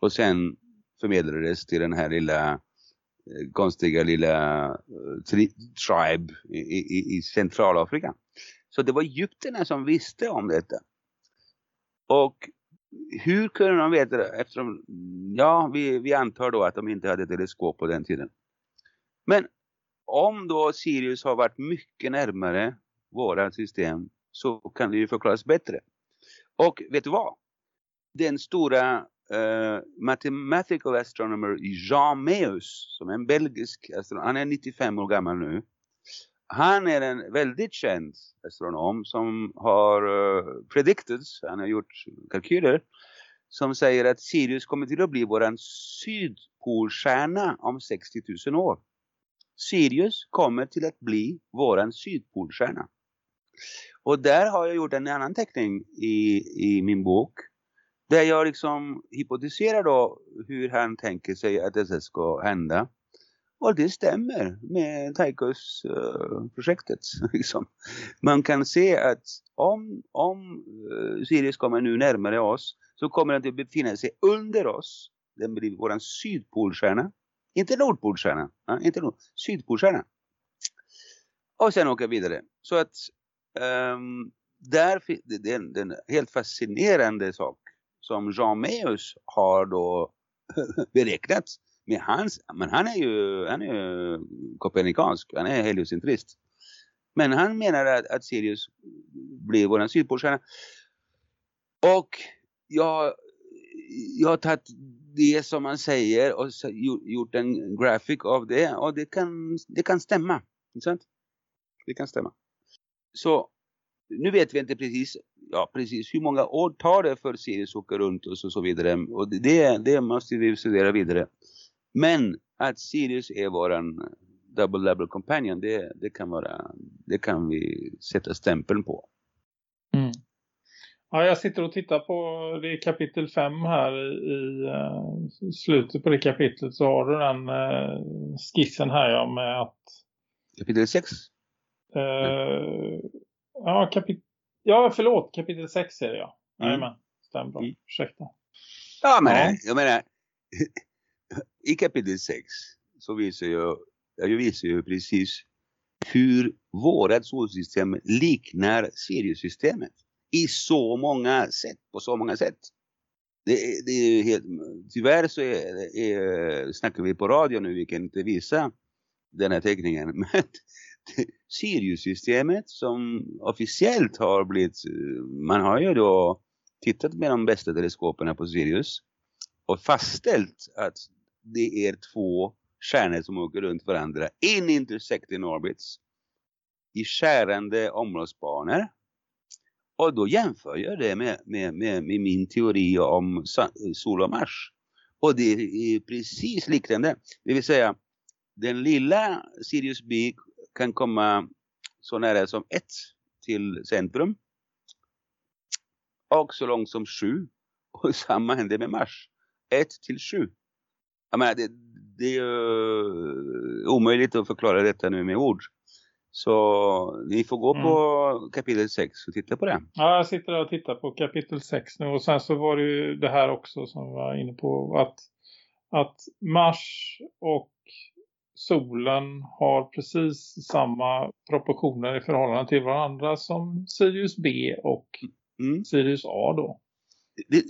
Och sen förmedlades till den här lilla eh, konstiga lilla eh, tri tribe i, i, i Centralafrika. Så det var egyptierna som visste om detta. Och hur kunde de veta det? Eftersom, ja, vi, vi antar då att de inte hade teleskop på den tiden. Men om då Sirius har varit mycket närmare våra system så kan det ju förklaras bättre. Och vet du vad? Den stora uh, mathematical astronomer Jean Meus, som är en belgisk astronom, han är 95 år gammal nu. Han är en väldigt känd astronom som har eh, uh, predicted, han har gjort kalkyler, som säger att Sirius kommer till att bli våran sydpolstjärna om 60 000 år. Sirius kommer till att bli våran sydpolstjärna. Och där har jag gjort en annan teckning i, i min bok. Där jag liksom hypotiserar då hur han tänker sig att det ska hända. Och det stämmer med Taikos uh, projektet. *laughs* Liksom. Man kan se att om, om uh, Sirius kommer nu närmare oss så kommer den att befinna sig under oss. Den blir vår sydpolstjärna. Inte nordpolstjärna, ja, inte nord, sydpolstjärna. Och sen åka vidare. Så att um, där, det det är en helt fascinerande sak som Jean Meus har då *laughs* beräknat. Men, hans, men han är ju, han är ju kopernikansk, han är heliocentrist. Men han menar att, att Sirius blir våran sydpolstjärna. Och jag, jag har tagit det som man säger och så, gjort en graphic av det. Och det kan, det kan stämma. Inte sant? Det kan stämma. Så nu vet vi inte precis, ja, precis hur många år tar det för Sirius att åka runt och så, så vidare. Och det, det måste vi studera vidare. Men att Sirius är våran double level companion, det, det, kan vara, det kan vi sätta stämpeln på. Mm. Ja, jag sitter och tittar på det är kapitel 5 här i, i uh, slutet på det kapitlet så har du den uh, skissen här ja, med att Kapitel 6? Uh, mm. Ja, kapit ja, förlåt, kapitel 6 är det ja. Mm. Jajamän, stämmer bra. Mm. Ursäkta. Ja, men ja. jag menar i kapitel 6 så visar jag, jag visar ju precis hur vårat solsystem liknar Sirius-systemet i så många sätt, på så många sätt. Det, det är helt, tyvärr så är, är, snackar vi på radio nu, vi kan inte visa den här teckningen. *laughs* Men Sirius-systemet som officiellt har blivit, man har ju då tittat med de bästa teleskoperna på Sirius och fastställt att det är två stjärnor som åker runt varandra in intersecting orbits i skärande områdsbanor. Och då jämför jag det med, med, med, med, min teori om sol och Mars. Och det är precis liknande. Det vill säga, den lilla Sirius B kan komma så nära som ett till centrum. Och så långt som sju. Och samma händer med Mars. Ett till sju. Jag menar, det, det är ju omöjligt att förklara detta nu med ord. Så ni får gå mm. på kapitel 6 och titta på det. Ja, jag sitter och tittar på kapitel 6 nu. Och sen så var det ju det här också som vi var inne på. Att, att Mars och solen har precis samma proportioner i förhållande till varandra som Sirius B och mm. Sirius A då. Det,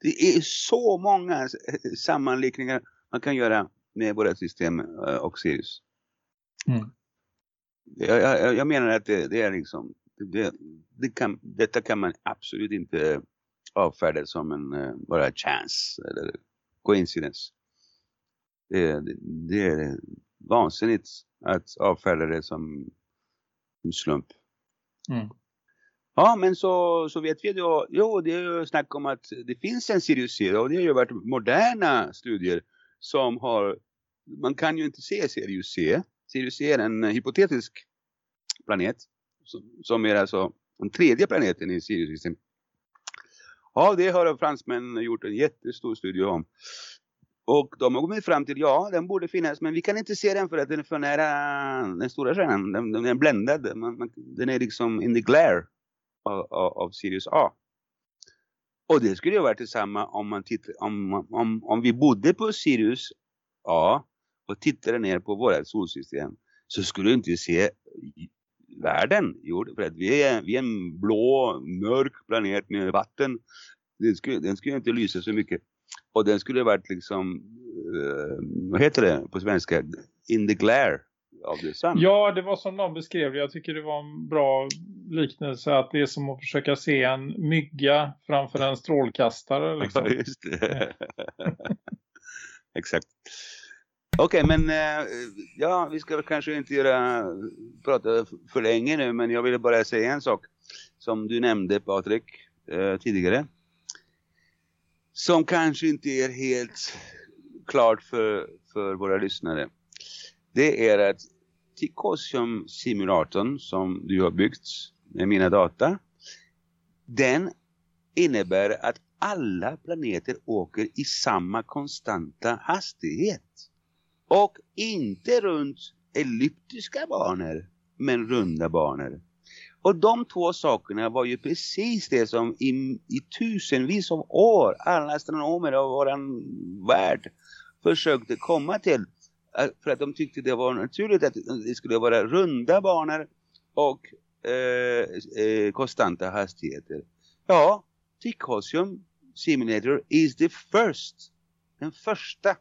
det, är så många sammanlikningar man kan göra med våra system eh, och Sirius. Mm. Jag, jag, jag, menar att det, det är liksom det, det kan, detta kan man absolut inte avfärda som en uh, bara chance eller coincidence det, det, är vansinnigt att avfärda det som en slump. Mm. Ja, men så, så vet vi då, jo det är ju snack om att det finns en Sirius C och det har ju varit moderna studier som har, man kan ju inte se Sirius C. Sirius C är en hypotetisk planet som, som är alltså den tredje planeten i Sirius system. Ja, det har fransmän gjort en jättestor studie om. Och de har kommit fram till, ja den borde finnas men vi kan inte se den för att den är för nära den stora stjärnan. Den, den är bländad, man, man, den är liksom in the glare av, av, av Sirius A. Och det skulle ju varit detsamma om, man tittar, om, om, om vi bodde på Sirius A och tittade ner på vårt solsystem så skulle du inte se världen. För att vi är, vi är en blå, mörk planet med vatten. Den skulle, den skulle inte lysa så mycket. Och den skulle varit liksom, uh, vad heter det på svenska? In the glare of the sun. Ja, det var som någon beskrev Jag tycker det var en bra liknelse att det är som att försöka se en mygga framför en strålkastare. Liksom. Ja, just det. *laughs* Exakt. Okej, okay, men uh, ja, vi ska väl kanske inte göra, prata för länge nu, men jag ville bara säga en sak som du nämnde Patrik uh, tidigare som kanske inte är helt klart för, för våra lyssnare. Det är att Ticosium-simulatorn som du har byggt mina data, den innebär att alla planeter åker i samma konstanta hastighet. Och inte runt elliptiska banor, men runda banor. Och de två sakerna var ju precis det som i, i tusenvis av år alla astronomer av våran värld försökte komma till. För att de tyckte det var naturligt att det skulle vara runda banor och Eh, eh, konstanta hastigheter. Ja, Tikosium Simulator is the first. Den första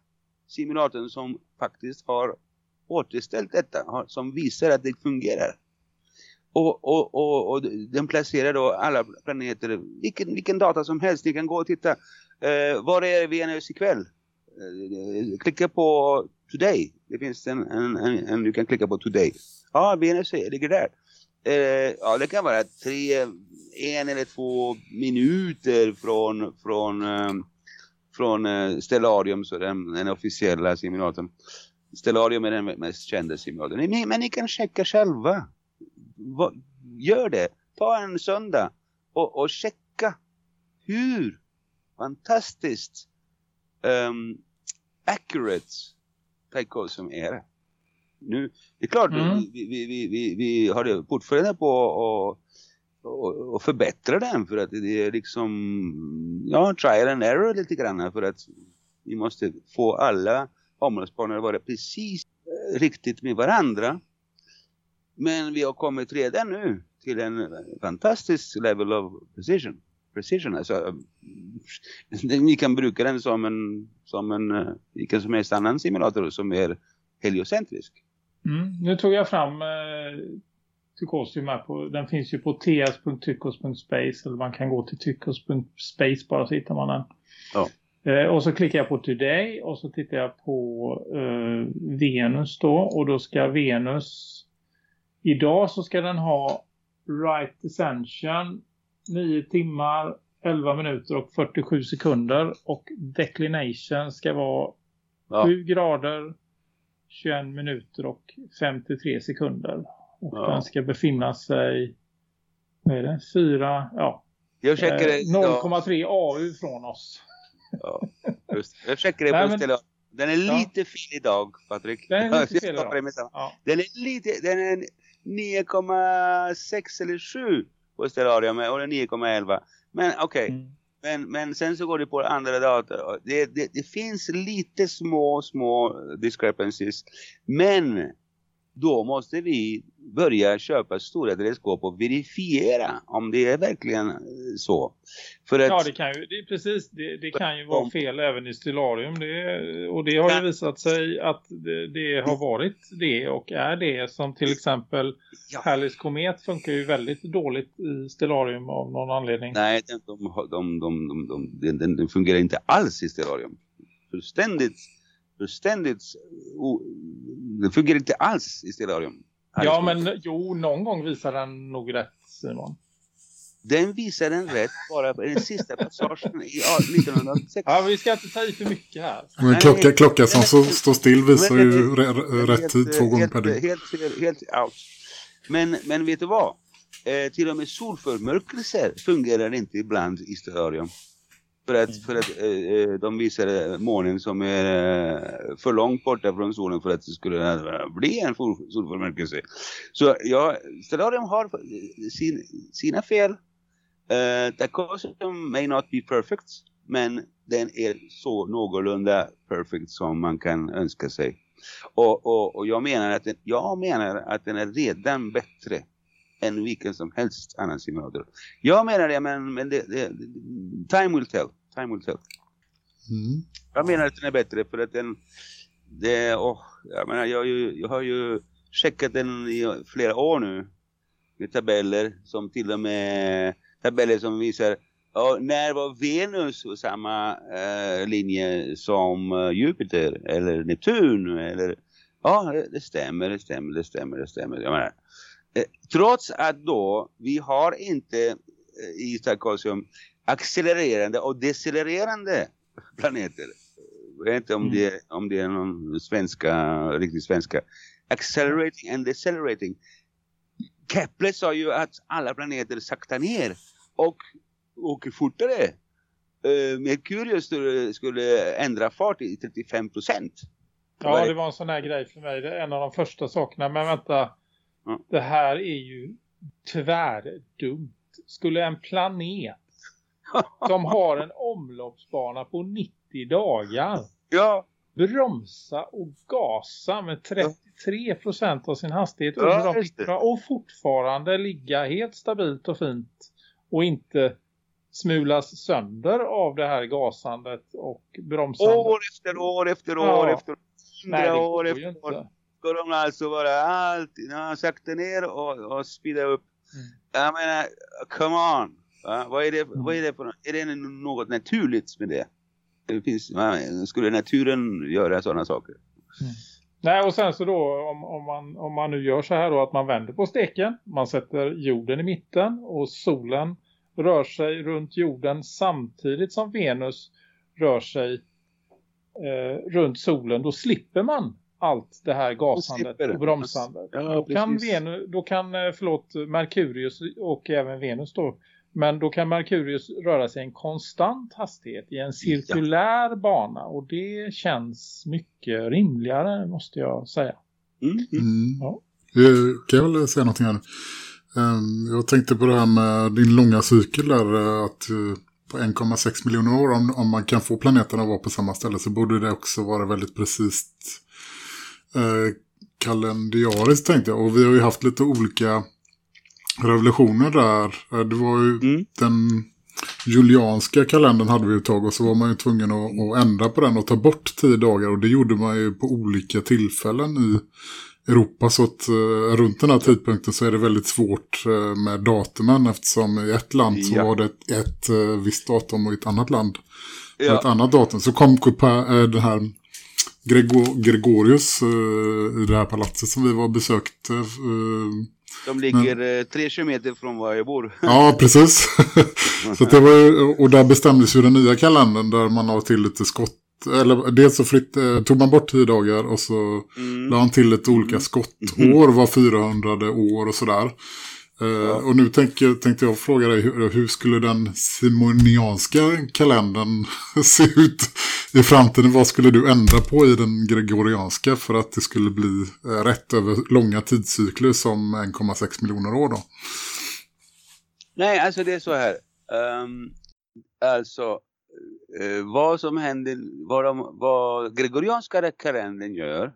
simulatorn som faktiskt har återställt detta. Som visar att det fungerar. Och, och, och, och den placerar då alla planeter, vilken, vilken data som helst, ni kan gå och titta. Eh, var är Venus ikväll? Eh, klicka på Today, det finns en, en, en, en du kan klicka på Today. Ja, Venus ligger där. Eh, ja, det kan vara tre, en eller två minuter från, från, eh, från eh, Stellarium, så den, den officiella simulatorn. Stellarium är den mest kända simulatorn. Men, men ni kan checka själva. Va, gör det. Ta en söndag och, och checka hur fantastiskt um, accurate Peg som är det. Nu, det är klart, mm. vi, vi, vi, vi, har det fortfarande på att och, och förbättra den för att det är liksom ja, trial and error lite grann för att vi måste få alla områdesbanor att vara precis eh, riktigt med varandra. Men vi har kommit redan nu till en fantastisk level of precision. Precision, alltså *laughs* vi kan bruka den som en, som en eh, vilken som helst annan simulator som är heliocentrisk. Mm. Nu tog jag fram eh, Tykos med på, den finns ju på ts.tykos.space eller man kan gå till tykos.space bara så hittar man den. Ja. Eh, och så klickar jag på Today och så tittar jag på eh, Venus då och då ska Venus idag så ska den ha Right Descension 9 timmar 11 minuter och 47 sekunder och Declination ska vara ja. 7 grader 21 minuter och 53 sekunder. Och ja. den ska befinna sig vad är det? 4, ja. Jag checkar eh, 0,3 AU från oss. Ja, just. Jag checkar det Nej, Den är lite ja. fel idag, Patrik. Den är lite fel idag. Ja. Den är lite, den är 9,6 eller 7 på Stellarium och den är 9,11. Men okej. Okay. Mm. Men, men sen så går det på andra data. Det, det, det finns lite små, små discrepancies. Men då måste vi börja köpa stora teleskop och verifiera om det är verkligen så. För att, ja, det kan ju, det, precis, det, det kan ju vara fel även i Stellarium. Det, och det har ju visat sig att det, det, har varit det och är det. Som till exempel ja. Hallis komet funkar ju väldigt dåligt i Stellarium av någon anledning. Nej, de, de, de, de, de, den, den fungerar inte alls i Stellarium. Fullständigt fullständigt o, det fungerar inte alls i Stellarium. Ja, men jo, någon gång visar den nog rätt, Simon. Den visar den rätt bara på den sista *laughs* passagen i 1906. Ja, vi ska inte ta i för mycket här. Men klocka, klocka som så, står still visar ju rätt tid två gånger per dygn. Helt, helt, helt out. Men, men vet du vad? Eh, till och med solförmörkelser fungerar inte ibland i Stellarium. För att, för att eh, eh de visar månen som är eh, för långt borta från solen för att det skulle eh, bli en solförmörkelse. Så ja, Stellarium har sin, sina fel. Uh, Takosum may not be perfect, men den är så någorlunda perfect som man kan önska sig. Och, och, och jag, menar att den, jag menar att den är redan bättre än vilken som helst annan simulator. Jag menar det, men, men det, det, time will tell time will tell. Mm. Jag menar att den är bättre för att den, det, oh, jag menar, jag, jag, har ju checkat den i flera år nu. Med tabeller som till och med, tabeller som visar Ja, när var Venus på samma äh, linje som uh, Jupiter eller Neptun eller ja det stämmer, det stämmer, det stämmer, det stämmer. Jag menar, eh, trots att då vi har inte eh, i Stockholm accelererande och decelererande planeter. Jag vet inte om, mm. det, om det är någon svenska, riktigt svenska. Accelerating and decelerating. Kepler sa ju att alla planeter saktar ner och åker fortare. Uh, Merkurius skulle, skulle ändra fart i 35 procent. Ja, det var en sån här grej för mig. Det är en av de första sakerna. Men vänta, ja. det här är ju tvärdumt. Skulle en planet som har en omloppsbana på 90 dagar. Ja. Bromsa och gasa med 33 procent av sin hastighet under ja, och fortfarande ligga helt stabilt och fint och inte smulas sönder av det här gasandet och bromsandet. År efter år efter år ja. efter hundra år efter år ska de alltså vara alltid sakta ner och, och spida upp Jag menar, come on. Va? Vad, är det, vad är det för Är det något naturligt med det? det finns, skulle naturen göra sådana saker? Nej och sen så då om, om, man, om man nu gör så här då att man vänder på steken. Man sätter jorden i mitten och solen rör sig runt jorden samtidigt som Venus rör sig eh, runt solen. Då slipper man allt det här gasandet och bromsandet. Ja, då, kan. Venus, då kan eh, förlåt, Merkurius och även Venus då. Men då kan Merkurius röra sig i en konstant hastighet i en cirkulär bana. Och det känns mycket rimligare måste jag säga. Mm. Mm. Mm. Ja. Jag kan väl säga någonting här. Ehm, Jag tänkte på det här med din långa cykel där. eh, Att eh, på 1,6 miljoner år, om, om man kan få planeterna att vara på samma ställe så borde det också vara väldigt precis eh, kalendiariskt tänkte jag. Och vi har ju haft lite olika revolutioner där. Eh, Det var ju Mm. den julianska kalendern hade vi ett tag och så var man ju tvungen att, att ändra på den och ta bort tio dagar och det gjorde man ju på olika tillfällen i Europa så att eh, runt den här tidpunkten så är det väldigt svårt eh, med datumen eftersom i ett land så Ja. var det ett, ett eh, visst datum och i ett annat land Ja. ett annat datum. Så kom Copa- eh, den här Grego- Gregorius i det här palatset som vi var eh, De ligger eh, tre kilometer från var jag bor. Ja, *laughs* precis. *laughs* så det var, ju- och där bestämdes ju den nya kalendern där man har till lite skott. Eller dels så flytt, eh, tog man bort tio dagar och så Mm. la han till lite olika skottår, var 400 år och sådär. Eh, Och nu tänker, tänkte jag fråga dig, hur, hur skulle den simonianska kalendern *laughs* se ut i framtiden? Vad skulle du ändra på i den gregorianska för att det skulle bli eh, rätt över långa tidscykler som 1,6 miljoner år då? Nej, alltså det är så här. Ehm, alltså, eh, vad som händer, vad, de, vad gregorianska kalendern gör,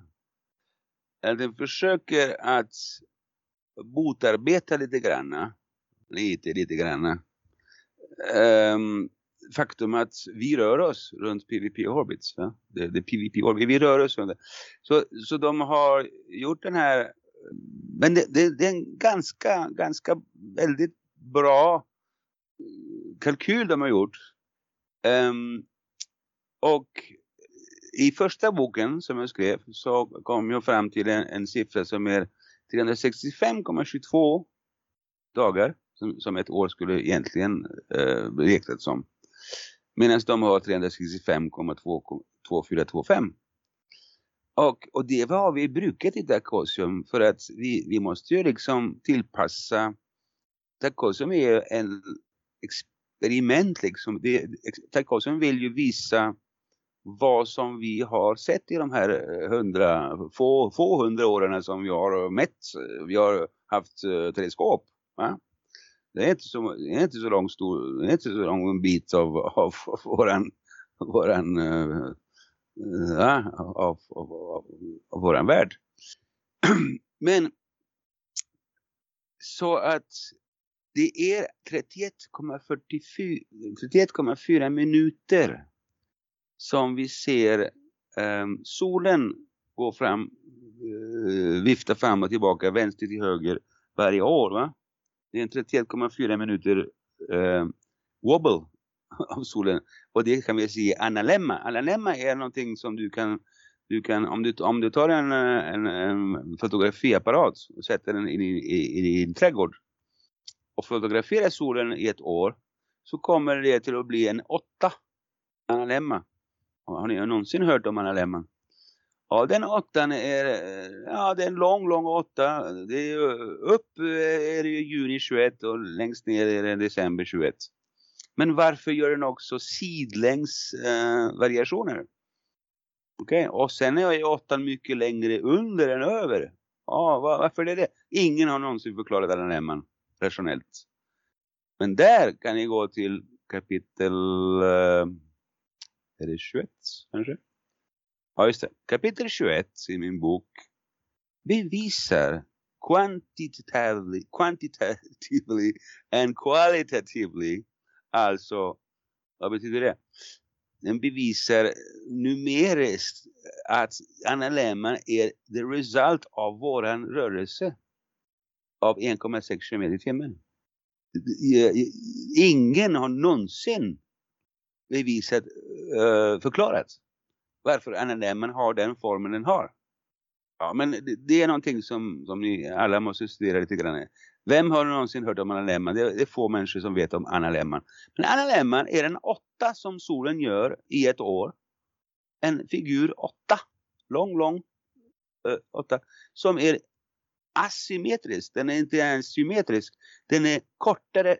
är att den försöker att motarbeta lite granna, eh? lite, lite granna, Um, eh. ehm, faktum att vi rör oss runt PVP orbits. Ja? Det, det PVP orbit, vi rör oss runt det. Så, så de har gjort den här, men det, det, det är en ganska, ganska väldigt bra eh, kalkyl de har gjort. Um, och i första boken som jag skrev så kom jag fram till en, en siffra som är 365,22 dagar som, som ett år skulle egentligen eh, räknas som. Medan de har 365,2425. Och, och det var vi brukat i Dacosium för att vi, vi måste ju liksom tillpassa Dacosium är en experiment liksom. Det, Dacosium vill ju visa vad som vi har sett i de här eh, hundra, få, få hundra åren som vi har mätt. Eh, vi har haft uh, teleskop. Va? Det är inte så, det är inte så lång stor, det är inte så lång bit av, av, av våran, våran, uh, uh, av, av, av, av våran värld. *clears throat* Men så att det är 31,44 31,4 minuter som vi ser eh, solen gå fram, eh, vifta fram och tillbaka, vänster till höger varje år. Va? Det är en 31,4 minuter eh, wobble *laughs* av solen. Och det kan vi se i analemma. Analemma är någonting som du kan, du kan om, du, om du tar en, en, en fotografiapparat och sätter den in i, i, i din trädgård och fotograferar solen i ett år så kommer det till att bli en åtta analemma. Har ni någonsin hört om Anna analemman? Ja, den åttan är, ja, det är en lång, lång åtta. Det är ju, upp eh, är det ju juni 21 och längst ner är det december 21. Men varför gör den också sidlängs eh, variationer? Okej, okay. och sen är ju åttan mycket längre under än över. Ja, var, varför är det? Ingen har någonsin förklarat analemman rationellt. Men där kan ni gå till kapitel eh, är det 21 kanske? Ja just det. Kapitel 21 i min bok bevisar quantitatively, quantitatively and qualitatively alltså vad betyder det? Den bevisar numeriskt att analemman är the result av våran rörelse. av 1,6 km i timmen. Ingen har någonsin beviset eh, förklarats förklarat varför NLM har den formen den har. Ja, men det, det, är någonting som, som ni alla måste studera lite grann. Vem har någonsin hört om Anna Lemman? Det, det är få människor som vet om Anna Lemman. Men Anna Lemman är den åtta som solen gör i ett år. En figur åtta. Lång, lång äh, åtta. Som är asymmetrisk. Den är inte ens symmetrisk. Den är kortare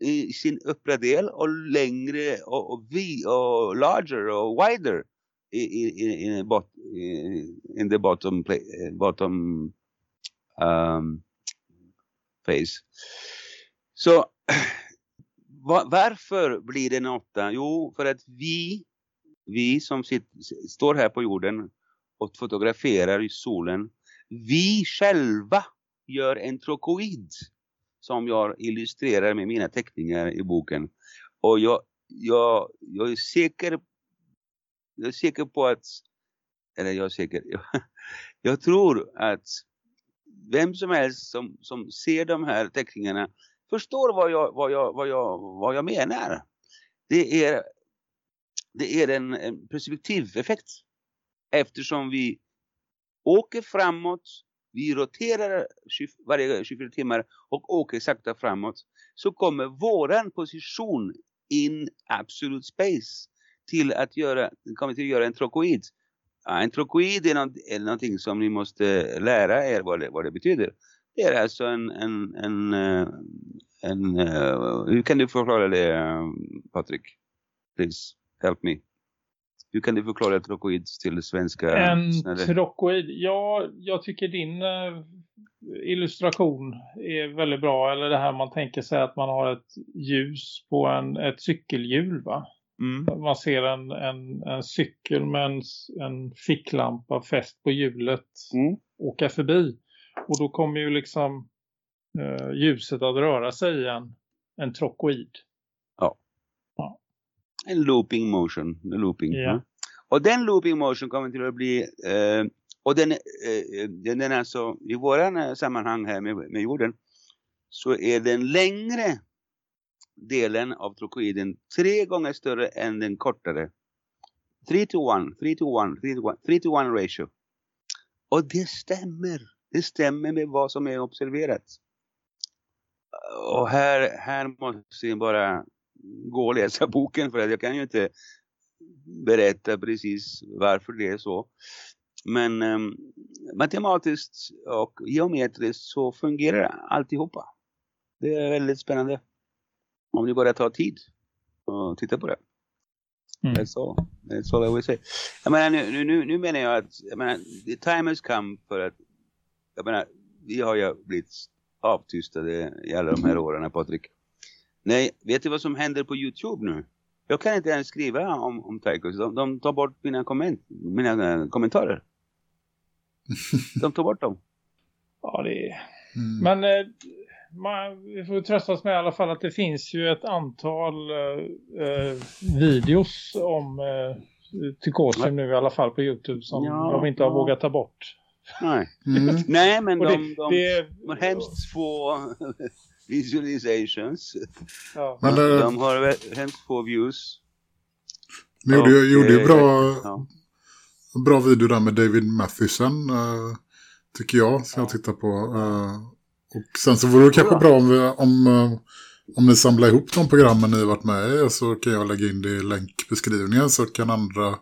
i sin uppre del och längre och, och, vi, och larger och wider in, in, bot, in the bottom play, eh, bottom um, phase. Så *clears throat* varför blir det en åtta? Jo, för att vi, vi som sitter, står här på jorden och fotograferar i solen, vi själva gör en trokoid som jag illustrerar med mina teckningar i boken. Och jag, jag, jag är säker jag är säker på att, eller jag är säker, jag, *laughs* jag tror att vem som helst som, som ser de här teckningarna förstår vad jag, vad jag, vad jag, vad jag menar. Det är, det är en, en perspektiveffekt. Eftersom vi åker framåt, vi roterar varje 24 timmar och åker sakta framåt så kommer våran position in absolute space till att göra, kommer till att göra en trokoid. Ja, en trokoid är, något, är någonting som ni måste lära er vad det, vad det betyder. Det är alltså en, en, en, eh, en, en uh, hur kan du förklara det Patrik? Please, help me. Hur kan du förklara trokoid till svenska? En trokoid, ja, jag tycker din uh, illustration är väldigt bra. Eller det här man tänker sig att man har ett ljus på en, ett cykelhjul va? Mm. Man ser en, en, en cykel med en, en ficklampa fäst på hjulet mm. åka förbi. Och då kommer ju liksom eh, ljuset att röra sig i en, en trokoid. En looping motion. En looping. Ja. Mm. Och den looping motion kommer till att bli... Eh, och den, eh, den är alltså i våran eh, sammanhang här med, med jorden så är den längre delen av trokoiden tre gånger större än den kortare. 3 to 1, 3 to 1, 3 to 1, 3 to 1 ratio. Och det stämmer. Det stämmer med vad som är observerat. Och här, här måste jag bara gå och läsa *laughs* boken för att jag kan ju inte berätta precis varför det är så. Men um, matematiskt och geometriskt så fungerar alltihopa. Det är väldigt spännande om ni bara tar tid och tittar på det. Mm. That's all. That's all I will say. Jag menar, nu, nu, nu menar jag att jag menar, the time has come för att jag menar, vi har ju blivit avtystade i alla de här åren, Patrik. Nej, vet du vad som händer på Youtube nu? Jag kan inte ens skriva om, om Tychus. De, de tar bort mina, komment, mina äh, kommentarer. *laughs* De tar bort dem. Ja, det är... Mm. Men eh, man, vi får tröstas med i alla fall att det finns ju ett antal eh, eh videos om eh, Tykosium nu i alla fall på Youtube som ja, de inte har ja. vågat ta bort. Nej, mm. *laughs* Nej men de, det, de, det, de hemskt få visualizations. Ja. Men, de, de har hemskt få views. Ni gjorde, och, gjorde ju bra, ja. bra video där med David Matheson, uh, tycker jag, som jag tittar på. Uh, och sen så vore det kanske bra om, vi, om, eh, om ni samlar ihop de programmen ni varit med i så kan jag lägga in det i länkbeskrivningen så kan andra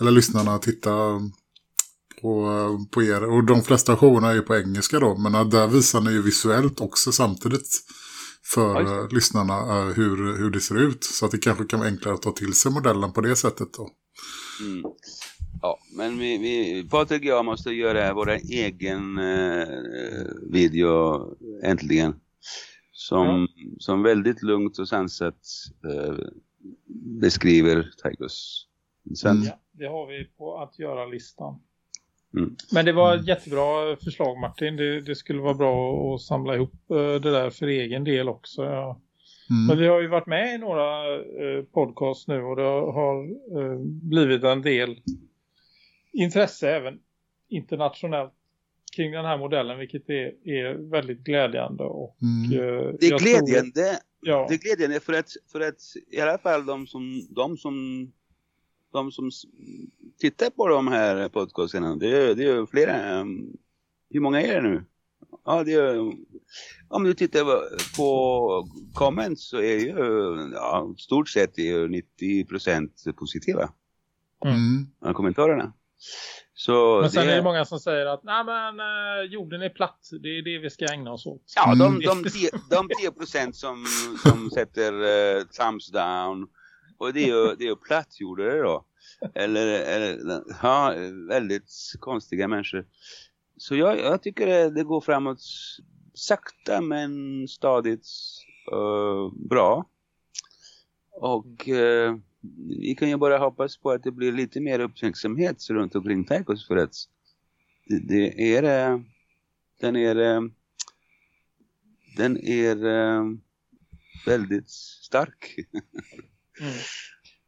eller lyssnarna titta på, på er. Och de flesta showerna är ju på engelska då men där visar ni ju visuellt också samtidigt för ja, lyssnarna eh, hur, hur det ser ut. Så att det kanske kan vara enklare att ta till sig modellen på det sättet då. Mm. Ja, men vi, vi, Patrik och jag måste göra vår egen eh, video äntligen. Som, ja. som väldigt lugnt och sansat eh, beskriver. Sen... Mm. Ja, det har vi på att göra-listan. Mm. Men det var ett jättebra förslag Martin. Det, det, skulle vara bra att samla ihop eh, det där för egen del också. Ja. Mm. Men vi har ju varit med i några eh, podcast nu och det har eh, blivit en del intresse även internationellt kring den här modellen vilket är, är väldigt glädjande. Och, Mm. eh, Det är glädjande. Tror, ja, Det är glädjande för att, för att i alla fall de som, de som, de som tittar på de här podcasterna, det är, det är flera. um, Hur många är det nu? Ja, det är, om du tittar på comments så är ju, ja, stort sett är ju 90% positiva. Mm. av kommentarerna. Så men sen det, är det många som säger att Nej, men, eh, jorden är platt, det är det vi ska ägna oss åt. Ja, de, Mm. de, tio- de 10 procent som, som sätter uh, thumbs down. Och det är ju, det är ju plattjordare då. Eller, eller ja, väldigt konstiga människor. Så jag, jag tycker det, det går framåt sakta men stadigt uh, bra. Och uh, vi kan ju bara hoppas på att det blir lite mer uppmärksamhet runt omkring Tacos för att det, det är den är den är eh, väldigt stark. *laughs* Mm.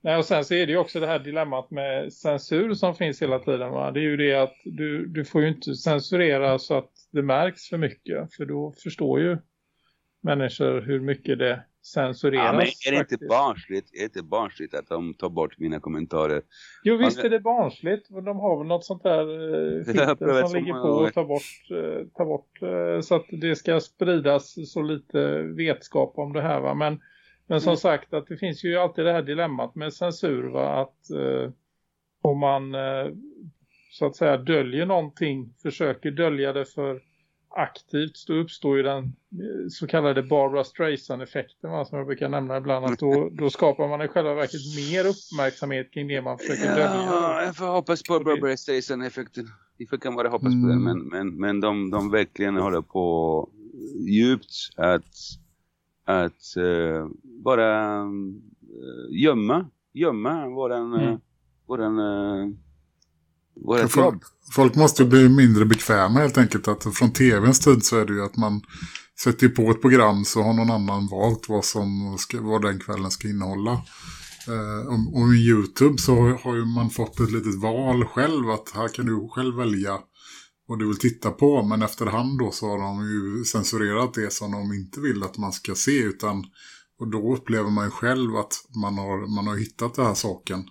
Nej, och sen så är det ju också det här dilemmat med censur som finns hela tiden. Va? Det är ju det att du, du får ju inte censurera så att det märks för mycket. För då förstår ju människor hur mycket det censureras. Ja, men är det inte barnsligt, är det inte barnsligt att de tar bort mina kommentarer? Jo visst Ja, är det barnsligt. De har väl något sånt där eh, filter som ligger på och tar bort, eh, tar bort eh, så att det ska spridas så lite vetskap om det här va. Men, men som Mm. sagt att det finns ju alltid det här dilemmat med censur va. Att eh, om man eh, så att säga döljer någonting, försöker dölja det för aktivt så uppstår ju den eh, så kallade Barbara Streisand-effekten som jag brukar nämna ibland att då, då skapar man i själva verket mer uppmärksamhet kring det man försöker dölja. Ja, jag får hoppas på Barbara Streisand-effekten. Vi kan bara hoppas på Mm. den, men, men, men de, de verkligen håller på djupt att, att eh, bara uh, gömma, gömma våran, Mm. mm. våran, uh, vårat Folk, folk måste ju bli mindre bekväma helt enkelt. Att från tvns tid så är det ju att man sätter på ett program så har någon annan valt vad, som ska, vad den kvällen ska innehålla. Eh, och, och i Youtube så har ju man fått ett litet val själv att här kan du själv välja vad du vill titta på. Men efterhand då så har de ju censurerat det som de inte vill att man ska se utan och då upplever man ju själv att man har, man har hittat den här saken.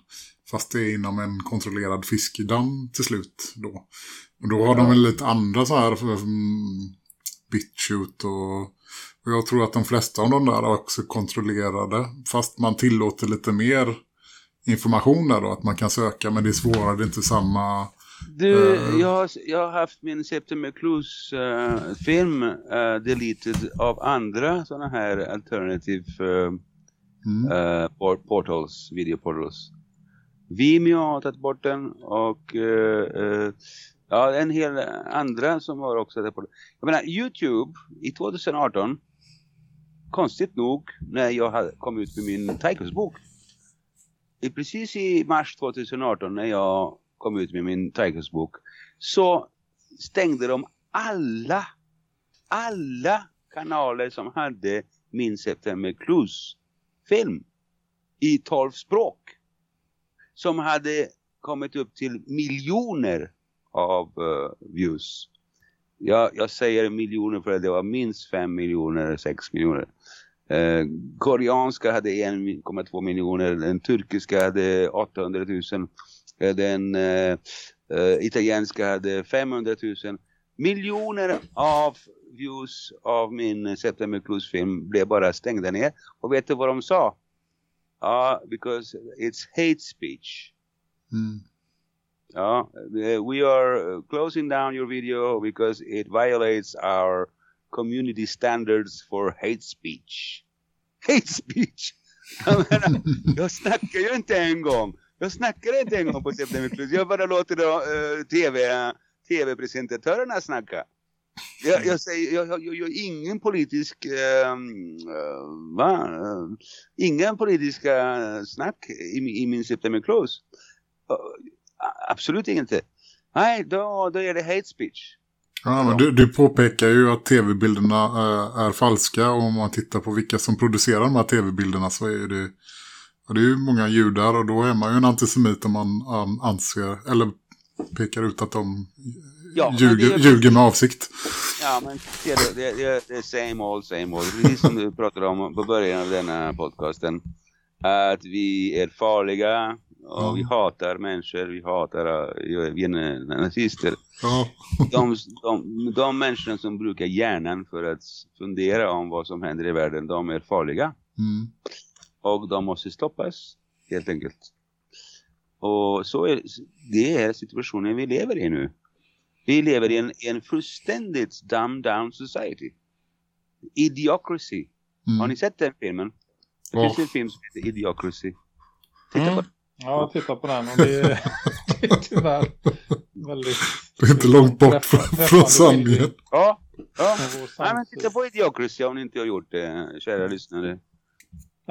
Fast det är inom en kontrollerad fiskedamm till slut då. Och då har de väl lite andra så här mm, BitChute och, och jag tror att de flesta av de där är också kontrollerade. Fast man tillåter lite mer information där då. Att man kan söka men det är svårare, det är inte samma... Du, Eh. jag, har, jag har haft min September Clues-film uh, deleted av andra sådana här alternative uh, Mm. uh, port portals, video portals. Vimeo har tagit bort den och uh, uh, ja, en hel andra som har också tagit bort den. Jag menar, Youtube i 2018, konstigt nog, när jag kom ut med min Tigers-bok. I precis i mars 2018 när jag kom ut med min Tigers-bok så stängde de alla, alla kanaler som hade min September Clues film i 12 språk. Som hade kommit upp till miljoner av uh, views. Jag, jag säger miljoner för att det var minst 5 miljoner, 6 miljoner. Eh, koreanska hade 1,2 miljoner, den turkiska hade 800 000, den eh, eh, italienska hade 500 000. Miljoner av views av min September Clues-film blev bara stängda ner. Och vet du vad de sa? Ja, because it's hate speech. Mm. Eh, we are closing down your video because it violates our community standards for hate speech. *laughs* Hate speech! Jag menar, jag snackar ju inte en gång. Jag snackar inte en gång på September Plus. Jag bara låter då, uh, eh, TV, TV-presentatörerna snacka. Jag, jag säger, jag, jag, jag gör ehm, eh, ingen politisk, eh, va? Ingen politiska snack i, i min September Close. Eh, absolut inte. Nej, då, då är det hate speech. Ja, men du, du påpekar ju att tv-bilderna är, är falska och om man tittar på vilka som producerar de här tv-bilderna så är det, ja, det är ju många judar och då är man ju en antisemit om man anser eller pekar ut att de Ja, ljuger, det- ljuger med avsikt. Ja, men det, är- det, det, det är same old, same old. Precis som du pratade om på början av denna podcasten. Att vi är farliga och Ja. vi hatar människor, vi hatar, vi är nazister. Ja. *laughs* De, de, de människorna som brukar hjärnan för att fundera om vad som händer i världen, de är farliga. Mm. Och de måste stoppas, helt enkelt. Och så är det är situationen vi lever i nu. Vi lever i en, en fullständigt dumbed down society. Idiocracy. Har Mm. ni sett den filmen? Det Ja. finns en film som heter Idiocracy. Titta Mm. på Ja, titta på den och det är, *laughs* det är tyvärr väldigt... Det är inte långt bort från, från sanningen. Ja, ja. Nej, men titta på Idiocracy om ni inte har gjort det, kära lyssnare.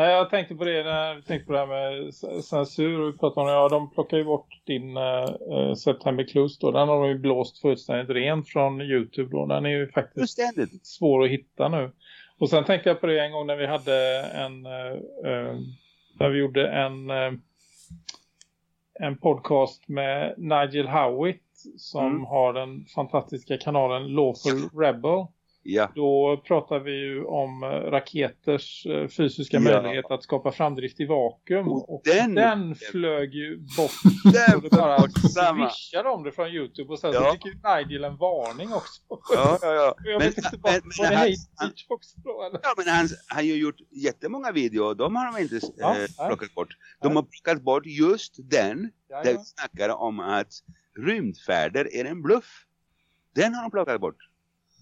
Nej, jag tänkte på det när vi tänkte på det här med censur och vi pratade om det. Ja, de plockar ju bort din uh, September Clues då. Den har de ju blåst fullständigt rent från Youtube då. Den är ju faktiskt Fullständigt. svår att hitta nu. Och sen tänkte jag på det en gång när vi hade en... eh, där vi gjorde en... eh, en podcast med Nigel Howitt som Mm. har den fantastiska kanalen Lawful Rebel. Ja. Då pratar vi ju om eh, raketers eh, fysiska Ja. möjlighet att skapa framdrift i vakuum. Och Och den- den, flög ju bort. *laughs* Den och det bara swishade om det från Youtube. Och sen Ja. så fick ju Nigel en varning också. Ja, ja, ja. *laughs* Jag Men, vet inte, men, men, han, också då? Eller? ja, men han, han har ju gjort jättemånga videor. De har de inte eh, Ja, nej. plockat bort. De Nej. har plockat bort just den Ja, där vi snackar om att rymdfärder är en bluff. Den har de plockat bort.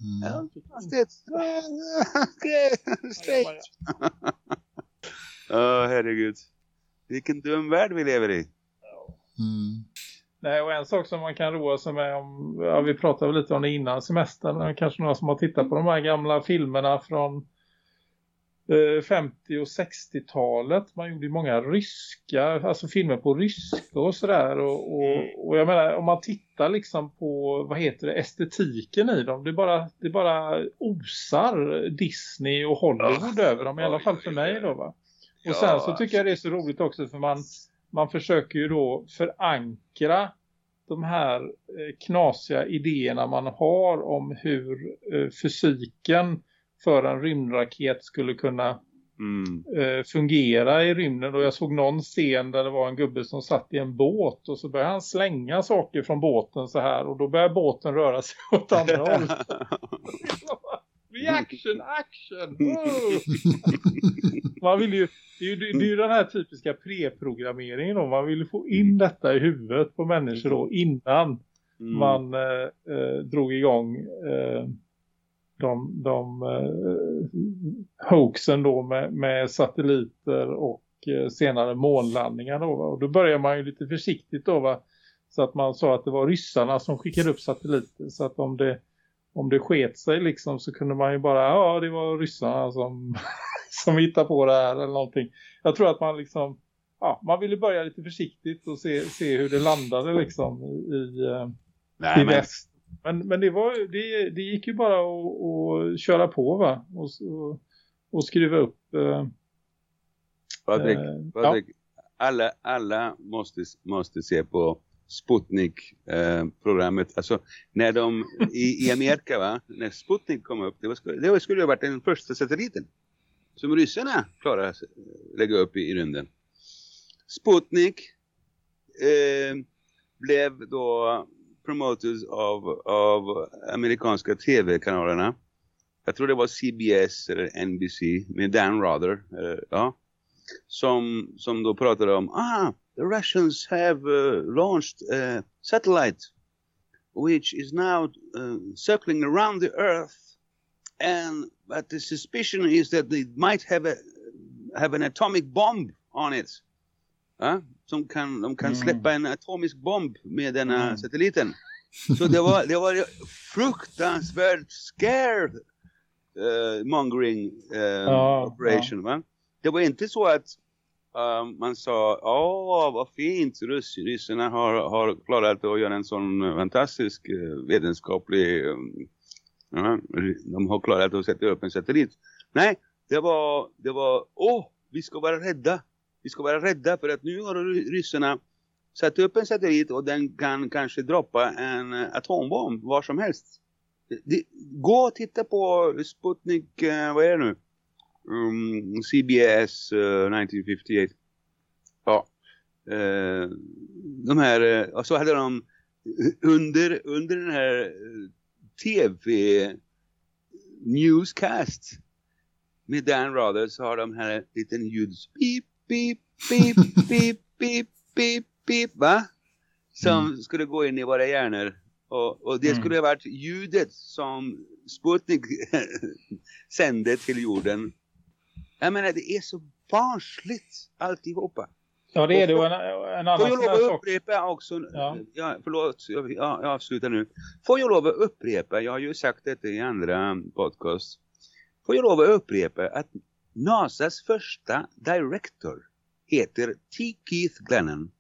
Mm. Straight. *laughs* Åh, *laughs* herregud. Vilken dum värld vi lever i. Mm. Nej, och en sak som man kan roa sig med om, ja, vi pratade lite om det innan semestern, kanske några som har tittat på de här gamla filmerna från 50- och 60-talet. Man gjorde många ryska, alltså filmer på ryska och sådär. Och, och, och jag menar, om man tittar liksom på, vad heter det, estetiken i dem. Det är bara, det är bara osar Disney och Hollywood över dem, i alla fall för mig då va. Och sen så tycker jag det är så roligt också för man, man försöker ju då förankra de här eh, knasiga idéerna man har om hur eh, fysiken för en rymdraket skulle kunna Mm. eh, fungera i rymden. Och jag såg någon scen där det var en gubbe som satt i en båt och så började han slänga saker från båten så här och då började båten röra sig *laughs* åt andra hållet. *laughs* Reaction, action! Wow! Man vill ju, det, är ju, det är ju den här typiska preprogrammeringen då. Man vill ju få in detta i huvudet på människor då innan Mm. man eh, eh, drog igång eh, de, de eh, hoaxen då med, med satelliter och eh, senare månlandningar då. Och då börjar man ju lite försiktigt då va. Så att man sa att det var ryssarna som skickade upp satelliter. Så att om det, om det sket sig liksom så kunde man ju bara, ja det var ryssarna som, *laughs* som hittade på det här eller någonting. Jag tror att man liksom, ja man ville börja lite försiktigt och se, se hur det landade liksom i, i, eh, Nej, i men, väst. Men, men det, var, det, det gick ju bara att, att köra på va? Och, och, och skriva upp. Eh, Patrik, eh, Patrik, alla, alla måste, måste se på Sputnik-programmet. alltså när de i, i Amerika, va? när Sputnik kom upp, det, var, skulle- det skulle ju ha varit den första satelliten som ryssarna klarade att lägga upp i, i rymden. Sputnik eh, blev då promoted av, av amerikanska tv-kanalerna. Jag tror det var CBS eller NBC med Dan Rather. Eh, ja som, som då pratade om ah, the Russians have uh, launched a satellite which is now uh, circling around the earth and but the suspicion is that they might have a have an atomic bomb on it. Ja, som kan, de kan Mm. släppa en atomisk bomb med denna Mm. satelliten. *laughs* Så det var, det var fruktansvärt scare uh, mongering uh, Ja, operation. Va? Det var inte så att um, man sa, åh vad fint, Ryss, ryssarna har, har klarat att göra en sån fantastisk uh, vetenskaplig, um, ja, de har klarat att sätta upp en satellit. Nej, det var, det var, åh, vi ska vara rädda. Vi ska vara rädda för att nu har ryssarna satt upp en satellit och den kan kanske droppa en eh, atombomb var som helst. Det, gå och titta på Sputnik, eh, vad är det nu? Um, CBS uh, 1958. Ja. Uh, de här, uh, och så hade de under, under den här tv newscast med Dan Rather så har de här liten ljudspip beep, beep, beep, beep, beep, beep, beep, va? Som Mm. skulle gå in i våra hjärnor. Och, och det Mm. skulle ha varit ljudet som Sputnik *laughs* sände till jorden. Jag menar, det är så barnsligt alltihopa. Ja, det är det. En, en annan Får jag lov att upprepa också, Ja. ja. förlåt, jag, ja, jag avslutar nu. Får jag lov att upprepa, jag har ju sagt detta i andra podcast. Får jag lov att upprepa att NASAs första director heter T. Keith Glennon.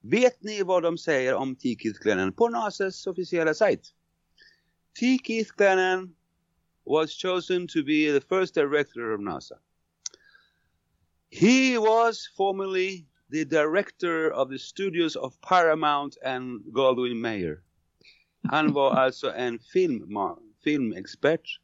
Vet ni vad de säger om T. Keith Glennon på NASAs officiella sajt? T. Keith Glennon was chosen to be the first director of NASA. He was formerly the director of the studios of Paramount and Goldwyn Mayer. Han var *laughs* alltså en film, filmexpert.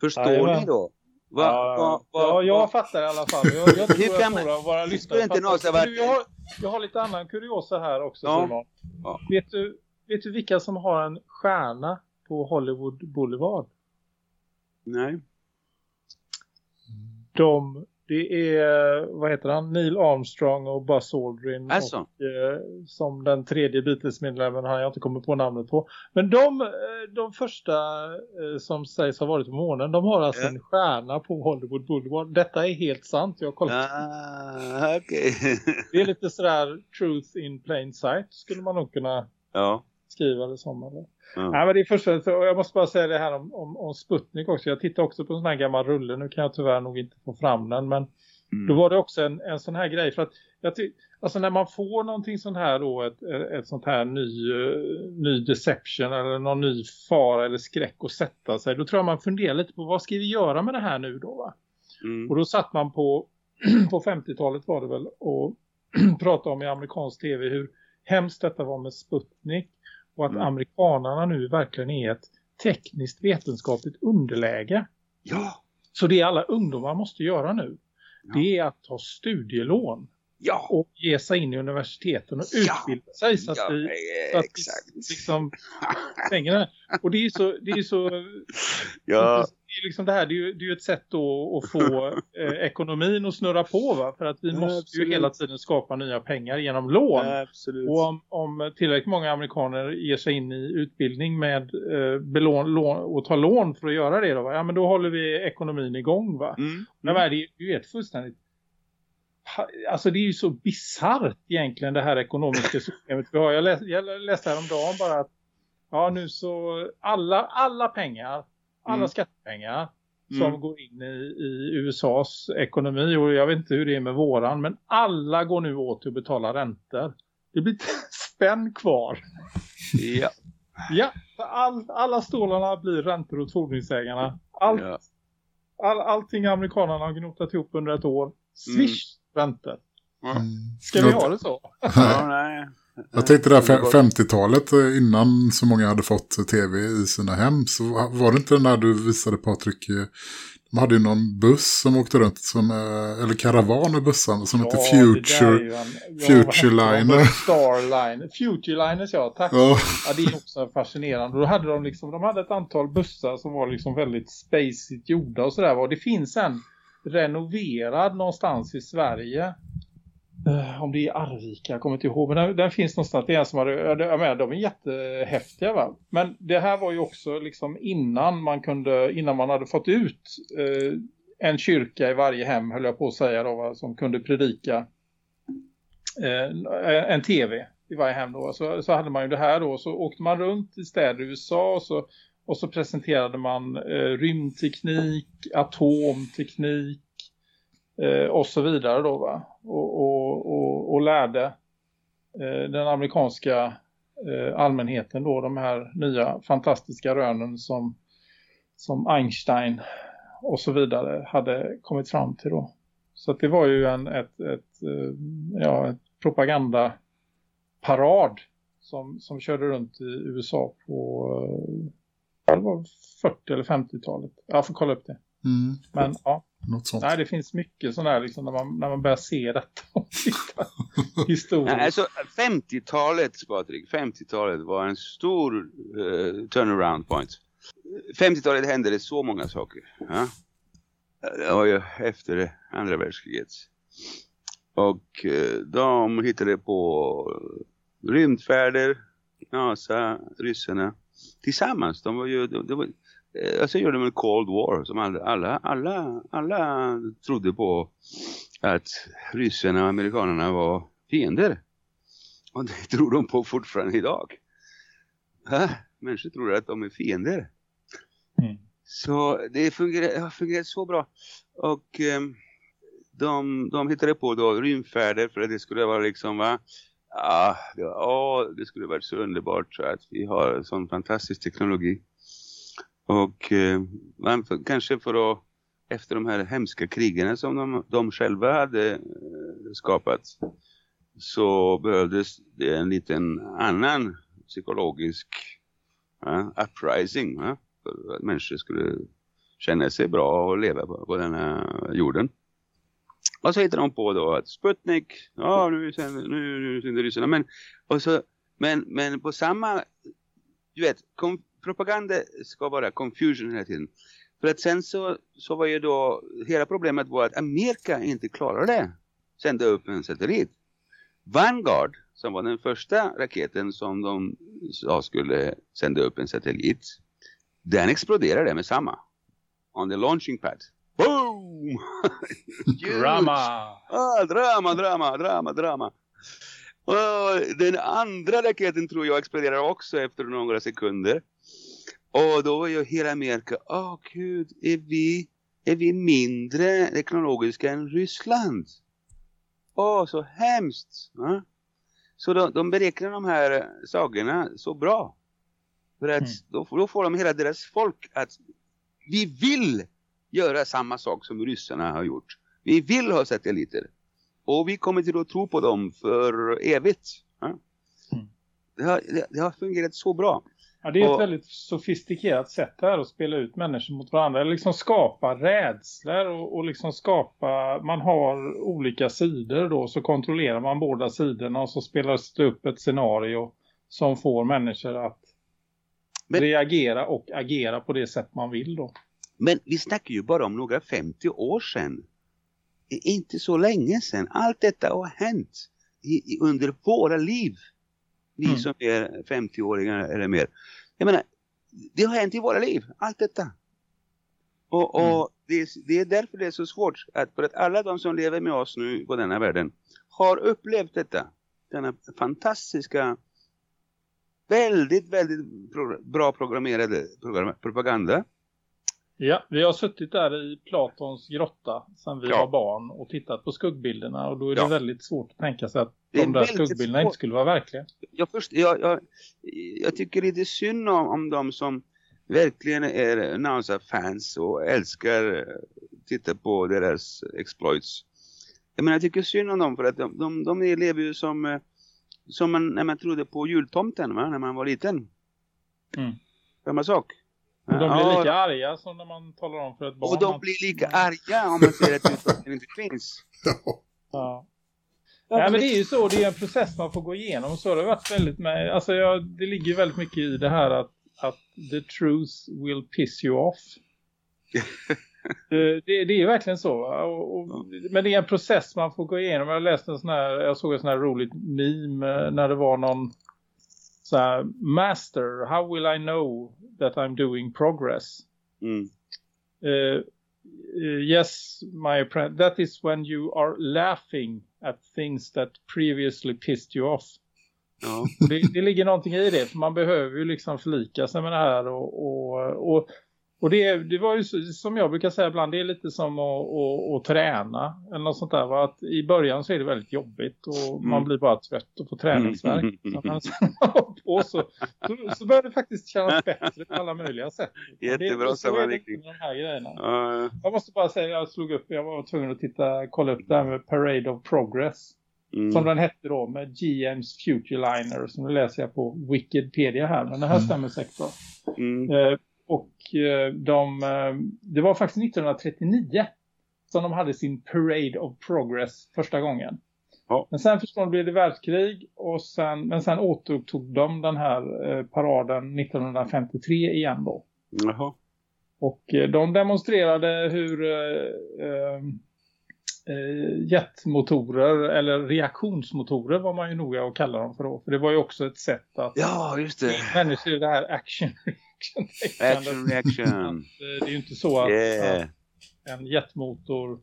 Förstår ni då? Va, Ja, va, va, ja, jag fattar i alla fall. Jag, *laughs* tror våra lyssnare inte fattar. Du, har, jag har lite annan kuriosa här också Ja. Simon. Ja. Vet, du, vet du vilka som har en stjärna på Hollywood Boulevard? Nej. De, det är, vad heter han? Neil Armstrong och Buzz Aldrin. Alltså. Och, eh, som den tredje Beatles-medlemmen har jag inte kommit på namnet på. Men de, eh, de första eh, som sägs ha varit på månen, de har alltså Ja. en stjärna på Hollywood Boulevard. Detta är helt sant, jag har kollat. Ah, okej. *laughs* Det är lite sådär truth in plain sight skulle man nog kunna ja. skriva det som. Eller? Ja. Nej, men det är först och främst- och jag måste bara säga det här om, om, om Sputnik också. Jag tittar också på en sån här gammal rulle. Nu kan jag tyvärr nog inte få fram den. Men Mm. då var det också en, en sån här grej. För att jag alltså när man får någonting sån här då. Ett, ett sånt här ny, ny deception eller någon ny fara eller skräck att sätta sig. Då tror jag man funderar lite på vad ska vi göra med det här nu då va? Mm. Och då satt man på, *clears throat* på 50-talet var det väl och *clears throat* pratade om i amerikansk tv hur hemskt detta var med Sputnik. Och att Mm. amerikanarna nu verkligen är ett tekniskt vetenskapligt underläge. Ja. Så det alla ungdomar måste göra nu. Ja. Det är att ta studielån Ja. och ge sig in i universiteten och Ja. utbilda sig så att ja, vi, så att exakt. vi liksom *laughs* pengarna. Och det är ju så, det är så Ja. det är liksom det här, det är ju, det är ett sätt då att få eh, ekonomin att snurra på va? För att vi Ja, måste absolut. ju hela tiden skapa nya pengar genom lån. Och om, om tillräckligt många amerikaner ger sig in i utbildning med eh, belån, lån, och tar lån för att göra det då, va? ja men då håller vi ekonomin igång va. Mm. Är det, är ju ett fullständigt Alltså det är ju så bizarrt egentligen det här ekonomiska systemet vi har. Jag, läs, jag läste häromdagen bara att ja nu så alla, alla pengar, alla Mm. skattepengar som Mm. går in i, i USAs ekonomi och jag vet inte hur det är med våran men alla går nu åt till att betala räntor. Det blir *laughs* spänn kvar. Ja. Ja, all, alla stålarna blir räntor åt fordringsägarna. Allt, Ja. all, allting amerikanerna har gnotat ihop under ett år. Swish räntor. Ja. Ska vi ha det så? *laughs* Ja, nej. Jag tänkte det här fe- 50-talet eh, innan så många hade fått tv i sina hem så var det inte när du visade Patrik eh, de hade ju någon buss som åkte runt som, eh, eller karavan med bussarna som hette där är Future. en- ja, Futureliner. vad heter de? Starline. Futureliners, ja, tack. Ja, Ja, det är också fascinerande. Då hade de liksom, de hade ett antal bussar som var liksom väldigt spacigt gjorda och sådär. Och det finns en renoverad någonstans i Sverige. Eh, om det är Arvika, jag kommer inte ihåg. Men den, den finns någonstans. Det är en som har, jag menar, de är jättehäftiga va. Men det här var ju också liksom innan man kunde, innan man hade fått ut eh, en kyrka i varje hem höll jag på att säga då va, som kunde predika eh, en tv i varje hem då. Så, så hade man ju det här då. Så åkte man runt i städer i USA och så, och så presenterade man eh, rymdteknik, atomteknik eh, och så vidare då va. Och, och, och, och lärde eh, den amerikanska eh, allmänheten då de här nya fantastiska rönen som, som Einstein och så vidare hade kommit fram till då. Så att det var ju en, ett, ett, eh, ja, ett propagandaparad som, som körde runt i USA på eh, det var 40 eller 50-talet. Jag får kolla upp det. Mm. Men ja, Något sånt. nej, det finns mycket sådär liksom när man, när man börjar se detta och *laughs* titta historiskt. Nej, alltså 50-talet, Patrik, 50-talet var en stor eh, turnaround point. 50-talet hände det så många saker. Ja? Det var ju efter andra världskriget. Och eh, de hittade på rymdfärder, NASA, ryssarna tillsammans. De var ju, de, de var, eh, alltså gjorde de en Cold War som alla, alla, alla, alla trodde på att ryssarna och amerikanerna var fiender. Och det tror de på fortfarande idag. Ha? Människor tror att de är fiender. Mm. Så det fungerar, har fungerat så bra. Och ehm, de, de hittade på då rymdfärder för att det skulle vara liksom va. Ja, det, var, åh, det skulle varit så underbart så att vi har sån fantastisk teknologi. Och eh, för, kanske för att efter de här hemska krigen som de, de själva hade eh, skapat så behövdes det en liten annan psykologisk ja, uprising va? för att människor skulle känna sig bra och leva på, på den här jorden. Och så hittar de på då att Sputnik, ja nu sänder nu, nu ryssarna, men, och så, men, men på samma, du vet, kom, propaganda ska vara confusion hela tiden. För att sen så, så var ju då, hela problemet var att Amerika inte klarade sända upp en satellit. Vanguard, som var den första raketen som de sa skulle sända upp en satellit, den exploderade med samma. On the launching pad. Boom! Huge. Drama! Ah, drama, drama, drama, drama. Och den andra raketen tror jag exploderar också efter några sekunder. Och då var ju hela Amerika, åh oh, gud, är vi, är vi mindre teknologiska än Ryssland? Åh, oh, så hemskt. Ja? Så de, de beräknar de här sakerna så bra. För att Mm. då, då får de hela deras folk att vi vill göra samma sak som ryssarna har gjort. Vi vill ha satelliter. Och vi kommer till att tro på dem för evigt. Ja? Mm. Det, har, det, det har fungerat så bra. Ja, det är ett Och- väldigt sofistikerat sätt här att spela ut människor mot varandra. Eller liksom skapa rädslor och, och liksom skapa, man har olika sidor då så kontrollerar man båda sidorna och så spelas det upp ett scenario som får människor att Men- reagera och agera på det sätt man vill då. Men vi snackar ju bara om några 50 år sedan. Inte så länge sedan. Allt detta har hänt i, i, under våra liv. Vi Mm. som är 50-åringar eller mer. Jag menar, det har hänt i våra liv. Allt detta. Och, och det, är, det är därför det är så svårt. Att för att alla de som lever med oss nu på denna världen har upplevt detta. Denna fantastiska, väldigt, väldigt pro, bra programmerade program, propaganda. Ja, vi har suttit där i Platons grotta sedan vi Ja. var barn och tittat på skuggbilderna och då är det Ja. väldigt svårt att tänka sig att Det är de där skuggbilderna svårt. inte skulle vara verkliga. jag, först, jag, jag, jag tycker lite synd om, om de som verkligen är NASA-fans och älskar eh, titta på deras exploits. Jag menar, jag tycker synd om dem för att de, de, de lever ju som, eh, som man, när man trodde på jultomten va? när man var liten. Mm. Samma sak. Och de blir Ja, lika arga som när man talar om för ett barn. och de blir lika arga om man säger att jultomten inte finns. *laughs* Ja. Ja. Nej, men det är ju så, det är en process man får gå igenom. Så har det varit väldigt med, alltså jag, det ligger ju väldigt mycket i det här att, att the truth will piss you off. *laughs* Eh, det, det är verkligen så. Och, och, men det är en process man får gå igenom. Jag läste en sån här, jag såg en sån här roligt meme eh, när det var någon här, Master, how will I know that I'm doing progress? Mm. Uh, yes, my apprentice. That is when you are laughing at things that previously pissed you off. Ja. Det, det ligger någonting i det. För man behöver ju liksom förlika sig med det här. Och, och, och, och det, det var ju som jag brukar säga ibland. Det är lite som att, att, att träna. Eller något sånt där. Va? Att I början så är det väldigt jobbigt. Och man Mm. blir bara trött och får träningsvärk. Mm. Man sen *laughs* på så, så, så börjar det faktiskt kännas bättre på alla möjliga sätt. Jättebra det, så är det med de här grejerna. Ja, Jag måste bara säga, jag slog upp, jag var tvungen att titta, kolla upp det här med Parade of Progress. Mm. Som den hette då med GM's Futureliner som nu läser jag på Wikipedia här. Men det här Mm. stämmer säkert. Mm. Eh, och eh, de, eh, det var faktiskt 1939 som de hade sin Parade of Progress första gången. Ja. Men sen förstås blev det världskrig och sen, men sen återupptog de den här eh, paraden 1953 igen då. Jaha. Och eh, de demonstrerade hur eh, jetmotorer eller reaktionsmotorer var man ju noga att kalla dem för då. För det var ju också ett sätt att Ja, just det. människor det här action *laughs* Action reaction. att, eh, det är ju inte så att, Yeah. att en jetmotor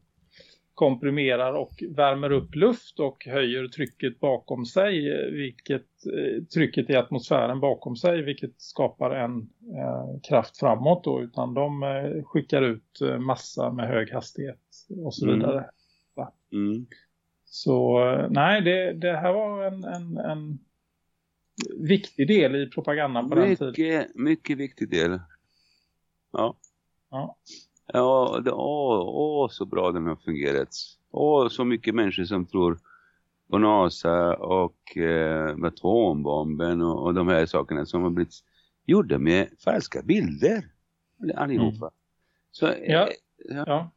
komprimerar och värmer upp luft och höjer trycket bakom sig, vilket eh, trycket i atmosfären bakom sig, vilket skapar en eh, kraft framåt då, utan de eh, skickar ut eh, massa med hög hastighet och så Mm. vidare. Mm. Så eh, nej, det, det här var en, en, en viktig del i propagandan på den tiden. Mycket, mycket viktig del. Ja. Ja. Ja, det, åh, åh, så bra den har fungerat. Åh, så mycket människor som tror på NASA och eh, atombomben och, och de här sakerna som har blivit gjorda med falska bilder. Allihopa. Så, eh, Ja. Ja.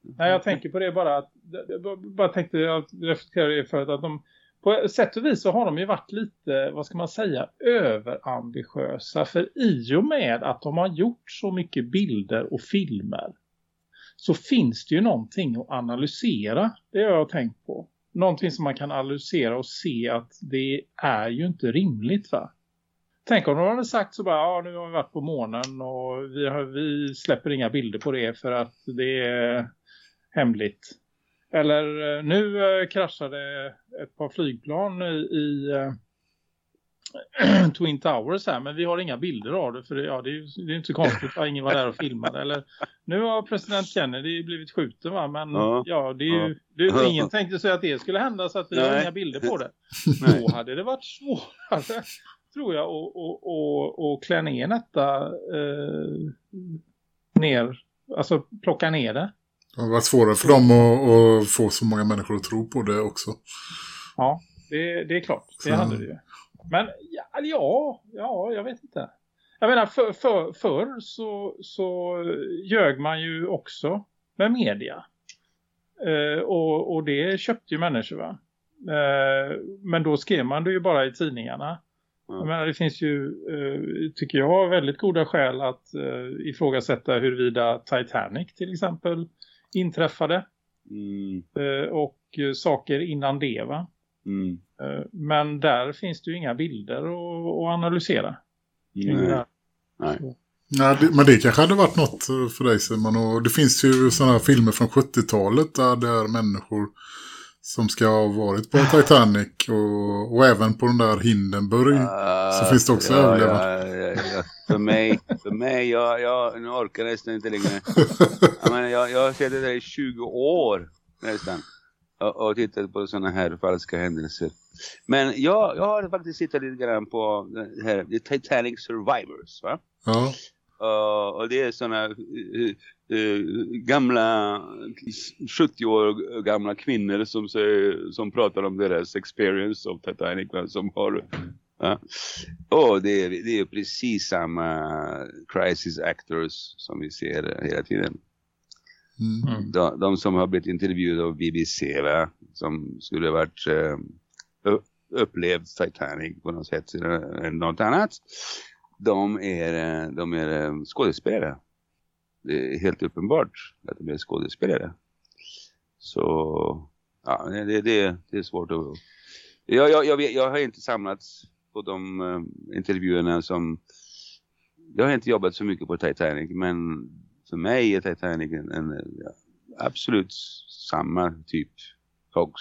Nej, jag tänker på det bara att jag bara tänkte jag reflekterade det för att de på sätt och vis så har de ju varit lite, vad ska man säga, överambitiösa. För i och med att de har gjort så mycket bilder och filmer så finns det ju någonting att analysera. Det har jag tänkt på. Någonting som man kan analysera och se att det är ju inte rimligt va? Tänk om de hade sagt så bara, ja nu har vi varit på månen och vi, har, vi släpper inga bilder på det för att det är hemligt. Eller eh, nu eh, kraschade ett par flygplan i, i eh, *clears throat* Twin Towers här men vi har inga bilder av det för det, ja, det, är, det är inte så konstigt att ingen var där och filmade. Eller nu har president Kennedy blivit skjuten va men Ja. ja, det är ju, det *laughs* ingen tänkte sig att det skulle hända så att vi har Nej. inga bilder på det. *laughs* Nej. Då hade det varit svårare tror jag att klä ner detta eh, ner, alltså plocka ner det. Det har varit svårare för dem att, att få så många människor att tro på det också. Ja, det, det är klart. Det Så- hade det ju. Men ja, ja, ja, jag vet inte. Jag menar, för, för, förr så, så ljög man ju också med media. Eh, och, och det köpte ju människor va. Eh, men då skrev man det ju bara i tidningarna. Ja. Jag menar, det finns ju, eh, tycker jag, väldigt goda skäl att eh, ifrågasätta huruvida Titanic till exempel inträffade. Mm, Eh, och eh, saker innan det va. mm, Eh, Men där finns det ju inga bilder att, analysera. nej, nej. Det, men det kanske hade varit något för dig Simon. Och det finns ju sådana här filmer från 70-talet där det är människor som ska ha varit på Titanic och, och även på den där Hindenburg. Så finns det också ja, överlevare. ja, ja, ja. För mig, för mig jag, jag nu orkar nästan inte längre. Jag, menar, jag, jag har sett det där i 20 år nästan. Och, och tittat på sådana här falska händelser. Men jag, jag har faktiskt tittat lite grann på det här, The Titanic Survivors va? Ja, Uh, och det är sådana gamla 70 år gamla kvinnor som, som pratar om deras experience of Titanic va, som har ja. och det är, det är precis samma crisis actors som vi ser hela tiden mm. De, de som har blivit intervjuade av BBC va? som skulle ha varit eh, upplevt Titanic på något sätt eller något annat de är, eh, de är eh, skådespelare det är helt uppenbart att de är skådespelare så ja, det, det, det är svårt att jag, jag, jag, vet, jag har inte samlats på de eh, intervjuerna som jag har inte jobbat så mycket på Titanic men för mig är Titanic en, en ja, absolut samma typ hoax.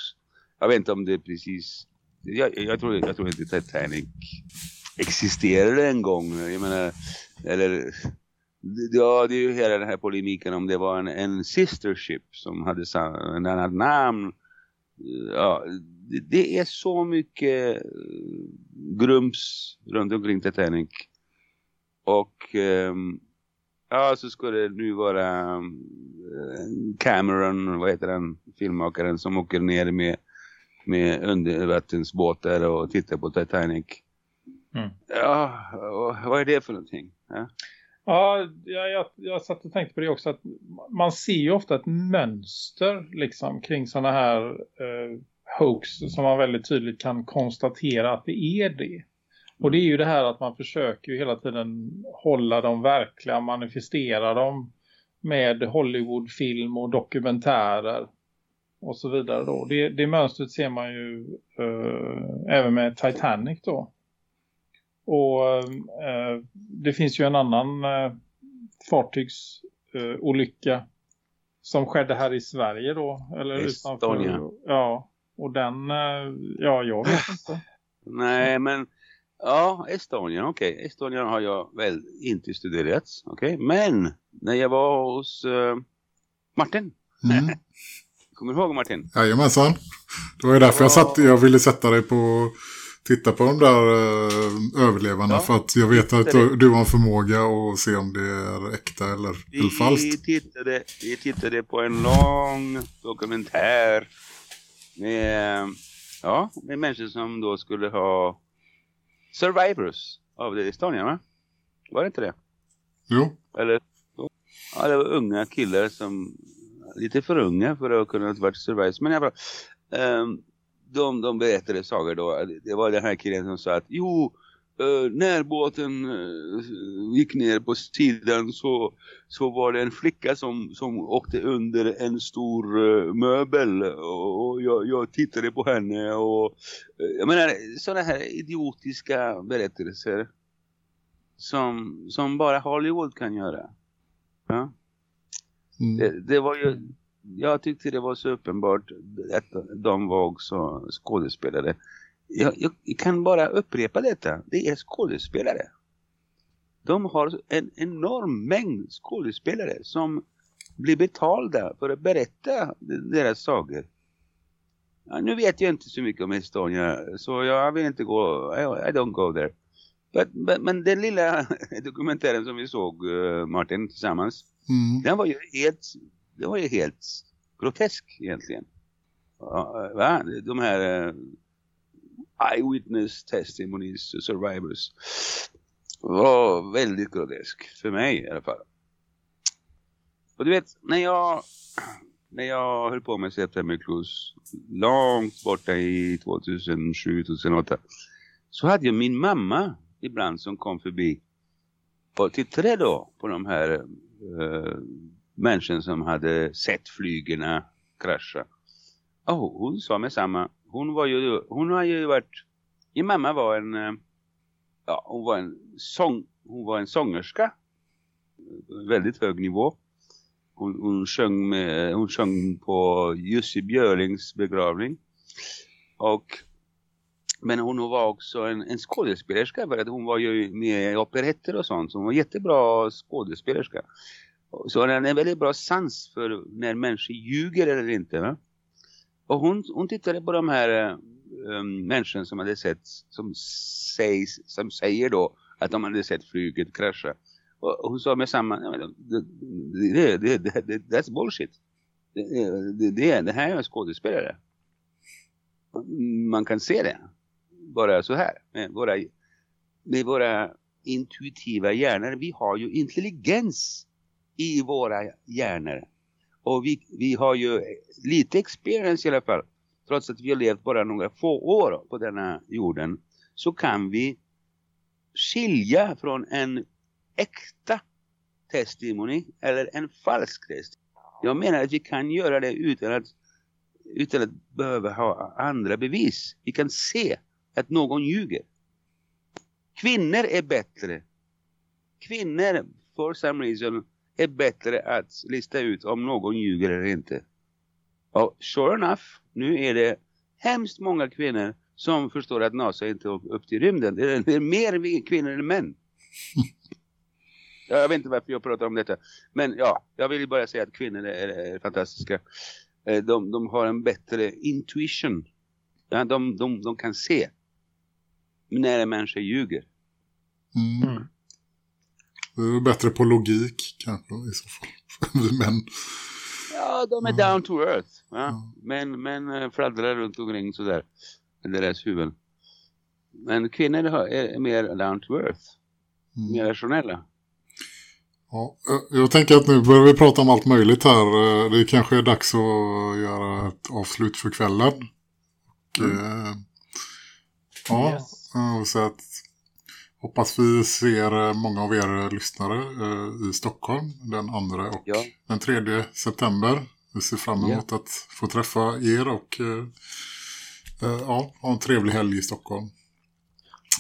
Jag vet inte om det är precis jag, jag, tror, jag tror inte Titanic existerade en gång. Jag menar, eller ja, det är ju hela den här polemiken om det var en, en sister ship som hade en annat namn. Ja, det, är så mycket eh, grums runt omkring Titanic. Och ehm, ja, så ska det nu vara eh, Cameron, vad heter den, filmmakaren som åker ner med med undervattensbåtar och tittar på Titanic. Mm. Ja, och vad är det för någonting? Ja. Ja, jag, jag, jag satt och tänkte på det också att man ser ju ofta ett mönster liksom kring sådana här eh, hoax som man väldigt tydligt kan konstatera att det är det. Och det är ju det här att man försöker ju hela tiden hålla dem verkliga, manifestera dem med Hollywoodfilm och dokumentärer och så vidare då. Det, det mönstret ser man ju eh, även med Titanic då. Och eh, det finns ju en annan eh, fartygsolycka eh, som skedde här i Sverige då. Eller Estonia. utanför. Ja, och den, eh, ja jag vet inte. Nej, men ja, Estonia, okej. Estonia har jag väl inte studerat, okej. Men när jag var hos eh, Martin, Mm. *laughs* kommer du ihåg Martin? Jajamensan. Det var ju därför jag, satt, jag ville sätta dig på titta på de där eh, överlevarna. Ja. För att jag vet att du, du har en förmåga att se om det är äkta eller, eller Vi falskt. tittade, vi tittade på en lång dokumentär med, ja, med människor som då skulle ha survivors av det Estonia, va? Var det inte det? Jo. Eller, ja, det var unga killar som, lite för unga för att kunna varit survivors. Men alla fall, ehm, de, de berättade sagor då. Det var den här killen som sa att, jo, eh, när båten eh, gick ner på sidan så, så var det en flicka som, som åkte under en stor eh, möbel och, och jag, jag tittade på henne och jag menar sådana här idiotiska berättelser som, som bara Hollywood kan göra. Ja? Mm. Det, det var ju, jag tyckte det var så uppenbart att de var också skådespelare. Jag, jag kan bara upprepa detta. Det är skådespelare. De har en enorm mängd skådespelare som blir betalda för att berätta deras sagor. Ja, nu vet jag inte så mycket om Estonia så jag vill inte gå, I, I don't go there. But, but, men den lilla *laughs* dokumentären som vi såg uh, Martin tillsammans Mm. den var ju helt, den var ju helt grotesk egentligen. Ja, Va? De här uh, eyewitness testimonies, survivors Det var väldigt grotesk för mig i alla fall. Och du vet, när jag när jag höll på med September Cruise långt borta i 2007-2008 så hade jag min mamma ibland som kom förbi och tittade då på de här uh, människorna som hade sett flygerna krascha. Och hon sa med samma, hon var ju, hon har ju varit, min mamma var en, eh, ja hon var en sång, hon var en sångerska, väldigt hög nivå. Hon, hon, sjöng med, hon sjöng på Jussi Björlings begravning. Och men hon var också en, en skådespelerska för att hon var ju med i operetter och sånt. Så hon var jättebra skådespelerska. Så hon hade en väldigt bra sans för när människor ljuger eller inte. Va? Och hon, hon tittade på de här eh, um, människorna som hade sett, som, sägs, som säger då att de hade sett flyget krascha. Och hon sa med samma, det, det, det, det, det, that's bullshit. Det, det, det, det här är en skådespelare. Man kan se det bara så här med våra, med våra intuitiva hjärnor. Vi har ju intelligens i våra hjärnor. Och vi, vi har ju lite experience i alla fall. Trots att vi har levt bara några få år på denna jorden. Så kan vi skilja från en äkta testimony eller en falsk testimony. Jag menar att vi kan göra det utan att, utan att behöva ha andra bevis. Vi kan se att någon ljuger. Kvinnor är bättre. Kvinnor, for some reason, är bättre att lista ut om någon ljuger eller inte. Och sure enough, nu är det hemskt många kvinnor som förstår att NASA inte är upp till rymden. Det är, det är mer kvinnor än män. Jag vet inte varför jag pratar om detta. Men ja, jag vill bara säga att kvinnor är, är fantastiska. De, de har en bättre intuition. Ja, de, de, de kan se när en människa ljuger. Mm. Mm. Är bättre på logik kanske i så fall. *laughs* Män. Ja, de är down to earth. Ja. Men, men eh, fladdrar runt omkring sådär. Deras huvuden. Men kvinnor är mer down to earth. Mer rationella. Ja, eh, jag tänker att nu börjar vi prata om allt möjligt här. Eh, Det kanske är dags att göra ett avslut för kvällen. Och, eh, ja, Yes. eh, så att hoppas vi ser eh, många av er lyssnare eh, i Stockholm den 2 och Ja. den 3 september. Vi ser fram emot att få träffa er och eh, eh, ja, ha en trevlig helg i Stockholm.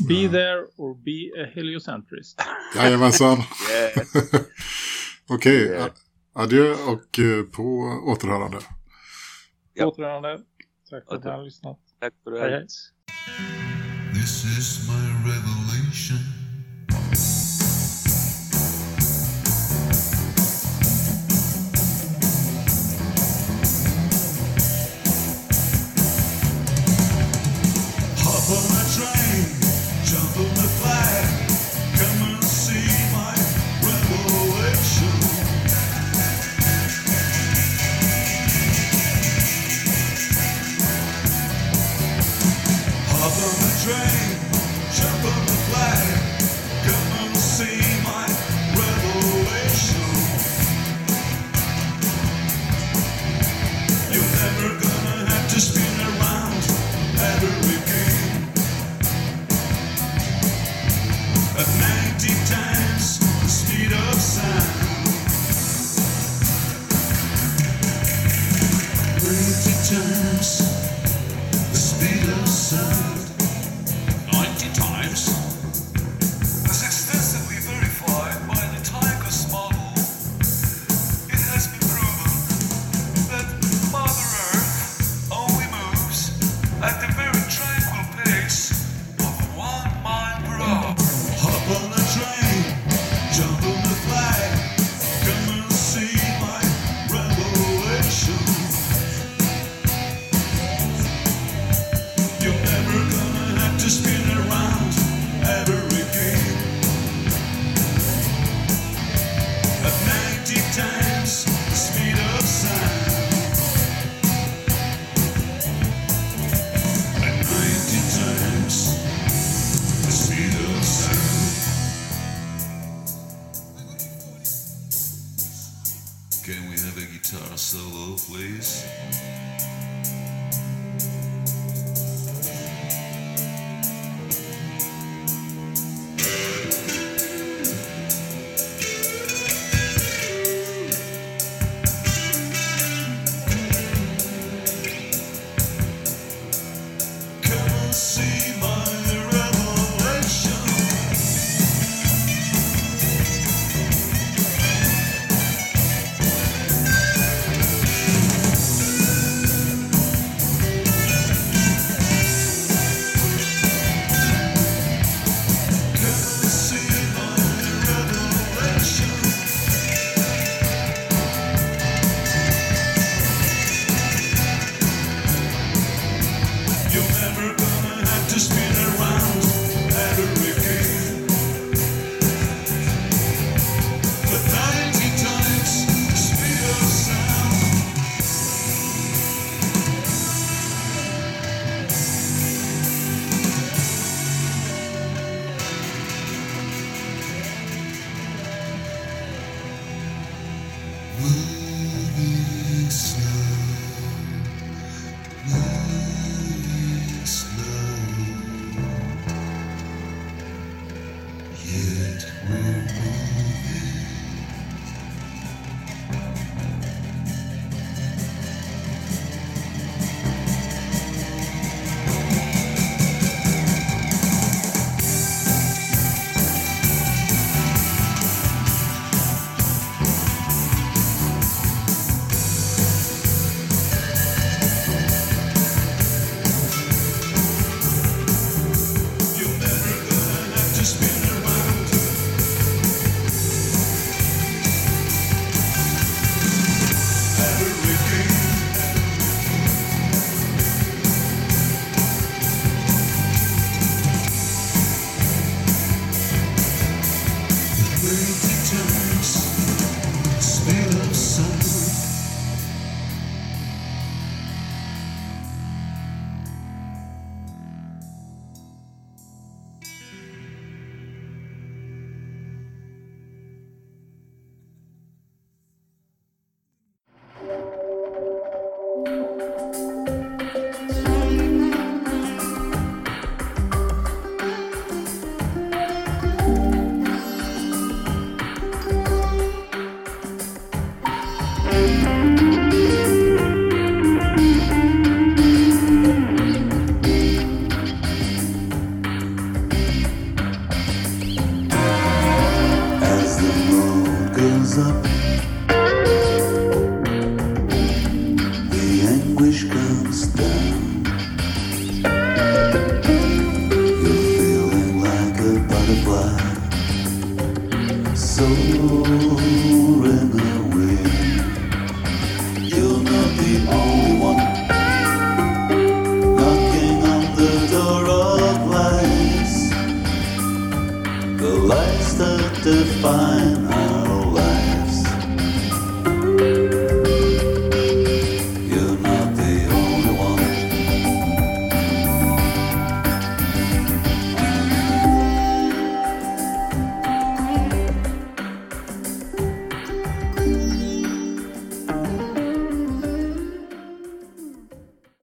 Be there or be a heliocentrist. *laughs* Jajamensan. *laughs* Okej, a- adjö och eh, på återhörande. Ja. Återhörande. Tack för att ni har lyssnat. Tack för Hej, hej.